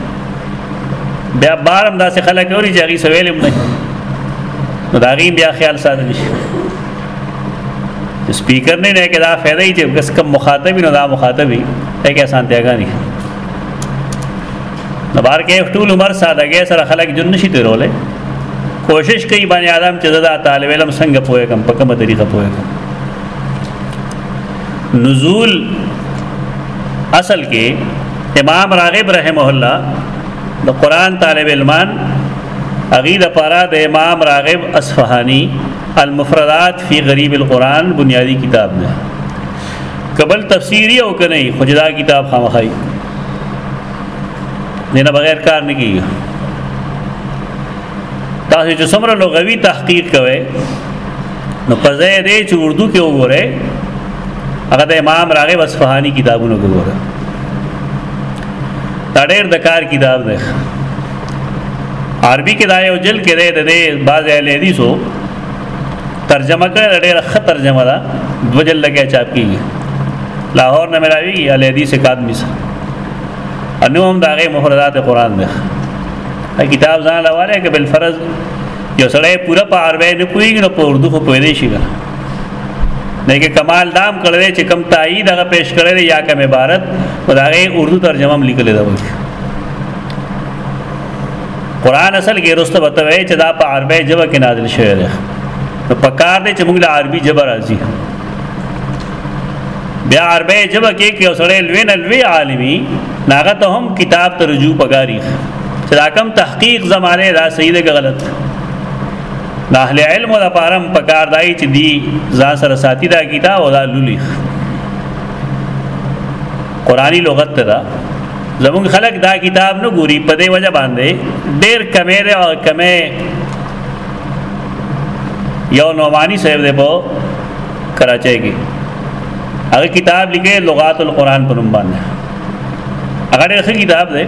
بیا بارم داسې خلک اوري چې هغه سویل هم نه نو دا غي بیا خیال ساتل شي سپیکر نه نه کې دا فائدہ یې چې کس کم مخاطب نه دا مخاطبي ته کې سانتیاګانی نو بار کې ټول عمر سادهګي سره خلک جن نشي تیرولې کوشش کوي باندې آدم چې دا طالب علم څنګه پوهه کم په کومه طریقه پوهه کم نزول اصل کې امام راغب رحمه الله د قران طالب علمان اغي د پاره د امام راغب اصفهاني المفردات فی غریب القرآن بنیادی کتاب دی کبل تفسیری او کنه خو دا کتاب خامخای دینه بغیر کار نه کیږي تاسو چې څومره لغوي تحقیق کوئ نو په ځای دې چې اردو کې وګورئ هغه د امام راغب اصفهاني کتابونو کې وګورئ دا ډېر د کار کتاب دی عربي کې دا یو جل کې دی د دې بعض اهل حدیثو ترجمه کړه ډېره ښه ترجمه ده دو جل لګیا چاپ کیږي لاهور نه ملاوي اهل حدیث اکادمی سره انو هم دا غي مفردات قران ده دا کتاب ځان لواله کې بل فرض یو سړی پورا په عربی نه پوهیږي نو په اردو خو پوه دی شي نه کې کمال دام کړی چې کم تایید هغه پیش کړی یا کم عبارت خدای اردو ترجمه هم لیکل دا وایي قران اصل کې رسته بتوي چې دا په عربی ژبه کې نازل شوی دی نو په کار دی چې موږ له عربي ژبه راځي بیا عربی ژبه کې کې اوسړې لوی نه لوی عالمي ناغه ته هم کتاب ته رجوع پګاری چې دا کم تحقیق زمانه را صحیح دی غلط د اهل علم د پارم په کار دی چې دی ځا سره ساتي دا کتاب او دا لولي قرآنی لغت ته دا زمونږ خلک دا کتاب نه ګوري په دې وجه باندې ډېر کمې ده او کمې یو نومانی صاحب دی په کراچۍ کې هغه کتاب لیکه لغات القرآن په نوم باندې هغه ډېر ښه کتاب دی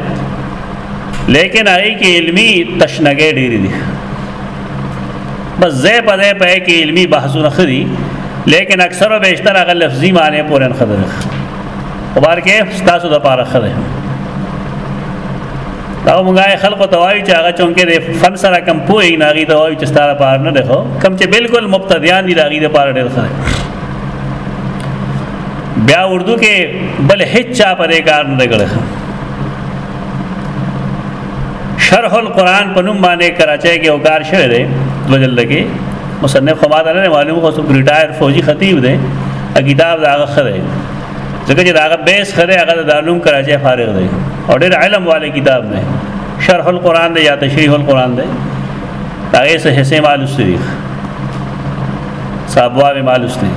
لیکن هغه کې علمی تشنګې ډېرې دي بس زه په دې په کې علمی بحثونه خري لیکن اکثر او بیشتر هغه لفظي معنی پورن خبره وبار کې تاسو د پاره خره دا موږ خلکو ته وایو چې هغه چونکې د فن سره کم پوي نه غي دا وایو چې ستاره پار نه ده کم چې بالکل مبتدیان دي راغي د پاره ډېر خره بیا اردو کې بل هیڅ چا پرې کار نه کړی شرح القرآن په نوم باندې کراچۍ کې اوکار شوی دی دوجل کې مصنف خو ماته نه معلوم خو سم ریټایر فوجي خطیب دی ا کتاب دا هغه خره ځکه چې دا هغه بیس خره هغه د علوم کراچي فارغ دی او ډېر علم والے کتاب دی شرح القرآن دی یا تشریح القرآن دی هغه سه حصے مال استریخ صاحبوا به مال استری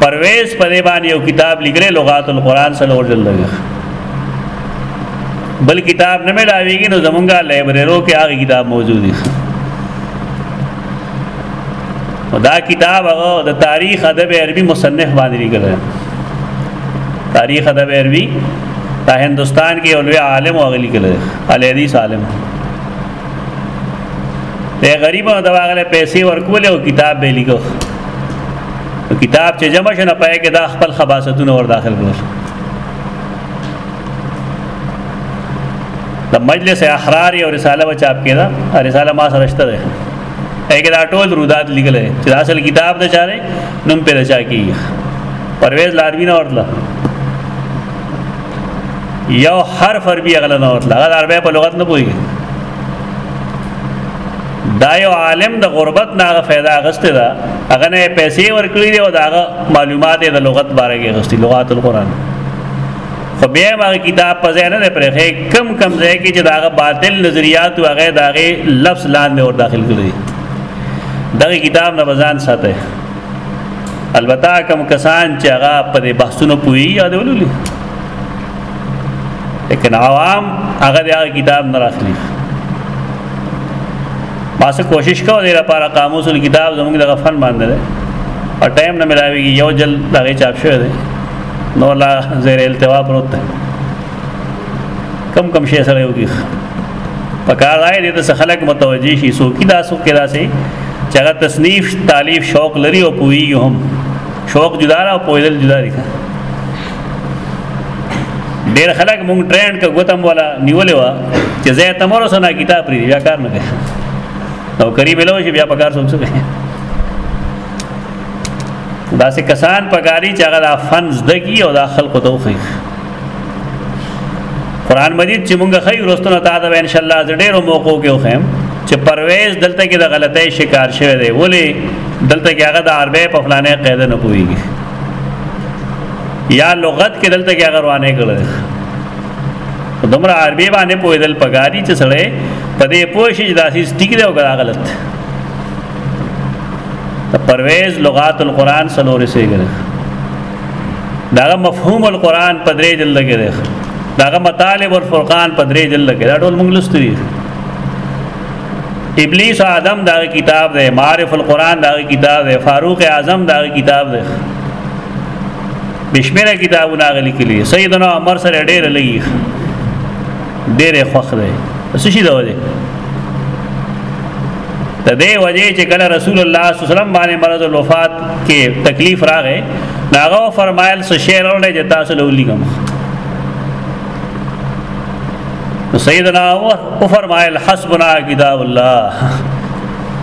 پرویز پریبان یو کتاب لګره لغات القرآن سره ورجل لګره بل کتاب نه ملاويږي نو زمونږه لایبررو کې هغه کتاب موجود دي دا کتاب هغه د تاریخ ادب عربي مصنف باندې لیکل تاریخ ادب عربي دا هندستان کې اولوی عالم او غلی کله علي حدیث عالم ته غریب او دواغله پیسې ورکول او کتاب به لیکو کتاب چې جمع شنه پای کې دا خپل خباستونه ور داخل کړل د مجلس احرار او رساله و چاپ کړه رساله ما سره شته ده هغه دا ټول رودات لیکل چې اصل کتاب د چاره نوم په رچا کی پرویز لاروی نه ورتله یو حرف عربي غل نه ورتله هغه عربی په لغت نه پوهیږي دا یو عالم د غربت نه هغه फायदा اغسته ده هغه نه پیسې ورکړي دي او دا هغه معلومات د لغت باره کې اغستي لغات القرآن خو بیا هغه کتاب په ځای نه پرېخې کم کم ځای کې چې دا هغه باطل نظریات او هغه دا هغه لفظ لاندې ور داخل کړي دغه کتاب نه بزان ساته البته کم کسان چې هغه په بحثونو پوي یا دی ولولي لیکن عوام هغه بیا کتاب نه راخلی پس کوشش کوو د لپاره قاموس الکتاب زموږ د غفن باندې ده او ټایم نه ملاويږي یو جل دغه چاپ شوی دی نو لا زیر التوا پروت ده کم کم شي سره یو کیخ پکار راي دې ته خلک متوجي شي سو کی داسو کې داسې چې هغه تصنیف تالیف شوق لري او پوي هم شوق جدا را او پویدل جدا دي ډېر خلک مونږ ټرینډ کا غوتم ولا نیولې وا چې زه تمورو سنا کتاب پری بیا کار نه کوي او قریب له شي بیا په کار سوچ کوي دا سه کسان پګاری چې هغه د فنز دګي او د خلکو توخی قران مجید چې مونږ خی ورستنه تا دا ان شاء الله ډېرو موقعو کې وخم چې پرويز دلته کې د غلطۍ شکار شوی دی ولی دلته کې هغه د عربی په فلانه قاعده نه پويږي یا لغت کې دلته کې اگر وانه کړل دومره عربي باندې پوهېدل پګاری چې سړی په دې پوه شي چې دا سیس ټیک دی او که غلط ته پرویز لغات القرآن سلورې سي ګره داغه مفهوم القرآن په درې جلد کې دی داغه مطالب الفرقان په درې جلد کې دا ټول موږ لستوي ابلیس اعظم دا کتاب دی معارف القرآن دا کتاب دی فاروق اعظم دا کتاب دی بشمیره کتابونه غلي کلی سیدنا عمر سره ډېر لګي ډېر خوخ دی څه شي دا وځي د دې وجه چې کله رسول الله صلی الله علیه وسلم باندې مرض الوفات کې تکلیف راغې ناغه فرمایل سو شعر اورل چې تاسو له ولي کوم سیدنا عمر او فرمایل حسبنا کتاب الله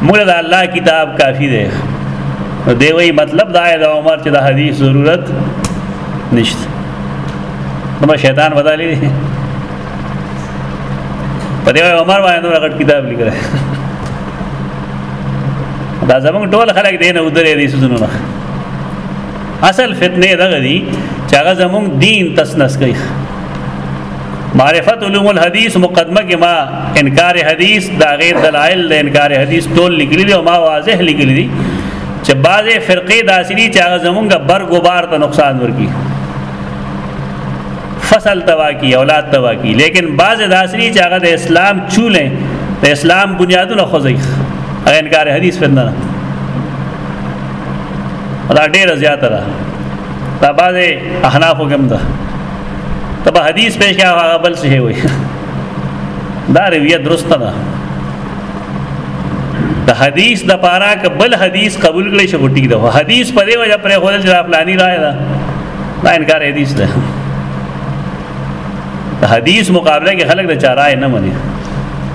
موږ د الله کتاب کافی دی دی وی مطلب دا دی عمر چې د حدیث ضرورت نشته نو شیطان بدلی دی په دې عمر باندې غټ کتاب لیکل دا زمونږ ټول خلک دین او درې دي سونو اصل فتنه دغه دي چې هغه زموږ دین تسنس کوي معرفت علوم الحدیث مقدمه کې ما انکار حدیث دا غیر دلایل د انکار حدیث ټول لیکلي دي او ما واضح لیکلي دي چې بعضې فرقې داسې دي چې هغه زمونږ برګ و بار ته نقصان ورکي فصل تباہ کی اولاد تباہ کی لیکن بعض داسری چې هغه د اسلام چولې د اسلام بنیادونه خوځي هغه انکار حدیث پر نه دا ډیره زیاته ده دا بعضې احنافو کې هم ده ته به حدیث پیش کړه هغه بل څه وي دا رویه درسته ده د حدیث د پاره ک بل حدیث قبول کړي شو ټیک ده حدیث په دی وجه پر خپل جواب لانی راي ده دا انکار حدیث ده د حدیث مقابله کې خلک د چارای نه مني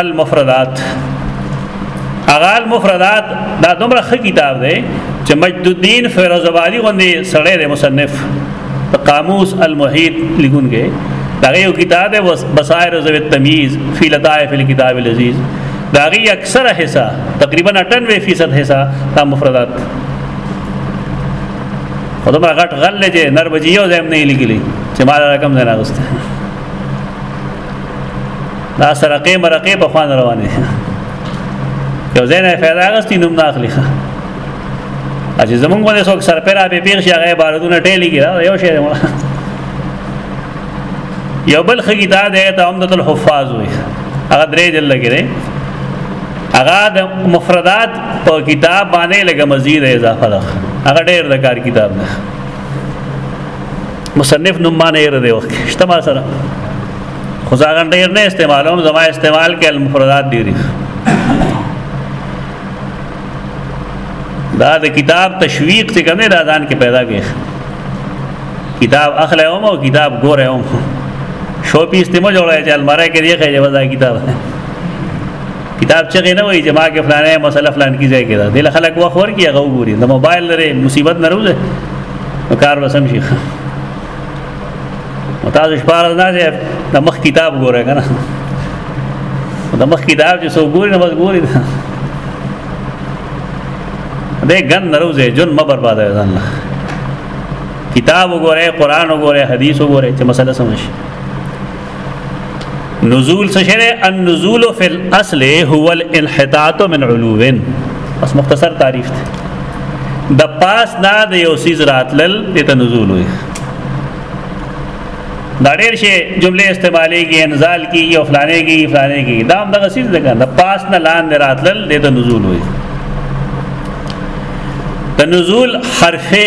المفردات هغه المفردات دا دومره ښه کتاب دی چې مجد الدین فیروز آبادی غوندې سړی دی مصنف د قاموس المحیط لیکونکی دغه یو کتاب دی بصائر ذوی التمیز فی لطائف الكتاب العزیز داغي اکثره حصہ تقریبا 98% حصہ دا مفردات او دا غټ غل لږه نر بجیو زم نه لیکلی چې مال رقم نه راغسته دا سرقې مرقې په خوان روانې یو ځای نه فایده اغستی نوم نه اخلي اجي زمونږ باندې څوک سرپرا به پیښ شي هغه بارودونه ټیلې کی یو شی یو بل خګی دا دی ته عمدت الحفاظ وي هغه درې جل لګره هغه د مفردات په کتاب باندې لګه مزید اضافه ده هغه ډېر د کار کتاب ده مصنف نوم باندې ر دی وخت شته ما سره خو ځا غن ډیر نه استعمالوم زما استعمال کې المفردات ډیر دا د کتاب تشویق څخه کوم دا ځان کې پیدا کیږي کتاب اخلې اوم او کتاب ګورې اوم شو پیس ته مو جوړای چې المره کې دی خې وځه کتاب کتاب چې نه وایي چې ما کې فلانه مسله فلان کی ځای کې دا د خلک وخور کې هغه وګوري د موبایل لري مصیبت نه روزه کار وسم شي تاسو شپارل نه دی د مخ کتاب ګورئ کنه د مخ کتاب چې سو ګوري نه بس ګوري دې ګن نروزه جون م برباد ځان نه کتاب وګوره قران وګوره حدیث وګوره چې مسله سمشي نزول څه شی النزول فی الاصل هو الانحطاط من علو بس مختصر تعریف دی د پاس نه د یو سیز راتلل ته نزول وي دا ډېر شي جمله استعمالېږي انزال کیږي او فلانه کیږي فلانه کیږي دا هم دغه سیز ده کنه پاس نه لاندې راتلل ته نزول وي د نزول حرفه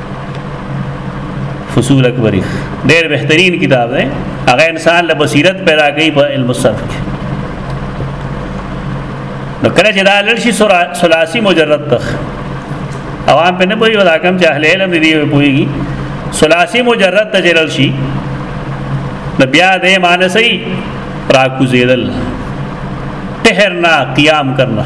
فصول اکبری ډیر بهترین کتاب دی هغه انسان له بصیرت پیدا کوي په علم الصرف کې نو کله چې دا لړشي ثلاثي مجرد تخ عوام په نه پوي ولا کم چې اهل علم دی پويږي ثلاثي مجرد تجرل شي نو بیا دې مانسي پراکو زیدل ټهرنا قیام کرنا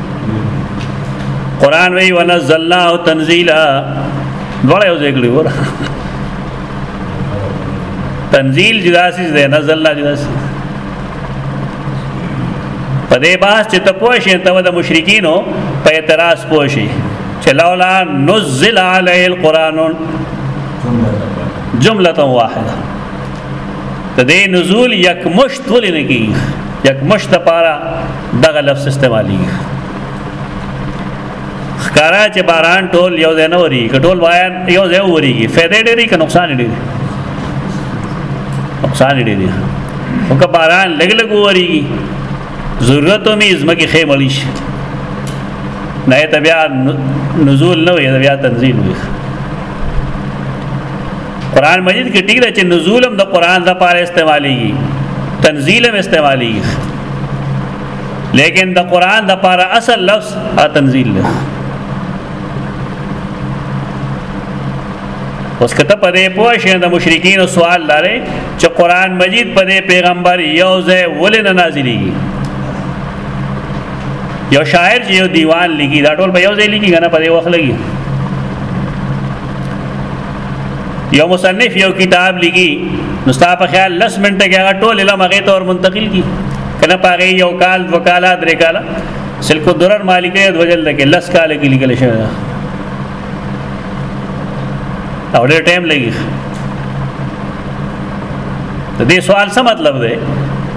قران وی ونزلنا او تنزیلا دوړ یو ځای کړی ور تنزیل جدا سیز ده نزلنا جدا سیز په دې باس چې ته پوه شې ته د مشرکینو په اعتراض پوه شې چې لولا نزل علی القران جمله واحده ته دې نزول یک مشت ولې نه کی یک مشت پارا دغه لفظ استعمالي خکارا چې باران ټول یو ځای نه وري کټول وایان یو ځای وريږي فائدې ډېری که نقصان ډېری نقصان ډېری او که باران لګ لګ وريږي ضرورت مې زمکه خې مړی شي نه ته بیا نزول نه وي بیا تنزيل وي قران مجید کې ټیک ده چې نزولم د قران د پاره استعمالي تنزیلم استعمالي لیکن د قران د پاره اصل لفظ تنزيل دی اوس کته په دې پوه شې د مشرکین سوال لاره چې قران مجید په دې پیغمبر یو ځای ولې نه نازلېږي یو شاعر چې یو دیوان لګي دا ټول په یو ځای لګي کنه په دې وخت لګي یو مصنف یو کتاب لګي نو ستا په خیال لس منټه کې هغه ټول علم هغه ته ور منتقل کی کنه پاره یو کال وکاله درې کاله سلکو درر مالکه د وجل لګي لس کال کې لیکل شوی دا او ډېر ټایم لګي د دې سوال څه مطلب دی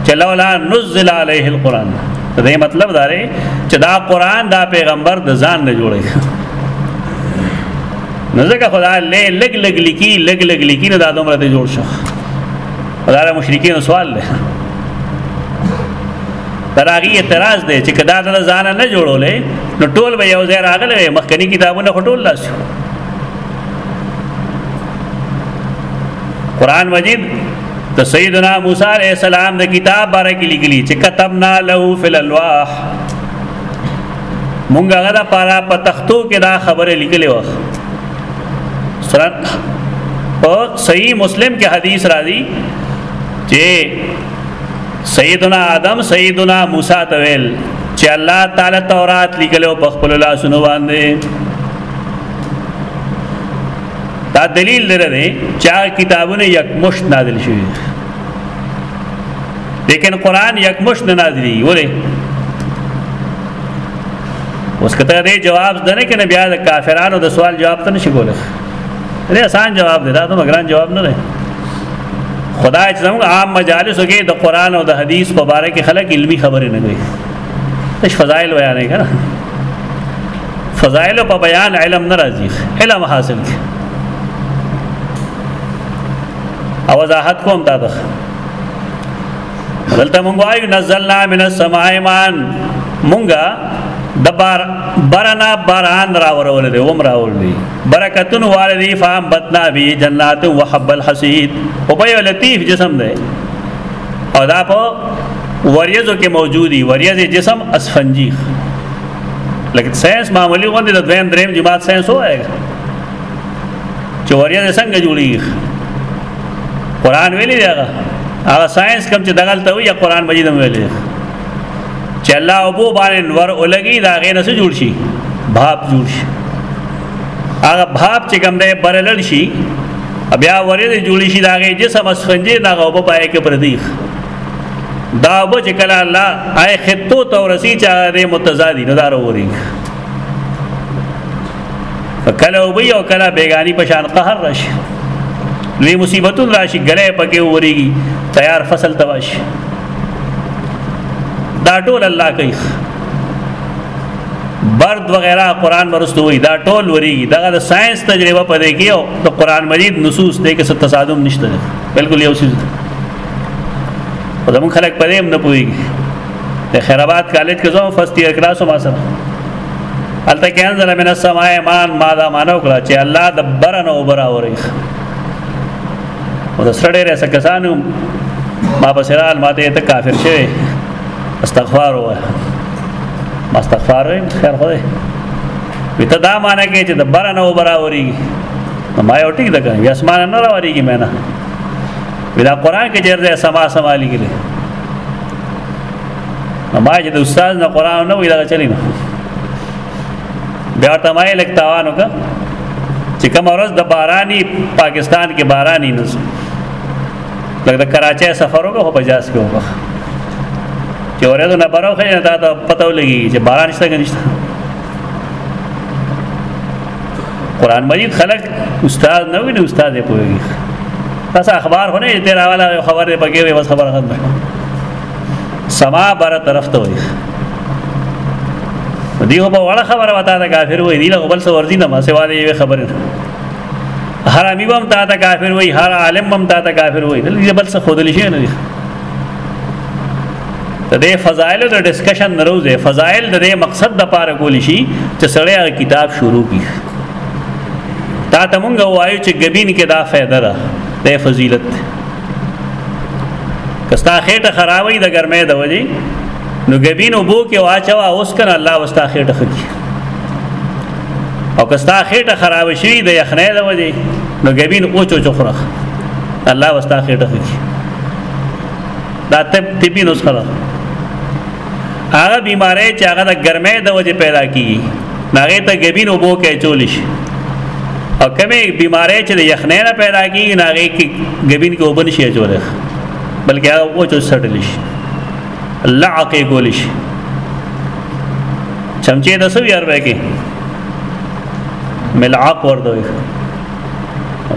چې لولا نزل علیه القرآن دا یې مطلب دا دی چې دا قرآن دا پیغمبر د ځان نه جوړي نو ځکه خدا لې لګ لګ لیکي لګ لګ لیکي نه دا دومره ته جوړ شو دا د مشرکین سوال دی تراغي اعتراض دی چې کدا د ځان نه جوړولې نو ټول به یو ځای راغلي مخکنی کتابونه خټول لاس قران مجید د سیدنا موسی علیہ السلام د کتاب باره کې لیکلي چې كتبنا له فی الالواح مونږ هغه د پاره په تختو کې دا خبره لیکلې و سرت په صحیح مسلم کې حدیث راځي چې سیدنا آدم سیدنا موسی ته ویل چې الله تعالی تورات لیکلو په خپل لاسونو باندې دا دلیل لري چې کتابونه یک مشت نازل شوی لیکن قران یک مش نه نازلی وره اوس کته دې جواب دنه کنه بیا د کافرانو د سوال جواب ته نشي کوله دې آسان جواب دی دا ته مګران جواب نه دی خدای چې زموږ عام مجالسو کې د قران او د حدیث په اړه کې خلک علمی خبرې نه کوي ايش فضائل بیان نه کړه فضائل په بیان علم ناراضي علم حاصل کړي او وضاحت کوم دا بخ دلته مونږ وایو نزلنا من السماء ماء مونږه د بار برنا باران راورول دي وم راول دي برکتون والدي فام بتنا بي جنات وحب الحسيد او په یو لطیف جسم ده او دا په وریزو کې موجودي وریز جسم اسفنجی لکه ساينس معمولی غونډه د دویم دریم جماعت ساينس وایي چې وریا د څنګه جوړیږي قران ویلي دی هغه هغه ساينس کوم چې دغلت وي یا قران مجید هم ویلي چې الله ابو باندې ور اولګي دا غې نه جوړ شي باب جوړ شي هغه باب چې کوم دی برلل شي بیا ورې د جوړی شي دا غې جسم اسفنجي دا غو په پای کې پردیخ دا به چې کله الله آی خطو تو رسی چا دې متضادی نه دارو وری کله وبي او کله بیگانی په شان قهر راشي لوی مصیبتون راشي غلې پکې وریږي تیار فصل تواشي دا ټول الله کوي برد وغیرہ قران ورستو وي دا ټول وریږي دا د ساينس تجربه پدې کې او د قران مجید نصوص دې کې څه تصادم نشته بالکل یو څه خو زمون خلک په دې هم نه پوهېږي د خیر آباد کالج کې زه فرست ایئر کلاس ما سره هلته کې انزل من السماء ایمان ما دا مانو کړه چې الله د برن او برا اوري او د سړې رس کسانو ما بسرال ماته ته کافر شوی استغفار وای ما استغفار وای خیر خو دې وته دا معنی کې چې د برن او برا اوري ما یو ټیک ده کوي اسمان نه راوريږي مې نه دا قران کې ډېر ځای سما سما لګیلې ما چې د استاد نه قران نه ویل چلی نه بیا ته ما یې لکتاوانو کا چې کوم ورځ د بارانی پاکستان کې بارانی نه سو لکه د کراچۍ سفر وکړو په جاز کې وکړو چې ورځ نه بارو خې نه دا پته ولګي چې باران شته که نشته قران مجید خلق استاد نه ویني استاد یې پوهیږي تاسو اخبار هونه یې تیر والا خبر یې پکې وي بس خبره ختمه سما بر طرف ته وي دی هو په وړه خبره وتا دا کافر وي دی له بل څه ورځي نه ما سیوا دی خبره حرامي بم تا ته کافر وای هر عالم بم تا ته کافر وای دلته بل څه خودل شي نه د دې فضایل د ډسکشن نروزه فضایل د دې مقصد د پاره کول شي چې سړی هغه کتاب شروع کړي تا ته مونږ وایو چې غبین کې دا فائدہ ده د فضیلت کستا خېټه خرابې د ګرمې د وجې نو غبین وبو کې واچوا اوس کنه الله واستا خېټه خکی او کستا خېټه خراب شي د یخنې د وجې نو غبین اوچو چخره الله واستا خېټه خکی دا طب طبي نسخه ده هغه بیماری چې هغه د ګرمۍ د وجې پیدا کیږي هغه ته ګبین وبو کې چول شي او کمه بیماری چې د یخنۍ نه پیدا کیږي هغه کې ګبین کې وبن شي چول بلکې هغه و چې سټل شي لعقه کول شي چمچه د سوي اربه کې ملعق ورته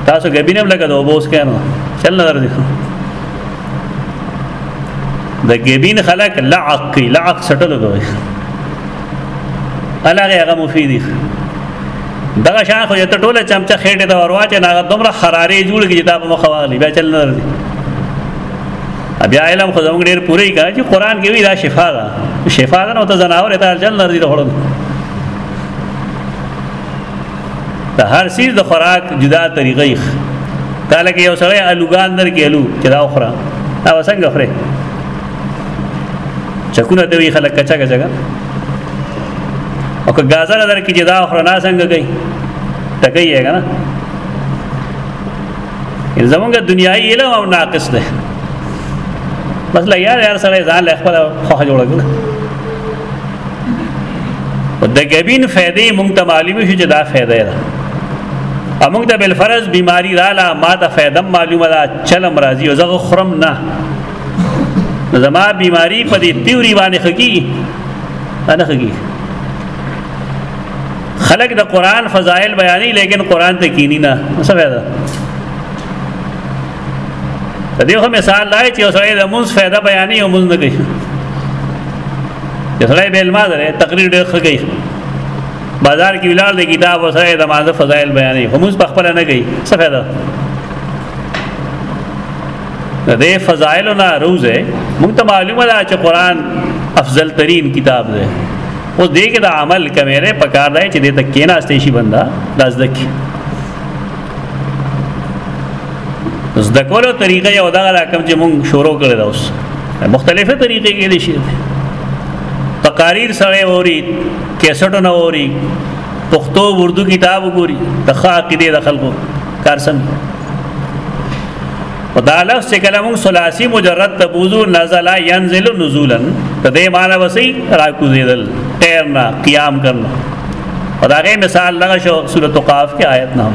تاسو کې بینم لګا د اوبوس کانو چل نظر دي د ګبین خلق لعق کی لعق سټلو دوی الګه هغه مفیدی دغه شان خو ته ټوله چمچه خېټه دا ورواچ نه هغه دومره خرارې جوړ کی دا په مخ واغلی بیا چل نظر دي بیا علم خو زموږ ډیر پوری کا چې قران کې وی دا شفا ده شفا ده نو ته زناور ته جل نظر دي وړل د هر سیز د خوراک جدا طریقه یې کله کې یو سړی الوګان در کې الو چې دا اخره دا وسنګ اخره چکونه ته وی خلک کچا کچا او که غازر در کې جدا اخره نه څنګه کوي تکي یې کنه زمونږ دنیایي علم او ناقص ده بس لا یار یار سره ځان له خپل خوخه جوړ کړ د غبین فائدې مونږ ته معلوم شي چې دا فائدې ده امونږ ته بل فرض بیماری رااله ما ته فائدې معلومه ده چلم راضی او زغه خرم نه زما بیماری په دې تیوري باندې خکی انا خکی خلق د قران فضائل بیانې لیکن قران ته کینی نه څه فائدہ د دې خو مثال دا چې یو سړی د مونږ فایده بیانې او مونږ نه کوي یو سړی به علم لري تقریر ډېر ښه کوي بازار کې ولاړ دی کتاب او سره د مازه فضایل بیانې خو مونږ په خپل نه کوي څه فایده د دې فضایل نه روزه مونږ ته معلومه ده چې قران افضل ترین کتاب دی او دې کې د عمل کمیره پکار دی چې دې ته کیناسته شي بندا داس دکی زده کولو طریقه یو دا ده کوم چې مونږ شروع کړی دا اوس مختلفه طریقې کې دي شي تقاریر سره ووري کیسټونه ووري پښتو اردو کتاب وګوري د خاقیده د خلکو کارسن او دا لفظ چې کلمو ثلاثي مجرد تبوزو نزل ينزل نزولا ته دې معنی وسی راکوزیدل ټیرنا قیام کرنا او دا غي مثال لږه شو سورۃ قاف کې آیت نه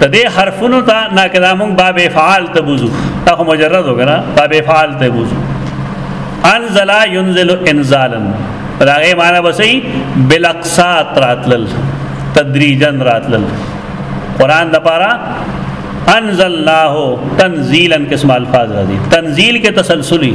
د دې حرفونو ته نا کلامون باب افعال ته بوزو دا خو مجرد وګرا باب افعال ته بوزو انزل ينزل انزالا راغه معنا بسې بلقصات راتلل تدریجا راتلل قران د پاره انزل الله تنزیلا قسم الفاظ راځي تنزیل کې تسلسلی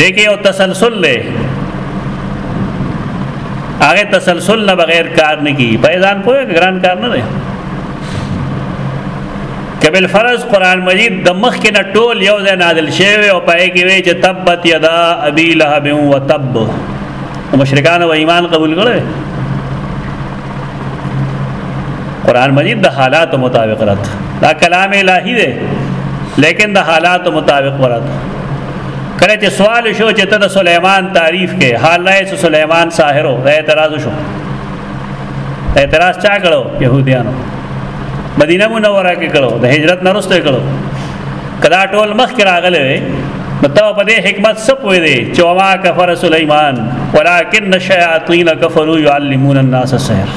دغه یو تسلسل له هغه تسلسل نه بغیر کار نه کی په ځان پوهه ګران کار نه دی کبل فرض قران مجید د مخ کې نه ټول یو ځای نازل شوی او پای کې وی چې تبت یدا ابي لهب وتب مشرکان و ایمان قبول کړي قران مجید د حالات مطابق رات دا کلام الهی دی لیکن د حالات مطابق ورات کله چې سوال شو چې ته د سليمان تعریف کې حال راي چې سليمان ساحر او اعتراض شو اعتراض چا کړو يهوديانو مدینه منوره کې کړو د هجرت نه وروسته کړو کدا ټول مخ کې راغلی وي نو ته په دې حکمت څه پوه دی چې وما کفر سليمان ولكن الشياطين كفروا يعلمون الناس السحر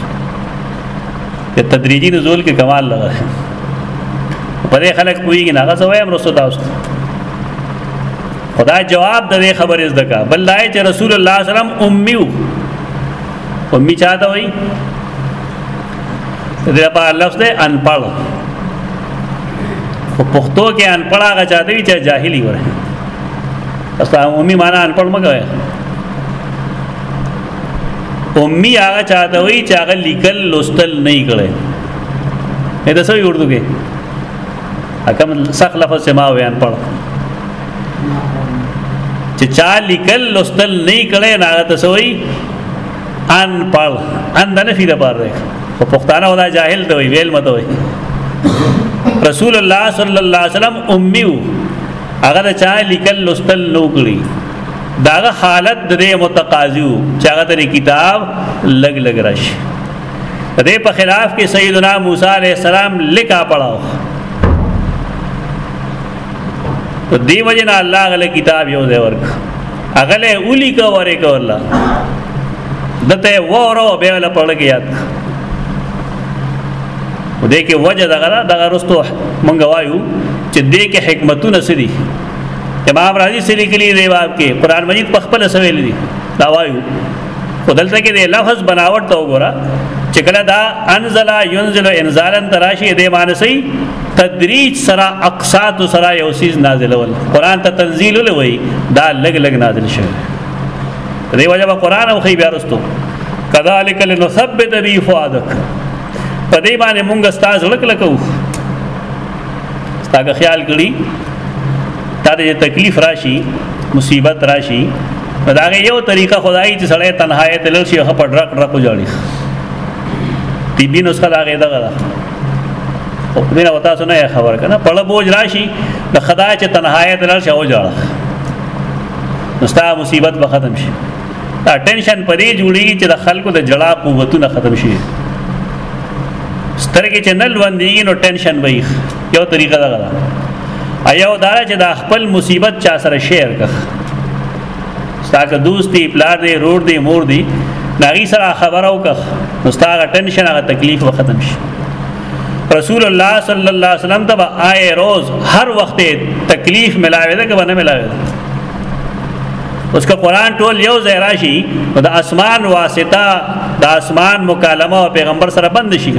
د تدریجي نزول کې کمال لږه په دې خلک پوېږي نه غزه وایم رسول تاسو خدا جواب د دې خبرې زده کا بل لای چې رسول الله صلی الله علیه وسلم امیو امی چاته وای دې لپاره لفظ دی ان پړ په پښتو کې ان پړ هغه چاته وی چې جاهلی وره اصلا عمومي معنی ان پړ مګوي امي هغه چاته وی چې هغه لیکل لوستل نه کړي اې د سوي اردو کې حکم سخت لفظ سما وي ان پړ چې چا لیکل لوستل نه کړي نه هغه تسوي ان پړ ان د نفي د بار دی او پښتانه ولا جاهل دی ویل مته وي رسول الله صلی الله علیه وسلم امیو هغه چا لیکل لستل نو کړی داغه حالت د متقاضیو چې هغه ترې کتاب لګ لګ راشي دې په خلاف کې سیدنا موسی علیہ السلام لکا پڑھاو دی وجنا الله غل کتاب یو دی ورک هغه له اولی کا وره کولا دته وره به له پړګ یاد ودې کې وجه دغه دغه رستو مونږ وایو چې دې کې حکمتونه سړي امام رازي سړي کې لري باب کې قران مجید په خپل سویل دي دا وایو خو دلته کې د لفظ بناوټ ته وګوره چې کله دا انزل ينزل انزالا تراشی دې معنی سي تدریج سرا اقساط سرا یو سیز نازل ول قران ته تنزيل ول وي دا لګ لګ نازل شوی دی وجه به قران او خي بیا رستو کذالک لنثبت بی فؤادک په دې باندې مونږ استاد لک لکو تاګه خیال کړی تا دې تکلیف راشي مصیبت راشي نو دا یو طریقه خدای چې سړی تنهایی ته لړ شي هغه په ډرک ډرک جوړي طبي نسخه دا غي دغه ده او دینه وتا سونه خبر کنه پړه بوج راشي د خدای چې تنهایی ته لړ شي او جوړه نو ستا مصیبت به ختم شي دا ټینشن پرې جوړي چې د خلکو د جړا قوتونه ختم شي سترګې چې نل وندېږي نو ټینشن وي یو طریقه دا ده ایو دا چې دا خپل مصیبت چا سره شیر کړ ستاسو دوست دی پلار دی رور دی مور دی ناغي سره خبره وکړه نو ستاسو ټینشن هغه تکلیف ختم شي رسول الله صلی الله علیه وسلم ته آئے روز هر وخت تکلیف ملاوي ده که نه ملاوي ده اوس که قران ټول یو ځای راشي نو د اسمان واسطه د اسمان مکالمه او پیغمبر سره بند شي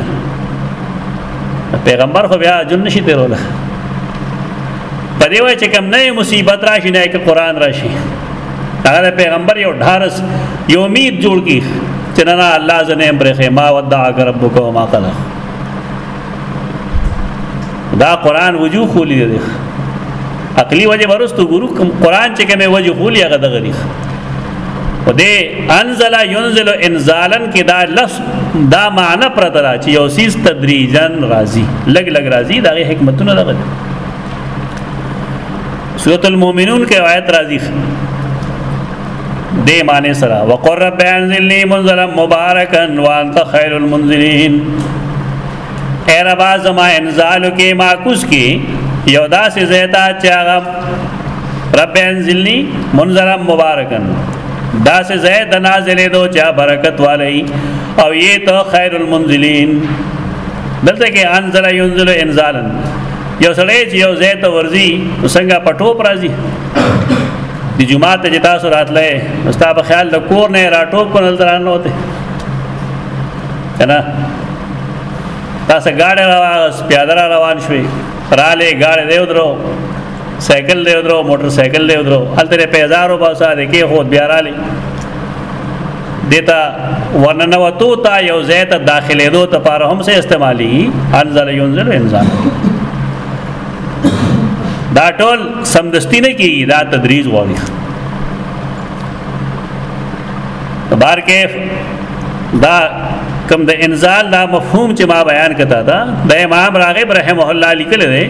پیغمبر خو بیا جن نشي تیروله په دې وای چې کم نه مصیبت راشي نه کې قران راشي هغه پیغمبر یو ډارس یو امید جوړ کی چې نه الله زنه برخه ما ودع ربک وما قلق دا قران وجو خولی دی عقلی وجه ورستو ګورو کوم قران چې کومه وجه خولي هغه دغه دي او دې انزل ينزل انزالن کې دا لفظ دا معنی پرته را چې یو سیس تدریجن راضی لګ لګ راضی دا حکمتونه دغه دي سورۃ المؤمنون کې آیت راضی دې معنی سره وقر رب انزلني منزلا مبارکا وانت خير المنزلين اے ربا زما انزالو کې معکوس کې یو داسې زیتا چې هغه رب انزلنی منظرم مبارکن دا سے زید نازل دو چا برکت والی او یہ تو خیر المنزلین دلته کې انزل ينزل انزالا یو سړی چې یو زیت ورزي څنګه پټو پرازي د جمعه ته جتا سره راتلې استاد خیال د کور نه راټوپ کول درانه وته کنه تاسو ګاډه راوغس پیاده را روان شوي خراله ګاډه دی ودرو سایکل دی ودرو موټر سایکل دی ودرو الته په هزارو باسا دی کې خود بیا رالی دیتا ورننوتو تا یو زیت داخلې دو ته پاره هم سه استعمالي انزل ينزل انسان دا ټول سمدستی نه کیږي دا تدریج غواړي بار کیف دا کوم د انزال دا مفهوم چې ما بیان کړه دا د امام راغب رحمه الله لیکل دی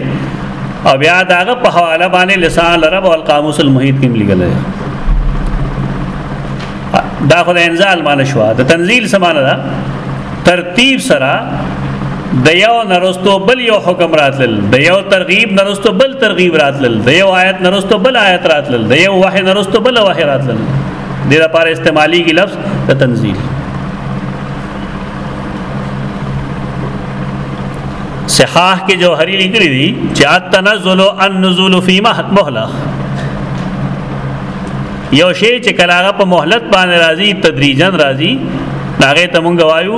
او بیا داغه په حواله باندې لسان العرب او القاموس المحیط کې لیکل دی دا خو د انزال معنی شو د تنزیل سمانه دا ترتیب سره د یو نرستو بل یو حکم راتلل د یو ترغیب نرستو بل ترغیب راتلل د یو آیت نرستو بل آیت راتلل د یو وحی نرستو بل وحی راتلل د لپاره استعمالي کی لفظ د تنزیل صحاح کې جوهری لیکلي دي چې التنزل النزول فی مهله یو شی چې کلاغه په مهلت باندې راځي تدریجا راځي هغه ته مونږ وایو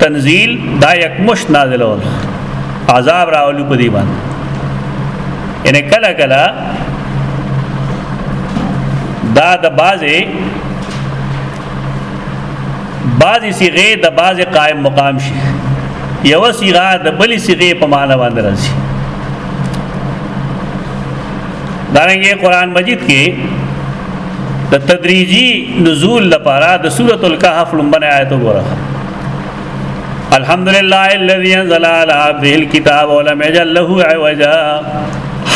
تنزيل دا یک مشت نازل ول عذاب راولو په دی باندې ان کله کله دا د بازه بعضی صيغه د بعض قائم مقام شي یو صيغه د بلی صيغه په معنا باندې راځي دارنګه قران مجید کې د تدریجی نزول لپاره د سورۃ الکهف لومبنه آیت وګوره الحمدلله الذي انزل على عبده الكتاب ولم يجعل له عوجا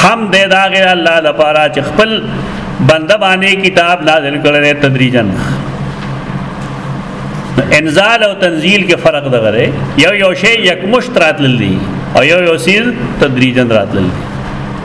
حمد دې داغه الله لپاره چې خپل بنده باندې کتاب نازل کړی تدریجن انزال او تنزیل کې فرق دغه دی یو یو شی یک مشترات للی او یو یو سیز تدریجن راتللی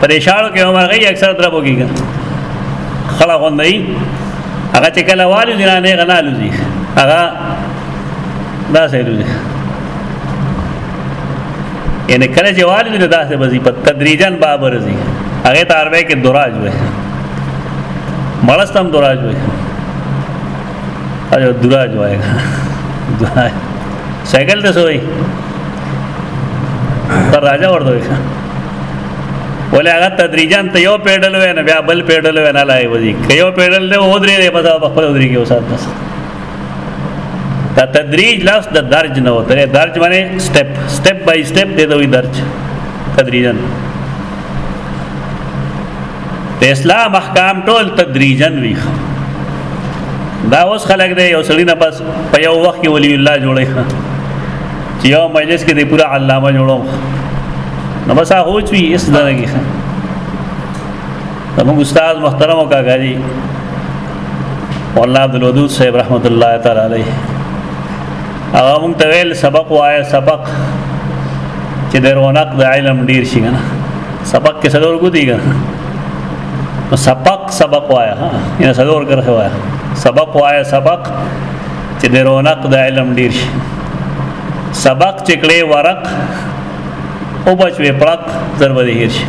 پر اشارو کې مرغۍ اکثر تر بوګيږي خلا غوندې هغه چې کله والو دي نه غنا لوزي هغه دا سه لوزي یعنی کله چې والو دي دا سه بزي په تدریجن بابر زی هغه تاربه کې دراج وې مړستم دراج وې اجو دراج وای دراج سایکل ته سوې تر راځه ورته ولې هغه تدریجان ته یو پیډل وې نه بیا بل پیډل وې نه لای وځي که یو پیډل له ودرې دی پتا په خپل ودرې کې وسات بس دا تدریج لفظ د درج نه وته درج معنی سټپ سټپ بای سټپ دی دوی درج تدریجان د اسلام احکام ټول تدریجا وی دا اوس خلک دی یو سړی نه پس په یو وخت کې ولی الله جوړی چې یو مجلس کې دی پورا علامه جوړو نو بس هغه هوچ وی اس درګه زموږ استاد محترم او کاګاری مولانا عبد الودود صاحب رحمت الله تعالی علیه هغه مونږ ته ویل سبق وایه سبق چې د رونق د علم ډیر شي کنه سبق کې څلور کو دی کنه نو سبق سبق وایه ها ان څلور کرخه وایه سبق وایه سبق چې د رونق د علم ډیر شي سبق چې کړي ورق او بچ وی پړق ضرب دی هیر شي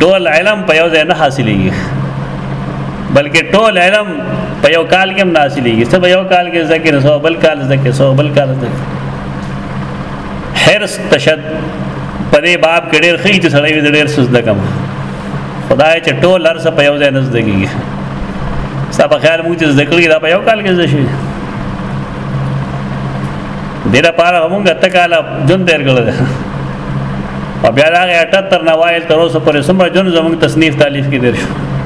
ټول علم په یو ځای نه حاصلېږي بلکې ټول علم په یو کال کې هم ناسلیږي څه په یو کال کې ذکر سو بل کال ذکر سو بل کال ذکر حرس تشد په دې باب کې ډېر خې چې سړی دې ډېر سوزده کم خدای چې ټول هر څه په یو ځای نه زده کیږي ستا په خیال موږ چې زده کړی دا په یو کال کې زده شي دې لپاره موږ اته کاله جون تیر کړل او بیا دا 78 نوایل تر اوسه پورې سمره جون زموږ تصنیف تالیف کې درشو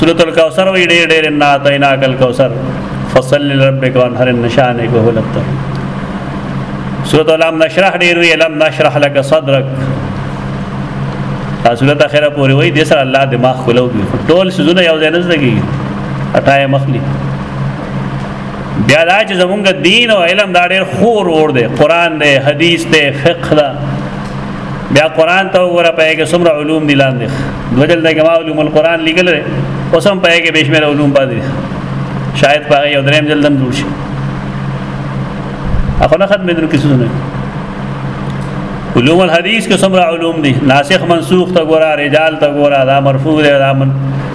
سورۃ الکوثر وی ډېر ډېر ان اعطینا کل کوثر فصل لربک وانحر النشان کو هلت سورۃ الام نشرح ډېر وی لم نشرح لك صدرك سورۃ اخره پوری وی د سر الله دماغ خلو دی ټول سيزونه یو ځای نزد کی اٹای مخلی بیا دا چې زمونږ دین او علم دا ډېر خور ور دی قران دی حدیث دی فقه دی بیا قران ته وګوره پې کې څومره علوم دي لاندې دوه جلد کې ما علوم القرآن لیکل لري اوس هم پې کې بشمیر علوم پاتې شاید پاره یو دریم جلد هم جوړ شي اخو نه ختمې درو کیسو نه علوم الحدیث کې څومره علوم دي ناسخ منسوخ ته ګوره رجال ته ګوره دا مرفوع دی دا من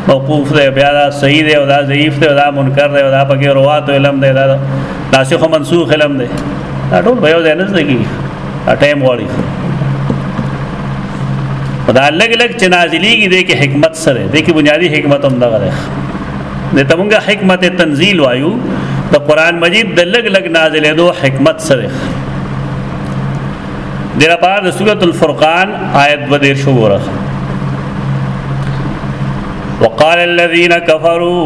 موقوف دی بیا دا صحیح دی او دا ضعیف دی دا منکر دی دا پکې روات علم دی دا ناسخ منسوخ علم دی دا ټول به یو ځای نه ځي ټایم غواړي دا لګ لګ چې نازلېږي دې کې حکمت سره دې کې بنیادی حکمت هم دغه ده د تمنګه حکمت تنزيل وایو د قران مجید د لګ لګ نازلې دو حکمت سره د لپاره د سورۃ الفرقان آیت و دیر شو ورخ وقال الذين كفروا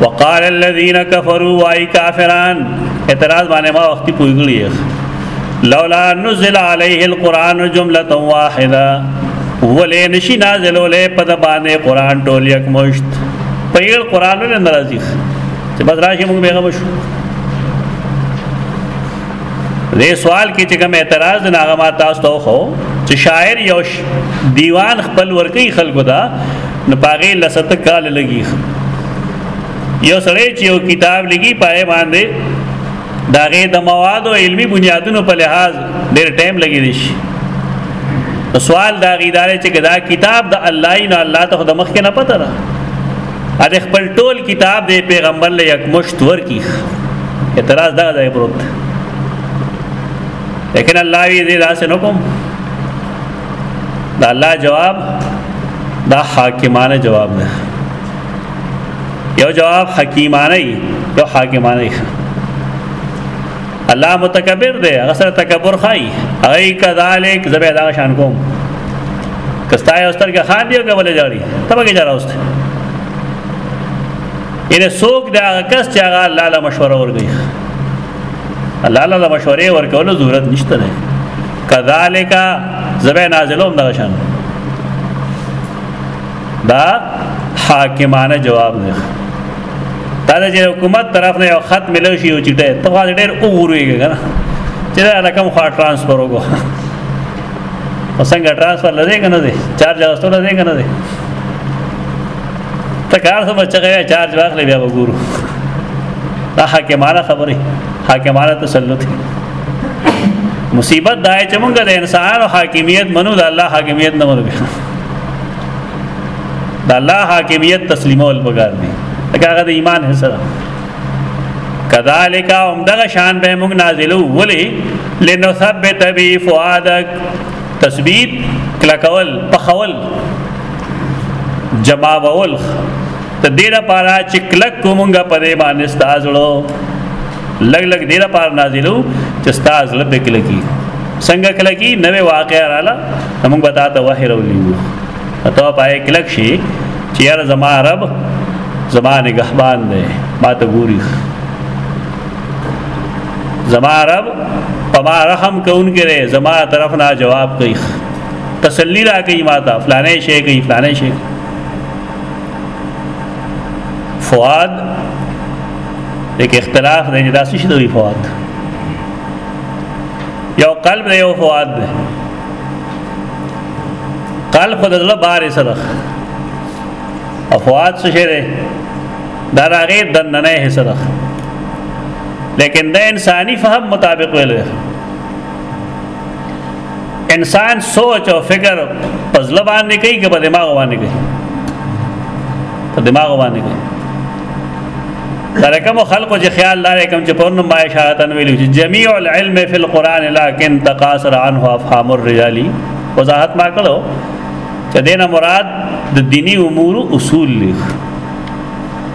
وقال الذين كفروا واي كافران اعتراض باندې ما وختي پویګلی لولا نزل عليه القران جمله واحده ولې نشي نازل ولې په د باندې قران ټول یک مشت په یو قران نه ناراضي چې بس راشي موږ بیغه شو دې سوال کې چې کوم اعتراض نه هغه ما تاسو ته خو چې شاعر یو دیوان خپل ورکی خلکو دا نو پاغه لسته کال لګي یو سړی چې یو کتاب لګي پای باندې داغه د مواد او علمی بنیادونو په لحاظ ډېر ټایم لګي دي شي سوال دا غیدار چې دا کتاب د الله نه الله ته د مخ کې نه پته را ا د خپل ټول کتاب د پیغمبر له یک مشت ور کی اعتراض دا ځای پروت لیکن الله یې دې داسې نو کوم دا الله جواب دا حاکمانه جواب ده یو جواب حکیمانه یو حاکمانه الله متکبر دی هغه سره تکبر خای ای کذالک زبې دا شان کوم کستا یو سترګه خان دی کوله جاړي تبه کې جارا اوسته یعنی څوک دا کس چې هغه الله له مشوره ورګي الله له مشورې ورکول ضرورت نشته نه کذالک زبې نازلوم دغه شان دا حاکمانه جواب دی دا د حکومت طرف نه یو خط ملو شي او چټه ته غواړې ډېر وګورويږي کنه چې دا رقم خو ترانسفر وګو وسنګ ترانسفر لدې کنه دي چارج واستو لدې کنه دي ته کار څه بچغه چارج واخلې بیا وګورو دا حاکمانه خبره حاکمانه تسلط مصیبت دا چې موږ د انسانانو حاکمیت منو د الله حاکمیت نه منو د الله حاکمیت تسلیمول بګار دي دا هغه د ایمان حصہ ده کذالک هم دغه شان به موږ نازلو ولی لنثبت بی فؤادک تثبیت کلکول پخول جماول ته دې لپاره چې کلک کومګه پرې باندې ستاسو لګ لګ دې لپاره نازلو چې ستا زړه په کله کې څنګه کله کې نوې واقعا رااله موږ به تاسو وحی راولیو ته پای کلک شي چې یار زما رب زما نگهبان دی ما ته ګوري زما رب پما رحم کون کرے زما طرف نه جواب کوي تسلی را کوي ما ته فلانه شي کوي فلانه شي فواد لیک اختلاف دی چې دا څه شي دوی فواد یو قلب دی یو فواد دی قلب خو د زړه بارې سره او فواد څه شي دی دا د هغې دننه حصه ده لیکن د انساني فهم مطابق ویل دی انسان سوچ او فکر په زړه باندې کوي که په دماغ باندې کوي په دماغ باندې کوي دا کوم خلکو چې خیال لري کوم چې پرون ما اشاره تن ویلو چې جميع العلم فی القران لكن تقاصر عنه افهام الرجال وضاحت ما کړو چې دینه مراد د دینی امور اصول لري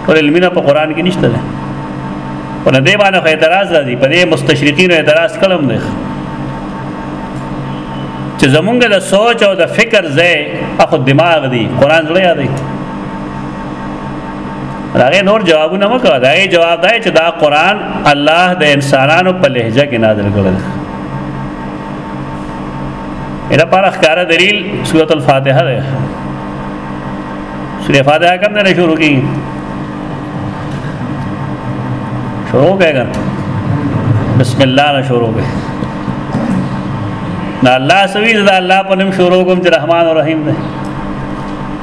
پر علمنا په قران کې نشته ده په دې باندې خو اعتراض راځي په دې مستشرقین اعتراض کلم نه چې زمونږ د سوچ او د فکر ځای اخو دماغ دی قران زړه یادې راغې نور جوابونه مکو دا یې جواب دی چې دا قران الله د انسانانو په لهجه کې نازل کړل اله پر اخکار دلیل سورۃ الفاتحه ده سورۃ فاتحه کوم نه شروع کی شروع کېږي بسم الله نه شروع کېږي دا الله سوي دا الله په نوم شروع کوم چې رحمان او رحیم ده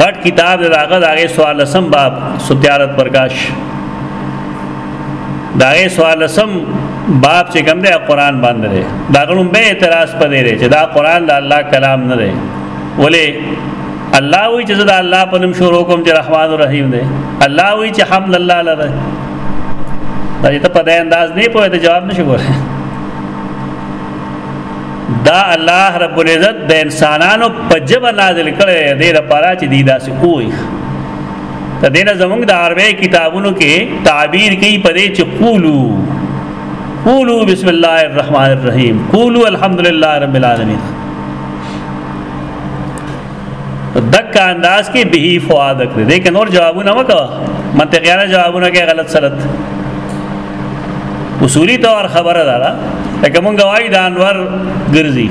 غټ کتاب دی داغه داغه سوال لسم باب ستیارت پرکاش داغه سوال لسم باب چې کوم دی قرآن باندې دی داغه نوم به اعتراض پدې دی چې دا قرآن د الله کلام نه دی ولې الله وی چې دا الله په نوم شروع کوم چې رحمان الرحیم دی الله وی چې حمد الله لره دا ته په دې انداز نه پوهه ته جواب نشي ورکړي دا الله رب العزت د انسانانو په جبه نازل کړي دی لپاره چې دی داسې کوی ته دینه زمونږ د عربی کتابونو کې تعبیر کوي په دې چې قولو قولو بسم الله الرحمن الرحیم قولو الحمدلله رب العالمین دک انداز کې به فواد کړ دې کې نور جوابونه وکړه منطقيانه جوابونه کې غلط سلط اصولی طور خبره ده لکه مونږ وایي د انور ګرځي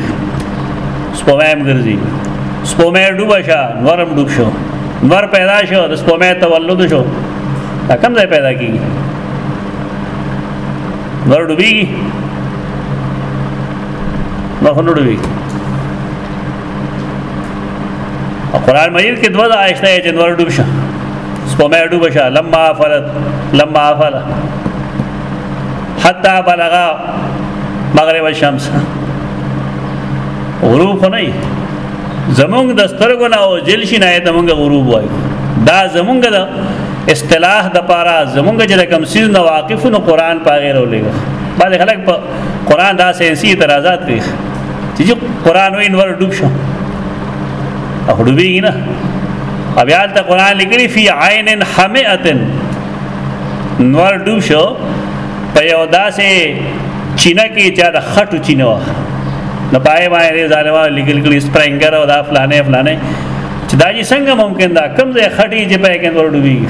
سپومیم ګرځي سپومې ډوب شو نورم ډوب شو نور پیدا شو د سپومې تولد شو دا کوم ځای پیدا کیږي نور ډوبېږي نور هنو ډوبېږي قرآن مجید کې دوه آیات شته چې نور ډوب شه سپومه ډوب شه لما فلت لما فل حتا بلغ مغرب الشمس غروب خو نه زمونږ د سترګو نه او جل شي نه ته مونږ غروب وایو دا زمونږ د اصطلاح د پاره زمونږ چې کوم سیز نه واقف نو قران پاغه رولېږي باندې خلک په قران دا ساينسي اعتراضات کوي چې قران وین ور ډوب شو او ډوبېږي نه بیا ته قران لیکلی فی عین حمئه نور ډوب شو په یو داسې چینه کې چې دا خټو چینه و نو پای باندې ظالما لیکل کړي سپرینګر او دا فلانه فلانه چې دا یې څنګه ممکن دا کم ځای خټي چې پای کې ور ډوبېږي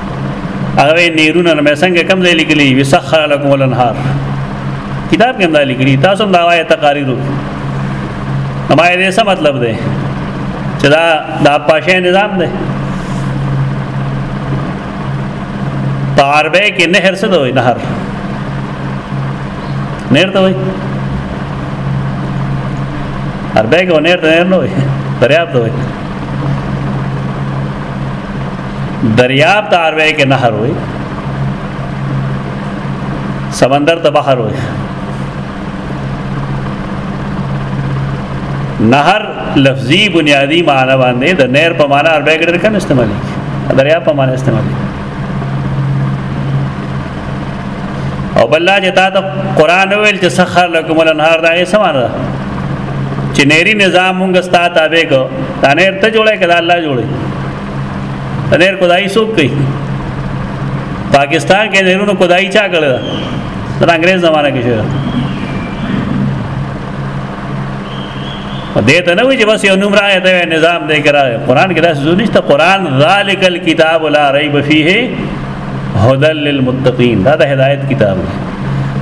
هغه نیرونه مې څنګه کم ځای لیکلي وسخر لكم الانهار کتاب کې هم دا لیکلي تاسو هم دا وایي تقاریرو اما یې څه مطلب دی چې دا د پاشه نظام دی په عربی کې نهر څه دی نهر نهر ته وایي عربی کې نهر ته نهر نه وایي دریاب ته وایي دریاب ته عربی کې نهر وي سمندر ته بحر وي نهر لفظي بنیادی معنی باندې د نهر په معنی عربی کې ډېر کم استعمالي دریاب په معنی استعمالي او بل لا چې تا ته قران ویل چې سخر لكم الانهار دا یې سمانه چې نهري نظام مونږ ستا تابع کو دا نهر ته جوړه کړه الله جوړه نیر کودای څوک کوي پاکستان کې نیرونو کودای چا کړل دا انګريز زمانہ کې شوی دې ته نه وی چې بس یو نوم راځي ته نظام دې کرا قرآن کې دا څه نشته قرآن ذالک الكتاب لا ریب فیه هدل للمتقین دا د هدایت کتاب دی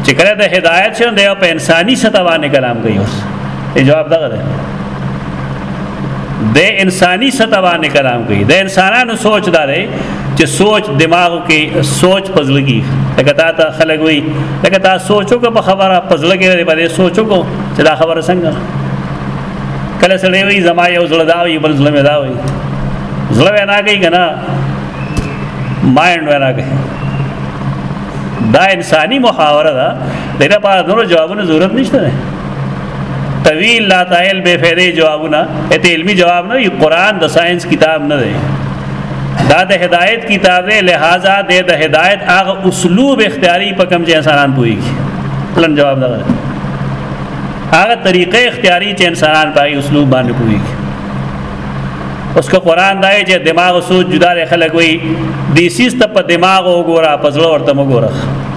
چې کله د هدایت شون دی په انساني سطح باندې کلام کوي اوس جواب دا غره د انساني سطح باندې کلام کوي د انسانانو سوچ دا دی چې سوچ دماغ کې سوچ پزل کی لکه تا ته خلک وي لکه تا سوچو کو په خبره پزل کې لري باندې سوچو کو چې دا خبره څنګه کله سړی وي زما یو زړه دا وي بل زړه مې دا وي زړه وینا کوي کنه مایند وینا کوي دا انساني محاوره ده دغه په نور جوابونو ضرورت نشته طویل لا تایل بے فیدې جوابونه اته علمی جواب نه وي قران د ساينس کتاب نه دی دا د هدایت کتاب دی لہذا د هدایت هغه اسلوب اختیاري په کم چې انسانان پوي پلن جواب دا هغه طریقې اختیاري چې انسانان پای اسلوب باندې پوي اوس که قران دای چې دماغ سوچ جدا لري خلک وي دیسیس ته په دماغ وګوره په زړه ورته وګوره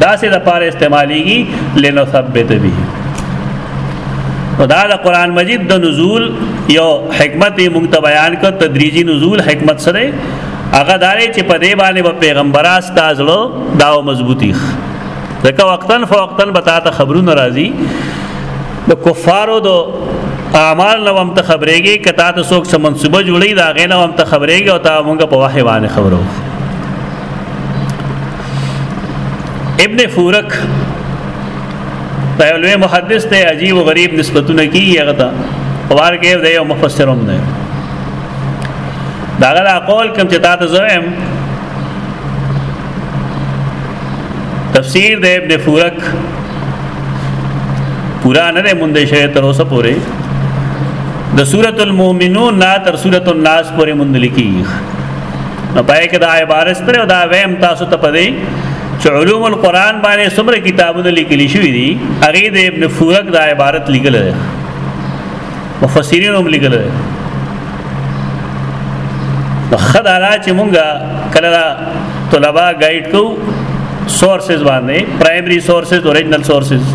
داسې د پاره استعماليږي لنثبت به دا د قران مجید د نزول یو حکمت یې مونږ ته بیان کړ تدریجی نزول حکمت سره هغه داري چې په دې باندې په پیغمبر استازلو دا مضبوطی ځکه وقتن فوقتن بتا ته خبرونه راځي د کفارو د اعمال نو هم ته خبرېږي کته ته څوک سم منسوبه جوړي دا غې نو هم ته خبرېږي او تا مونږ په وحی باندې خبرو ابن فورک دا یو لوی محدث دی عجیب او غریب نسبتونه کیږي هغه ته وار کې دی یو مفسر هم دی دا غلا قول کوم چې تا ته زویم تفسیر د ابن فورک پورا نه ده مونږ شوی تر اوسه پورې د سورۃ المؤمنون نا تر سورۃ الناس پورې مونږ لیکي نو پای کې دا عبارت ستره او دا ویم تاسو ته پدې چې علوم القرآن باندې څومره کتابونه لیکل شوي دي هغه د ابن فورک دا عبارت لیکل دی مفسرین هم لیکل دی نو خدای چې مونږه کله طلبه گائیډ کو سورسز باندې پرایمری سورسز اوریجنل سورسز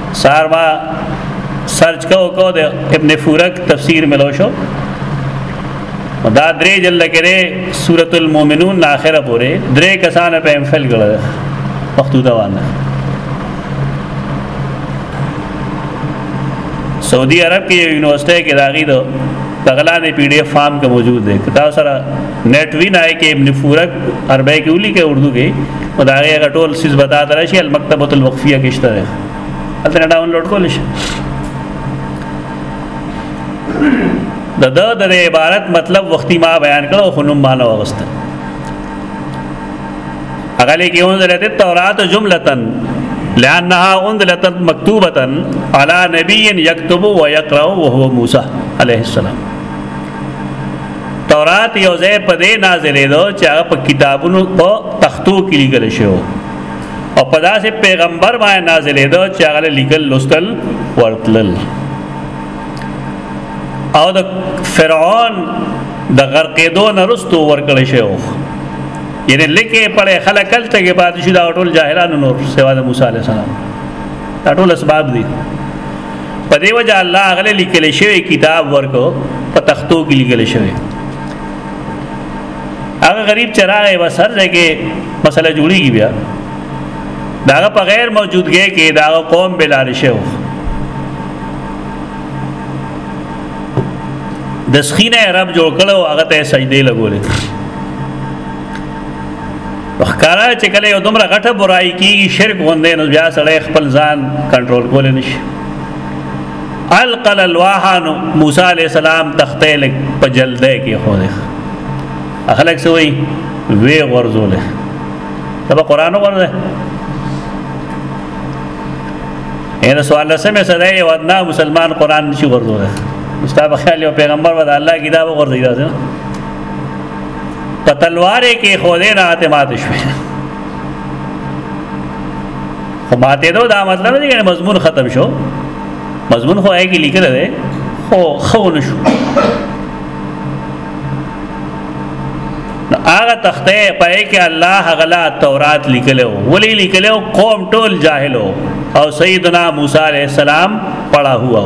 سار ما سرچ کو کو د ابن فورک تفسیر ملو شو دا درې جلد کې سورۃ المؤمنون نه اخره پورې درې کسان په ام فل کړل وختو دا وانه سعودي عرب کې یونیورسيټي کې راغی دو دغلا دی پی ډی ایف فارم کې موجود دی کتاب سره نیټ وی نه کې ابن فورک عربی کې ولي کې اردو کې او دا هغه ټول سیس بتا درا شي المکتبه الوقفیه کې شته ده الته ډاونلوډ کول شي د د د عبارت مطلب وختي ما بیان کړو خو نوم مانو واغسته هغه لیکي انزلت التوراۃ جملة لانها انزلت مکتوبة على نبي يكتب ويقرأ وهو موسى عليه السلام تورات یو ځای په دې نازلې دو چې هغه په کتابونو په تختو کې لیکل شوی او په داسې پیغمبر باندې نازلې دو چې هغه لیکل لوستل ورتلل او د فرعون د غرقېدو نه رستو ورکړی شو یعنی لکه پړې خلک کلته کې بعد شو دا ټول جاهلانو نور سوا د موسی عليه السلام دا ټول اسباب دي په دی وجه الله غل لیکل شوی کتاب ورکو په تختو کې لیکل شوی هغه غریب چراغه بس هر ځای کې مسله جوړیږي بیا داغه په غیر موجودګۍ کې دا قوم بلار شو د سخینه رب جوړ کړو هغه ته سجدي لګولې ښکارا چې کله یو دومره غټه برای کیږي شرک غوندې نو بیا سړی خپل ځان کنټرول کول نشي القل الواحن موسی علی السلام تختې لګ په جلده کې خو دې اخلک سوی وی ورزول تبا قران ورزه ان سوال لسمه سره یو ادنا مسلمان قران نشي ورزول مستاب خیال یو پیغمبر ود الله کتاب ورزول په تلوارې کې خو دې نه اته مات شوې خو ماته دو دا مطلب دی چې مضمون ختم شو مضمون خو هغه کې لیکل دی خو خو نشو هغه تخته پې کې الله غلا تورات لیکلو ولی لیکلو قوم ټول جاهلو او سیدنا موسی علیہ السلام پڑا ہوا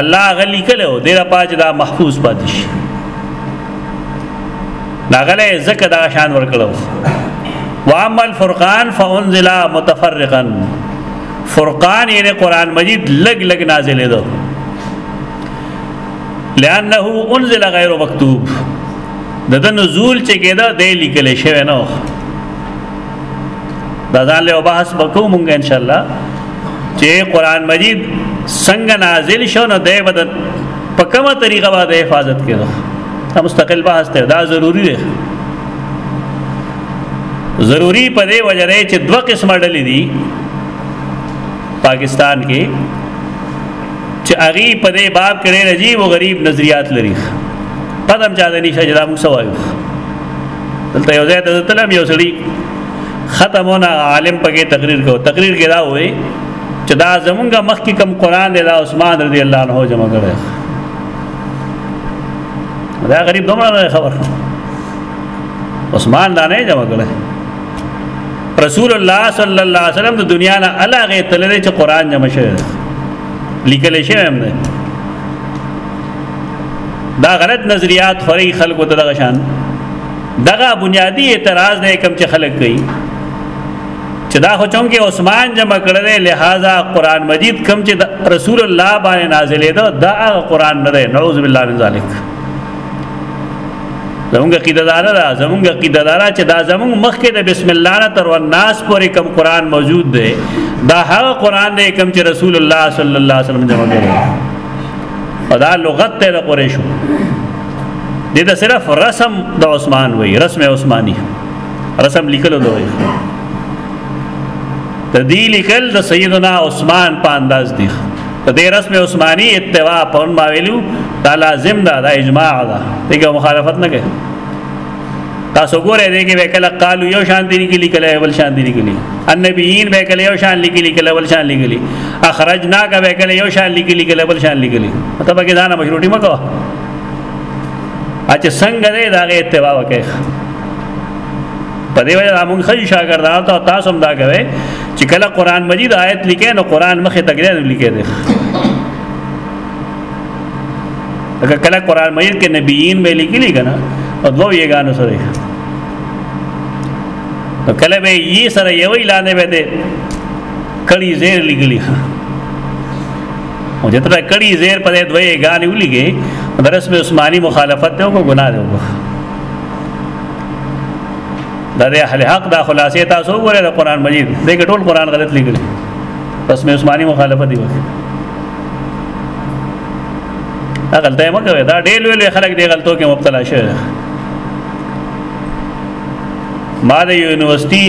الله غلی کلو دیر پاج دا محفوظ پاتش ناغله زکه دا شان ورکړو واما الفرقان فانزل متفرقا فرقان یې قران مجید لګ لګ نازلې دو لانه انزل غیر مکتوب د د نزول چې کېده د لیکل شوی نه دا ځان له بحث وکړو مونږ ان شاء الله چې قران مجید څنګه نازل شو نو د بد په کومه طریقه باندې حفاظت کړو دا مستقل بحث ته دا ضروری دی ضروری په دې وجه دی چې دوه قسمه ډلې دي پاکستان کې چې اغي په دې باب کې ډېر عجیب او غریب نظریات لري قدم چا دې نشه جدا مو سوایو دلته یو ځای ته تلم یو سړی ختمونه عالم پکې تقریر کو تقریر کې دا وې چې دا زمونږ مخکې کوم قران دی دا عثمان رضی الله عنه جمع کړی دا غریب دومره نه خبر عثمان دا نه جمع کړی رسول الله صلی الله علیه وسلم د دنیا نه الګه تللی چې قران جمع شوی لیکل شوی هم دی دا غلط نظریات خوري خلکو ته دغه شان دغه بنیادی اعتراض نه کم چې خلک کوي چې دا خو چون کې عثمان جمع کړل لہذا قران مجید کم چې رسول الله باندې نازلې ده دا هغه قران نه ده نعوذ بالله من ذلک زمونږ عقیده دار ده زمونږ عقیده دار چې دا زمونږ مخکې د بسم الله نه تر وناس پورې کم قران موجود ده دا هغه قران دی کم چې رسول الله صلی الله علیه وسلم جمع کړی او دا لغت ته د قریشو دې دا صرف رسم د عثمان وای رسم عثماني هغه سم لیکلو دی د دې لیکل د سیدنا عثمان په انداز دی د دې رسم عثماني اتباع په ان باویلو دا لازم ده دا اجماع ده دغه مخالفت نه کوي تاسو ګورئ دې کې وکړه قالو یو شان دي کې لیکل اول شان دي کې لیکل النبیین وکړه یو شان لیکل لیکل اول شان لیکل اخرجنا کا وکړه یو شان لیکل لیکل اول شان لیکل مطلب کې دا نه مشروطی مکو اچھا څنګه دې دا غي اتباع وکړي په دې وجه موږ خې شاګردان ته تاسو هم دا کوي چې کله قران مجید آیت لیکې نو قران مخه تګره لیکې دي اگر کله قران مجید کې نبیین به لیکلي کنه او دوه یې غانو سره نو کله به یې سره یو اعلان به دې کړي زیر لیکلي او جتره کړي زیر په دوه یې غانې ولګي درس به عثماني مخالفت ته کو ګناه دی دا د اهل حق دا خلاصې تاسو وګورئ د قران مجید دغه ټول قران غلط لیکل بس مې عثماني مخالفت دی وکړه غلطه مو کوي دا ډېر ویل خلک دې غلطو کې مبتلا شوی ما د یونیورسيټي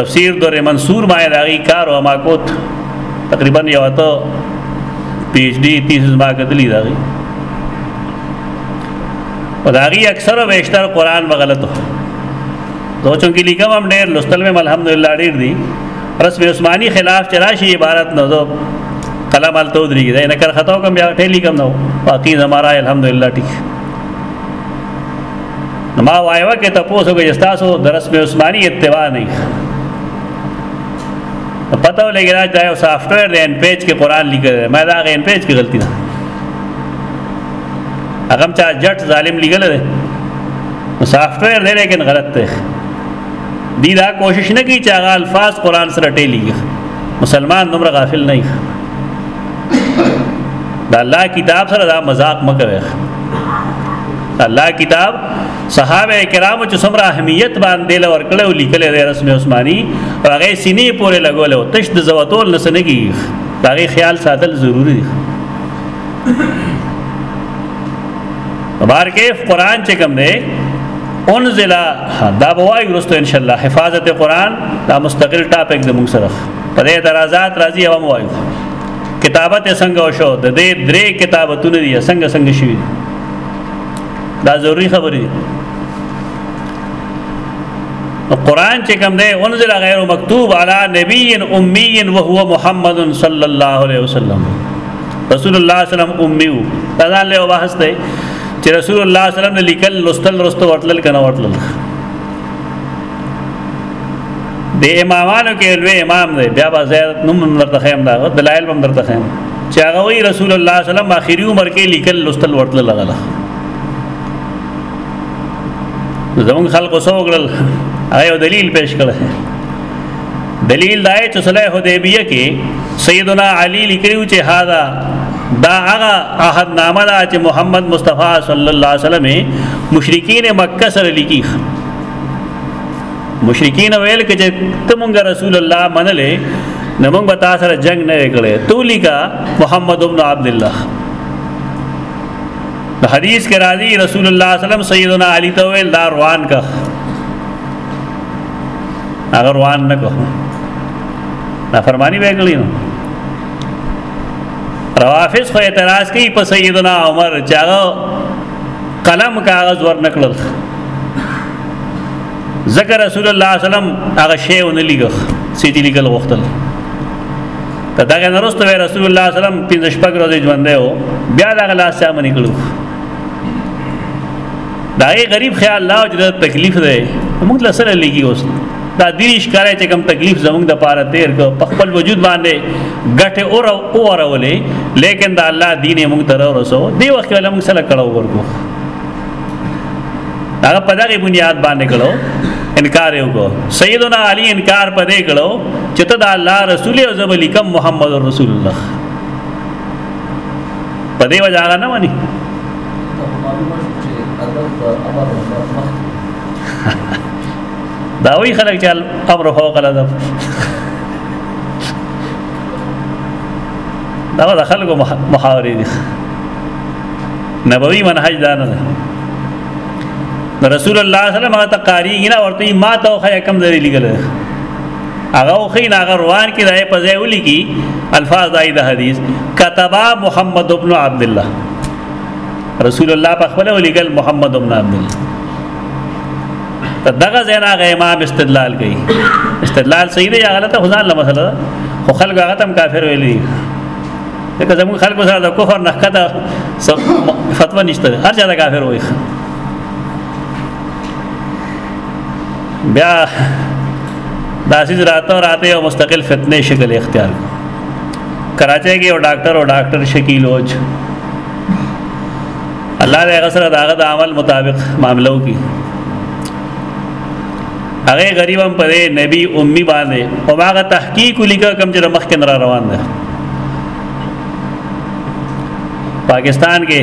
تفسیر در منصور ما داغي کار او ما کوت تقریبا یو ته پی ایچ ډی تیسز ما کتلی داغي او دا غي اکثر ویشتر قران به غلطو زه چونکی لیکم هم ډېر لوستل مې الحمدلله ډېر دي رسم عثماني خلاف چې راشي عبارت نه زه قلم حالت ودرېږي دا نه کر خطا کوم بیا ټیلی کوم نو باقي زمارا الحمدلله ټیک ما وایو کې تاسو کې استاسو درس په عثماني اتباع نه پته ولګی راځي دا یو سافټویر دی ان پیج کې قران لیکل ما دا غي ان پیج کې غلطي ده هغه چا جټ ظالم لګل دی نو سافټویر دی لیکن غلط دی دی دا کوشش نه کوي چې هغه الفاظ قران سره ټیلی مسلمان نمبر غافل نه دی دا الله کتاب سره دا مذاق مکوي الله کتاب صحابه کرام چې څومره اهمیت باندې لور کړو لیکل دی رسم عثماني هغه سینې پورې لګول او تش د زوتول نسنګي هغه خیال ساتل ضروری دی بار کیف قران چې کوم دی انزل دا بوای ورستو ان شاء الله حفاظت قران دا مستقل ټاپک د موږ سره په دې درازات راځي او موایو کتابت څنګه وشو د دې درې کتابتونه دي څنګه څنګه شوي دا ضروری خبرې دي قرآن چې کوم دی انزل غیر مکتوب علی نبی امی وهو محمد صلی الله علیه وسلم رسول الله صلی الله علیه وسلم امي وو دا ځان له بحث دی چې رسول الله صلی الله علیه وسلم لیکل لوستل رستو ورتل کنه ورتل د امامانو کې لوی امام دی بیا به زیات نوم درته خیم دا دلایل هم درته خیم چې هغه وی رسول الله صلی الله علیه وسلم اخیری عمر کې لیکل لوستل ورتل لغله زمون خلکو سوګړل هغه دلیل پیش کړل دلیل دا چې صلح حدیبیه کې سیدنا علی لیکلو چې هاذا دا هغه عهد نامه ده چې محمد مصطفی صلی الله علیه وسلم مشرکین مکه سره لیکي مشرکین ویل کې چې تمونګ رسول الله منلې نو موږ به تاسو سره جنگ نه وکړي تو لیکا محمد ابن عبد الله د حدیث کې راځي رسول الله صلی الله علیه وسلم سیدنا علی ته ویل دا روان کا هغه روان نه کو نا فرمانی به کړی نو روافض خو اعتراض کوي په سیدنا عمر چې هغه قلم کاغذ ور نکړل ذکر رسول الله صلی الله علیه وسلم هغه شی ونه لیکه سیدی لیکل غوښتل ته دا غن رسول الله رسول الله صلی الله علیه وسلم پنځه شپږ ورځې ژوند دی بیا دا غلا سم نکړو دا یې غریب خیال لا چې دا تکلیف دی موږ له سره لګي اوس دا دې ښکارې چې کم تکلیف زموږ د پاره تیر کو په خپل وجود باندې ګټه اور او اورولې لیکن دا الله دین موږ تر ورسو دی وخت له موږ سره کړه ورکو هغه په دغه بنیاد باندې کړو انکار یو کو سیدنا علی انکار پدې کړو چې ته دا الله رسول او زبلی کم محمد رسول الله په دې وجه هغه نه مني دا وی خلک چې امر هو غلا ده دا د خلکو محاورې دي نبوي منهج دا نه ده رسول الله صلی الله علیه وسلم هغه ته قاری نه ورته ما ته خو کم ذری لګل هغه خو نه هغه روان کې راي په ځای ولي کی الفاظ دای د حدیث كتبا محمد ابن عبد الله رسول الله په خپل ولګل محمد ابن عبد الله دغه زینا غ امام استدلال کوي استدلال صحیح دی یا غلطه خدان له مسله خو خلک هغه تم کافر ویلي دغه زمون خلکو سره د کفر نه کته فتوا نشته هر چا د کافر وایي بیا دا سیز راته راته یو مستقل فتنه شکل اختیار کراچۍ کې یو ډاکټر او ډاکټر شکیل اوج الله دې هغه سره داغه د عمل مطابق معاملو کی هغه غریبم په نبی امي باندې او هغه تحقیق لیکه کم چې مخ کې را روان ده پاکستان کې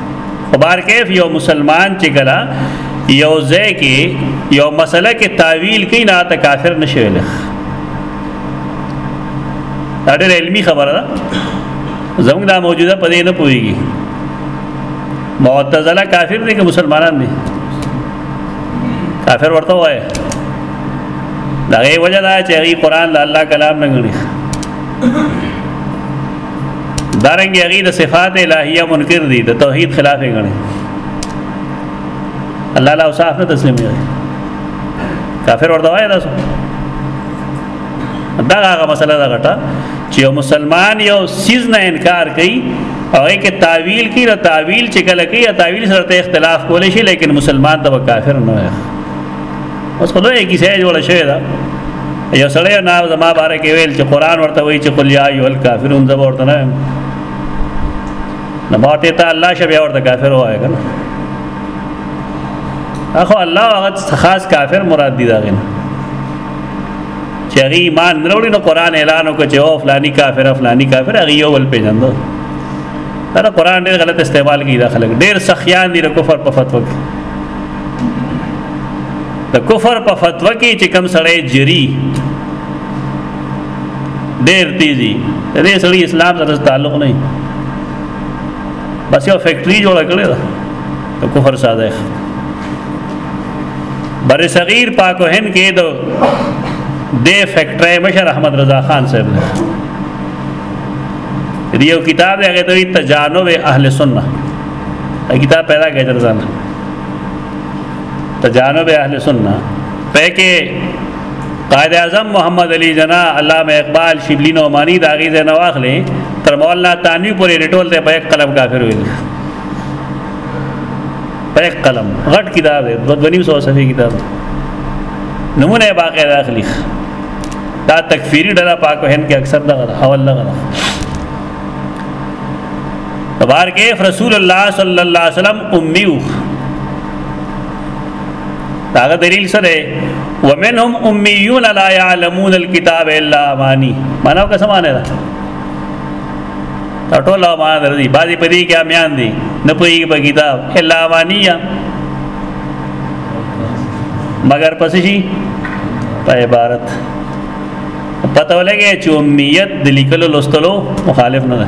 خو بهر کیف یو مسلمان چې کله یو ځای کې یو مسله کې تعویل کوي نه ته کافر نشي ویل دا ډېر علمي خبره ده زموږ دا موجوده په دې نه پوهیږي معتزله کافر دي که مسلمانان دي کافر ورته وای دا غي وجه دا چې غي قران د الله کلام نه غني دارنګ هغه د صفات الهیه منکر دي د توحید خلاف یې غني الله له اوصاف نه تسلیم دی کافر ورته وایي تاسو دا هغه مسله ده غټه چې یو مسلمان یو سیز نه انکار کوي او یې کې تعویل کوي او تعویل چې کله کوي تعویل سره اختلاف کولای شي لیکن مسلمان ته کافر نه وي اوس خو لوی کیسه جوړه شوې ده یو سړی نه زما باره کې ویل چې قران ورته وایي چې قل یا ایه الکافرون زه ورته نه وایم نه ماته ته الله شبیا ورته کافر وایي کنه اخو الله هغه خاص کافر مراد دي دا غنه چې هغه ایمان نه وروړي نو قران اعلان وکړي چې او فلانی کافر فلانی کافر هغه یو ول پیژند دا قران ډېر غلط استعمال کیږي دا خلک ډېر سخیان دي د کفر په فتوا کې د کفر په فتوا کې چې کم سړی جری ډېر تیزی دې سړی اسلام سره تعلق نه بس یو فیکټری جوړ کړی دا د کفر ساده بر صغیر پاک هند کې د دې فیکټری مشر احمد رضا خان صاحب دی دیو کتاب هغه ته تجانب اهل سنت کتاب پیدا کړی درځنه ته جانب اهل سنت په کې قائد اعظم محمد علی جنا علامه اقبال شبلی نعمانی دا غیزه نواخلې تر مولانا تانوی پورې رټول ته په یک قلم کافر ویل په یک قلم غټ کتاب دی 250 صفحې کتاب نمونه باقی داخلي دا تکفیری ډله پاکو هند کې اکثر دا اول لغه په بار کې رسول الله صلی الله علیه وسلم امي وو داغه دلیل څه دی ومنهم اميون لا يعلمون الكتاب الا اماني مانو که سمانه ده ټول امان درځي بعضي پدې کې امیان دي نه پوي په کتاب الا امانيه مگر پس شي په عبارت پته ولګي چې امیت د لیکلو لوستلو مخالف نه ده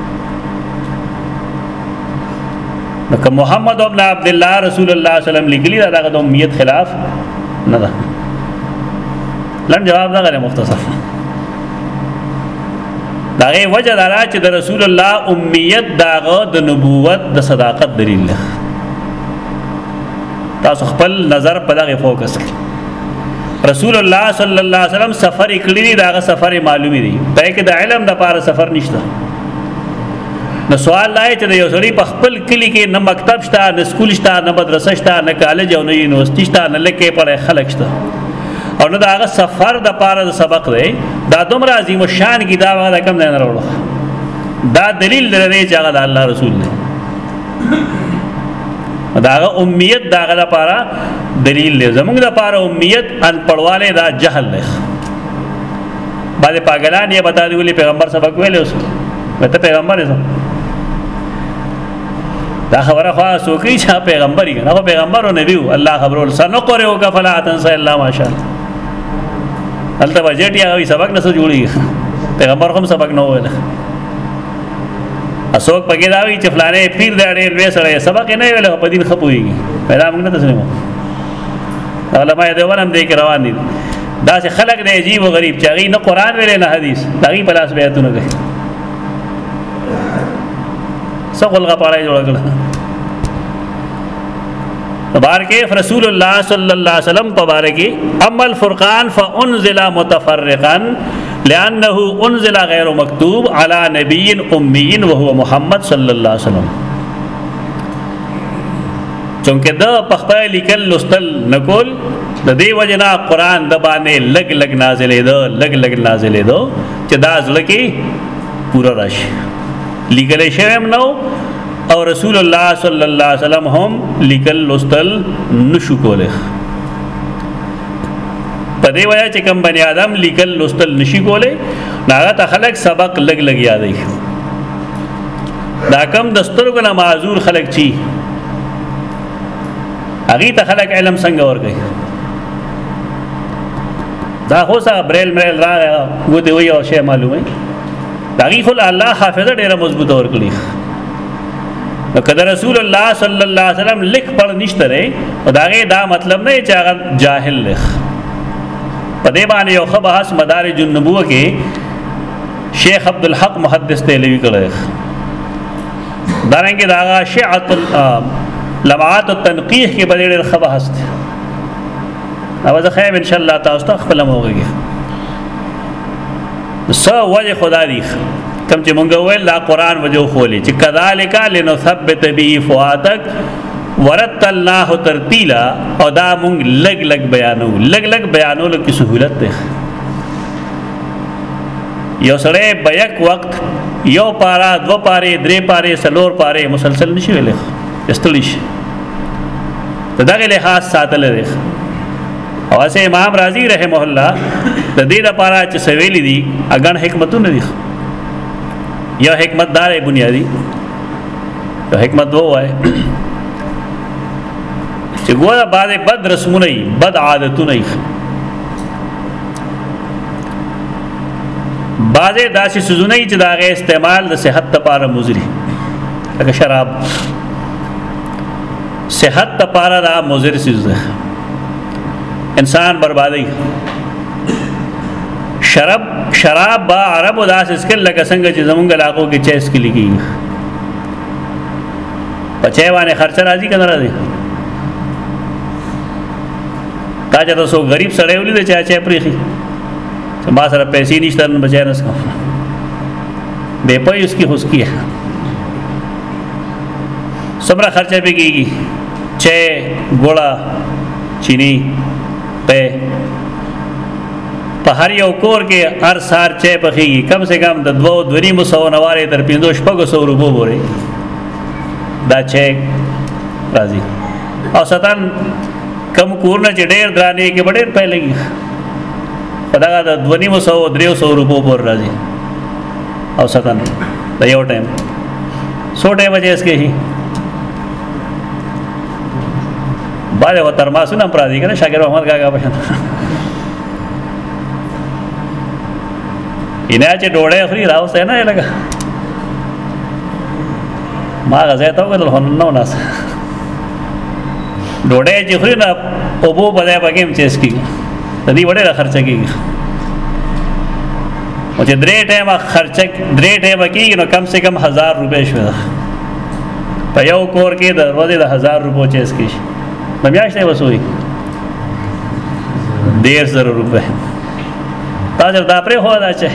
لکه محمد ابن عبد الله رسول الله صلی الله علیه وسلم لیکلی دا دغه د امیت خلاف نه ده لن جواب نه غره مختصر داغه وجه دا چې د رسول الله امیت داغه د نبوت د صداقت دلیل ده تاسو خپل نظر په دغه فوکس کړئ رسول الله صلی الله علیه وسلم سفر کړی دی دا سفر معلومی دی په کې د علم د پاره سفر نشته نو سوال لای چې یو سړی په خپل کلی کې نه مکتب شته نه سکول شته نه مدرسه شته نه کالج او نه یونیورسيټي شته نه لکه پړې خلک شته او نه دا هغه سفر د پاره د سبق دی دا دومره عظیم شان کی دا هغه کم نه وروړو دا دلیل لري چې هغه د الله رسول دی داغه امیت داغه لپاره دلیل دی زموږ لپاره امیت ان پړواله دا جهل دی باندې پاګلان یې بتا دی ولې پیغمبر سبق ویل اوس ته پیغمبر یې دا خبره خو سوکي چې پیغمبر یې نه پیغمبر او نبی الله خبرو سنو قره او کفلا تنسى الله ماشاءالله هلته بجټ یا سبق نه جوړیږي پیغمبر هم سبق نه ویل اسوک پکې دا وی چې فلانه پیر دا ډېر وې سره سبق نه ویل په دین خپويږي پیدا موږ نه تسلیمو علماء دې ورم دې کې روان دي دا چې خلک دې عجیب او غریب چې غي نه قران ویل نه حدیث دا غي په لاس به اتونه کوي سغل غپړای جوړ کړل بارکیف رسول الله صلی الله علیه وسلم په بارکی اما الفرقان فانزل متفرقا لانه انزل غیر مکتوب علی نبی امی وهو محمد صلی الله علیه وسلم چونکه دا په خپل لیکل لوستل نکول د دې وجه نه قران د باندې لګ لګ نازلې دو لګ لګ نازلې دو چې دا ځل کې پورا راشي لیکل شوی نو او رسول الله صلی الله علیه وسلم هم لیکل لوستل نشو کوله په دې وجه چې کم بنی آدم لیکل لوستل نشي کولای هغه ته خلک سبق لګ لګ یادای دا کم د سترګو نه معذور خلک چی هغه ته خلک علم څنګه ورګي دا هو سا بریل مریل را غوته وی او شی معلومه دا غي خل الله حافظه ډیره مضبوطه ورکړي کله رسول الله صلی الله علیه وسلم لیک پړ نشته ری او دا غي دا مطلب نه چې هغه جاهل لخ په دې باندې یو خبر حس مدارج النبوه کې شیخ عبد الحق محدث تهلوی کړه دارنګه دا شعت لمعات التنقیح کې بلې ډېر خبر حس دی او زه خیم ان شاء الله تاسو ته خپل موږي سو وجه خدا دی کم چې مونږ ویل دا قران وجو خولې چې کذالک لنثبت به فؤادک ورت الله ترتیلا او دا مونږ لګ لګ بیانو لګ لګ بیانو لکه سہولت ده یو سره بیک وخت یو پارا دو پاره درې پاره سلور پاره مسلسل نشي ویلې استلیش دغه لحاظ ساتل لري او اسه امام رازی رحمه الله د دې لپاره چې سویل دي اګن حکمتونه دي یو حکمت دار بنیادی یو حکمت وو وای چې ګوره بعد بد رسمونه ای بد عادتونه ای بعضې داسې سوزونه چې د هغې استعمال د صحت لپاره مضري لکه شراب صحت ته پاره دا مضر سیز ده انسان بربادي شراب شراب با عربو داس اسکل لکه څنګه چې زمونږ علاقو کې چیس کې لګي په چای باندې خرچه راځي کنه راځي تا چې تاسو غریب سره ولې چا چای پریخي ما سره پیسې نشته نن بچای نه سم بے پای اس کی خوشکی ہے څومره خرچه به کیږي چې ګوړه چینی په په هر یو کور کې هر سار چې پخېږي کم سے کم د دوو دوري مسو نواله تر 500 شپږو سو روپو پورې دا چې راځي او ستان کم کورونه چې ډېر درانه کې ډېر پهلېږي په دا د دونی مسو دریو سو روپو پورې راځي او سکند دا یو ټایم سو ټایم چې اس کې شي باندې و تر ما سونه پر دي کنه شاګر محمد کاکا په شان ینه چې ډوړې اخري راوسته نه لګا ما غزه ته وګل هون نو ناس ډوړې چې خوري نه او بو بلې بګیم چیس کی د دې وړه خرچه کیږي او چې درې ټیمه خرچه درې ټیمه کېږي نو کم سه کم هزار روپۍ شو ده په یو کور کې د ورځې د هزار روپو چیز کې شي نو میاشت یې وسوي ډېر زر روپۍ تاسو دا پرې هو دا چې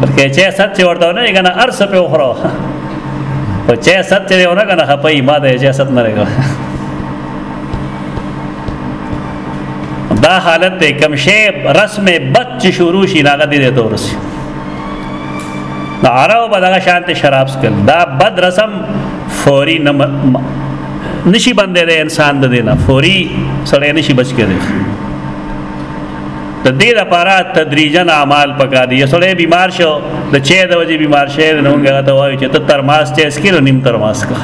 بلکې چې ست چې ورته نه کنه ارس په اخرو او چې ست چې ونه کنه خپې ما دې چې ست نه لګو دا حالت ته کم شی رسم بد چې شروع شي ناغه دې ته ورسي دا عرب به دغه شانته شراب سکل دا بد رسم فوري نه نشي باندې د انسان د دینه فوري سړی نشي بچ کېدی د دې لپاره تدریجن اعمال پکا دي سړی بیمار شو د چې د وجې بیمار شې نو هغه ته وایي چې ته ترماس چې اسکیلو نیم ترماس کا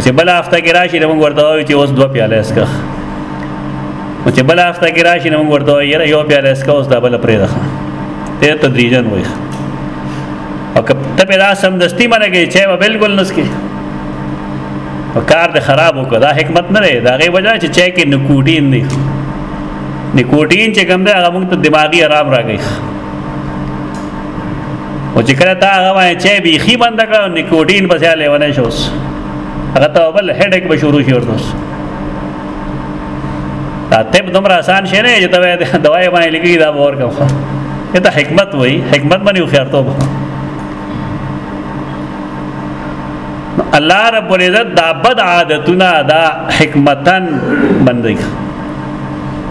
چې بل هفته کې راشي نو موږ ورته وایو چې اوس دوه پیاله اسکه نو چې بل هفته کې راشي نو موږ ورته وایو یاره یو پیاله اسکه اوس دا بل پرې ده ته تدریجا وایي او که ته به دا سم دستی منه کې چې ما بالکل نسکي او کار د خراب وکړه دا حکمت نه دی دا غي وجہ چې چای کې نکوټین دی نکوټین چې کوم دی هغه موږ ته دماغي آرام راغی او چې کله تا هغه وای چې بیخي بند کړ نیکوټین پسې اله ونه شوس هغه ته بل هډیک به شروع شي ورته دا طب دومره آسان شي نه چې ته دوايي باندې لګي دا باور کوه ته حکمت وای حکمت باندې وخیارته وو الله رب العزت دا بد عادتونه دا حکمتن بندګي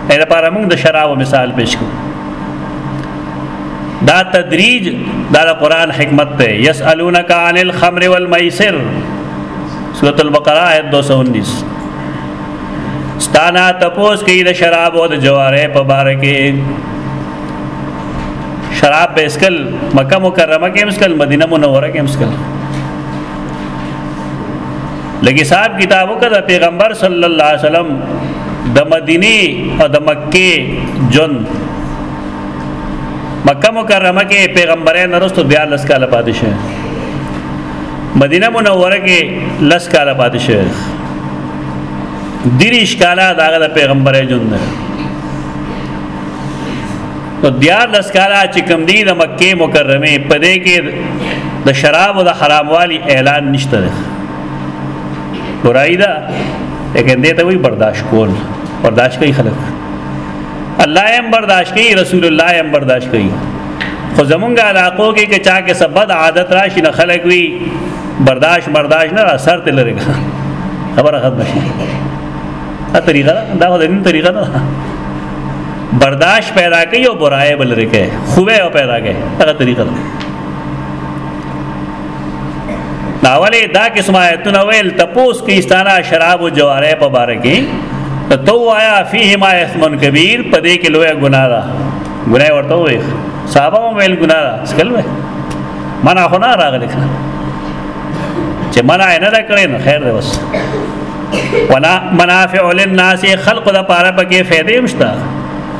اې لپاره موږ د شراب مثال پیش کوو دا تدریج دا د قران حکمت ته یسالونک عن الخمر والمیسر سورۃ البقرہ آیت 219 ستانا تپوس کې د شراب او د جواره په بار کې شراب به اسکل مکه مکرمه کې اسکل مدینه منوره کې اسکل لګي صاحب کتابو کا د پیغمبر صلی الله علیه وسلم د مدینه او د مکه جن مکه مکرمه کې پیغمبران نرستو بیا لس کاله پاتې شه مدینه منوره کې لس کاله پاتې شه دریش کاله داغه د پیغمبرې ژوند نه نو دیار لس کاله چې کم دی د مکه مکرمه په دې کې د شراب او د حراموالي اعلان نشته ده ورایدا لیکن دې ته وی برداشت کول برداشت کوي خلک الله هم برداشت کوي رسول الله هم برداشت کوي خو زمونږ علاقو کې کې چا کې سبد عادت راشي نه خلک وي برداشت برداشت نه اثر ته لري خبره ختم شي دا طریقه دا د دین طریقه نه برداشت پیدا کوي او برای بل لري کوي خوبه پیدا کوي دا طریقه ده ناولی دا قسم آیتونه ویل تپوس کی استانا شراب و جواره په باره کې ته تو آیا فيه ما اسم کبیر په دې کې لوی ګناه ده ګناه ورته وي صحابه هم ویل ګناه ده سکل وي منا خو نه راغلی چې منا نه دا کړی نو خیر دی بس ولا منافع للناس خلق د پاره پکې فائدې مشته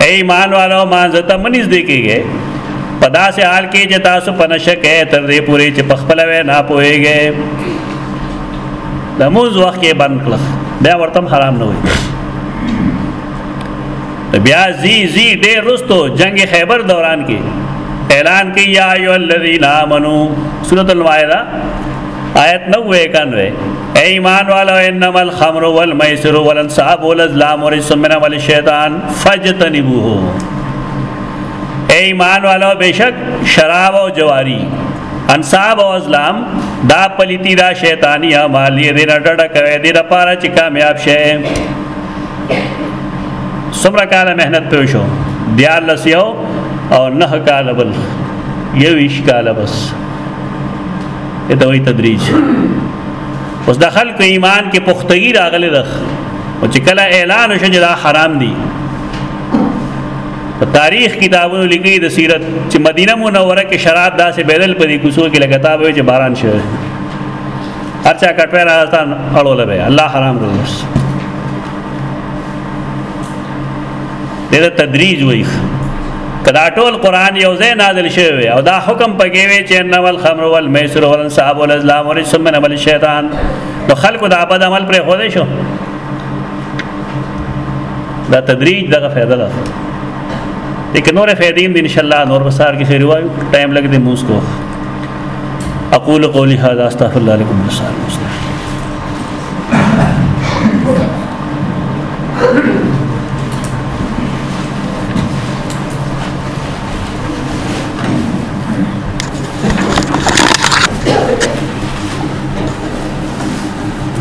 اے ایمان والو ما زته منځ دی کېږي په داسې حال کې چې تاسو په نشه کې تر دې پورې چې په خپل وې نه پوهېږئ د موز وخت کې بند کړه بیا ورته حرام نه وي بیا زی زی ډېر رستو جنگ خیبر دوران کې اعلان کې یا ایو الذین آمنو سورۃ المائده آیت 90 91 ایمان والا انما الخمر والمیسر والانصاب والازلام رجس من عمل الشیطان فاجتنبوه ایمان والا بشک شراب او جواری انصاب او ازلام دا پلیتی دا شیطانی اعمال یې دې رډډه کوي دې د پاره چې کامیاب شې سمره کاله مهنت پوه شو دیار لسیو او نه کاله بل یو ایش کاله بس ته وایي تدریج اوس د خلکو ایمان کې پختګي راغلي ده او چې کله اعلان وشو چې دا حرام دي په تاریخ کتابونو لیکلي د سیرت چې مدینه منوره کې شراب داسې بدل پدې کوسو کې لګا کتاب وي چې باران شوی هرچا کټوي راځتان اړول به الله حرام روز دې ته تدریج وایي کدا ټول قران یو ځای نازل شوی او دا حکم پکې وی چې ان ول خمر ول میسر ول صاحب ول اسلام ول ثم ول شیطان نو خلکو دا بد عمل پر خو شو دا تدریج دغه فائدہ ده لیکن نور فائدې ان شاء الله نور وسار کې شروع وایو ټایم لګ دې موس کو اقول قولي هذا استغفر الله لكم السلام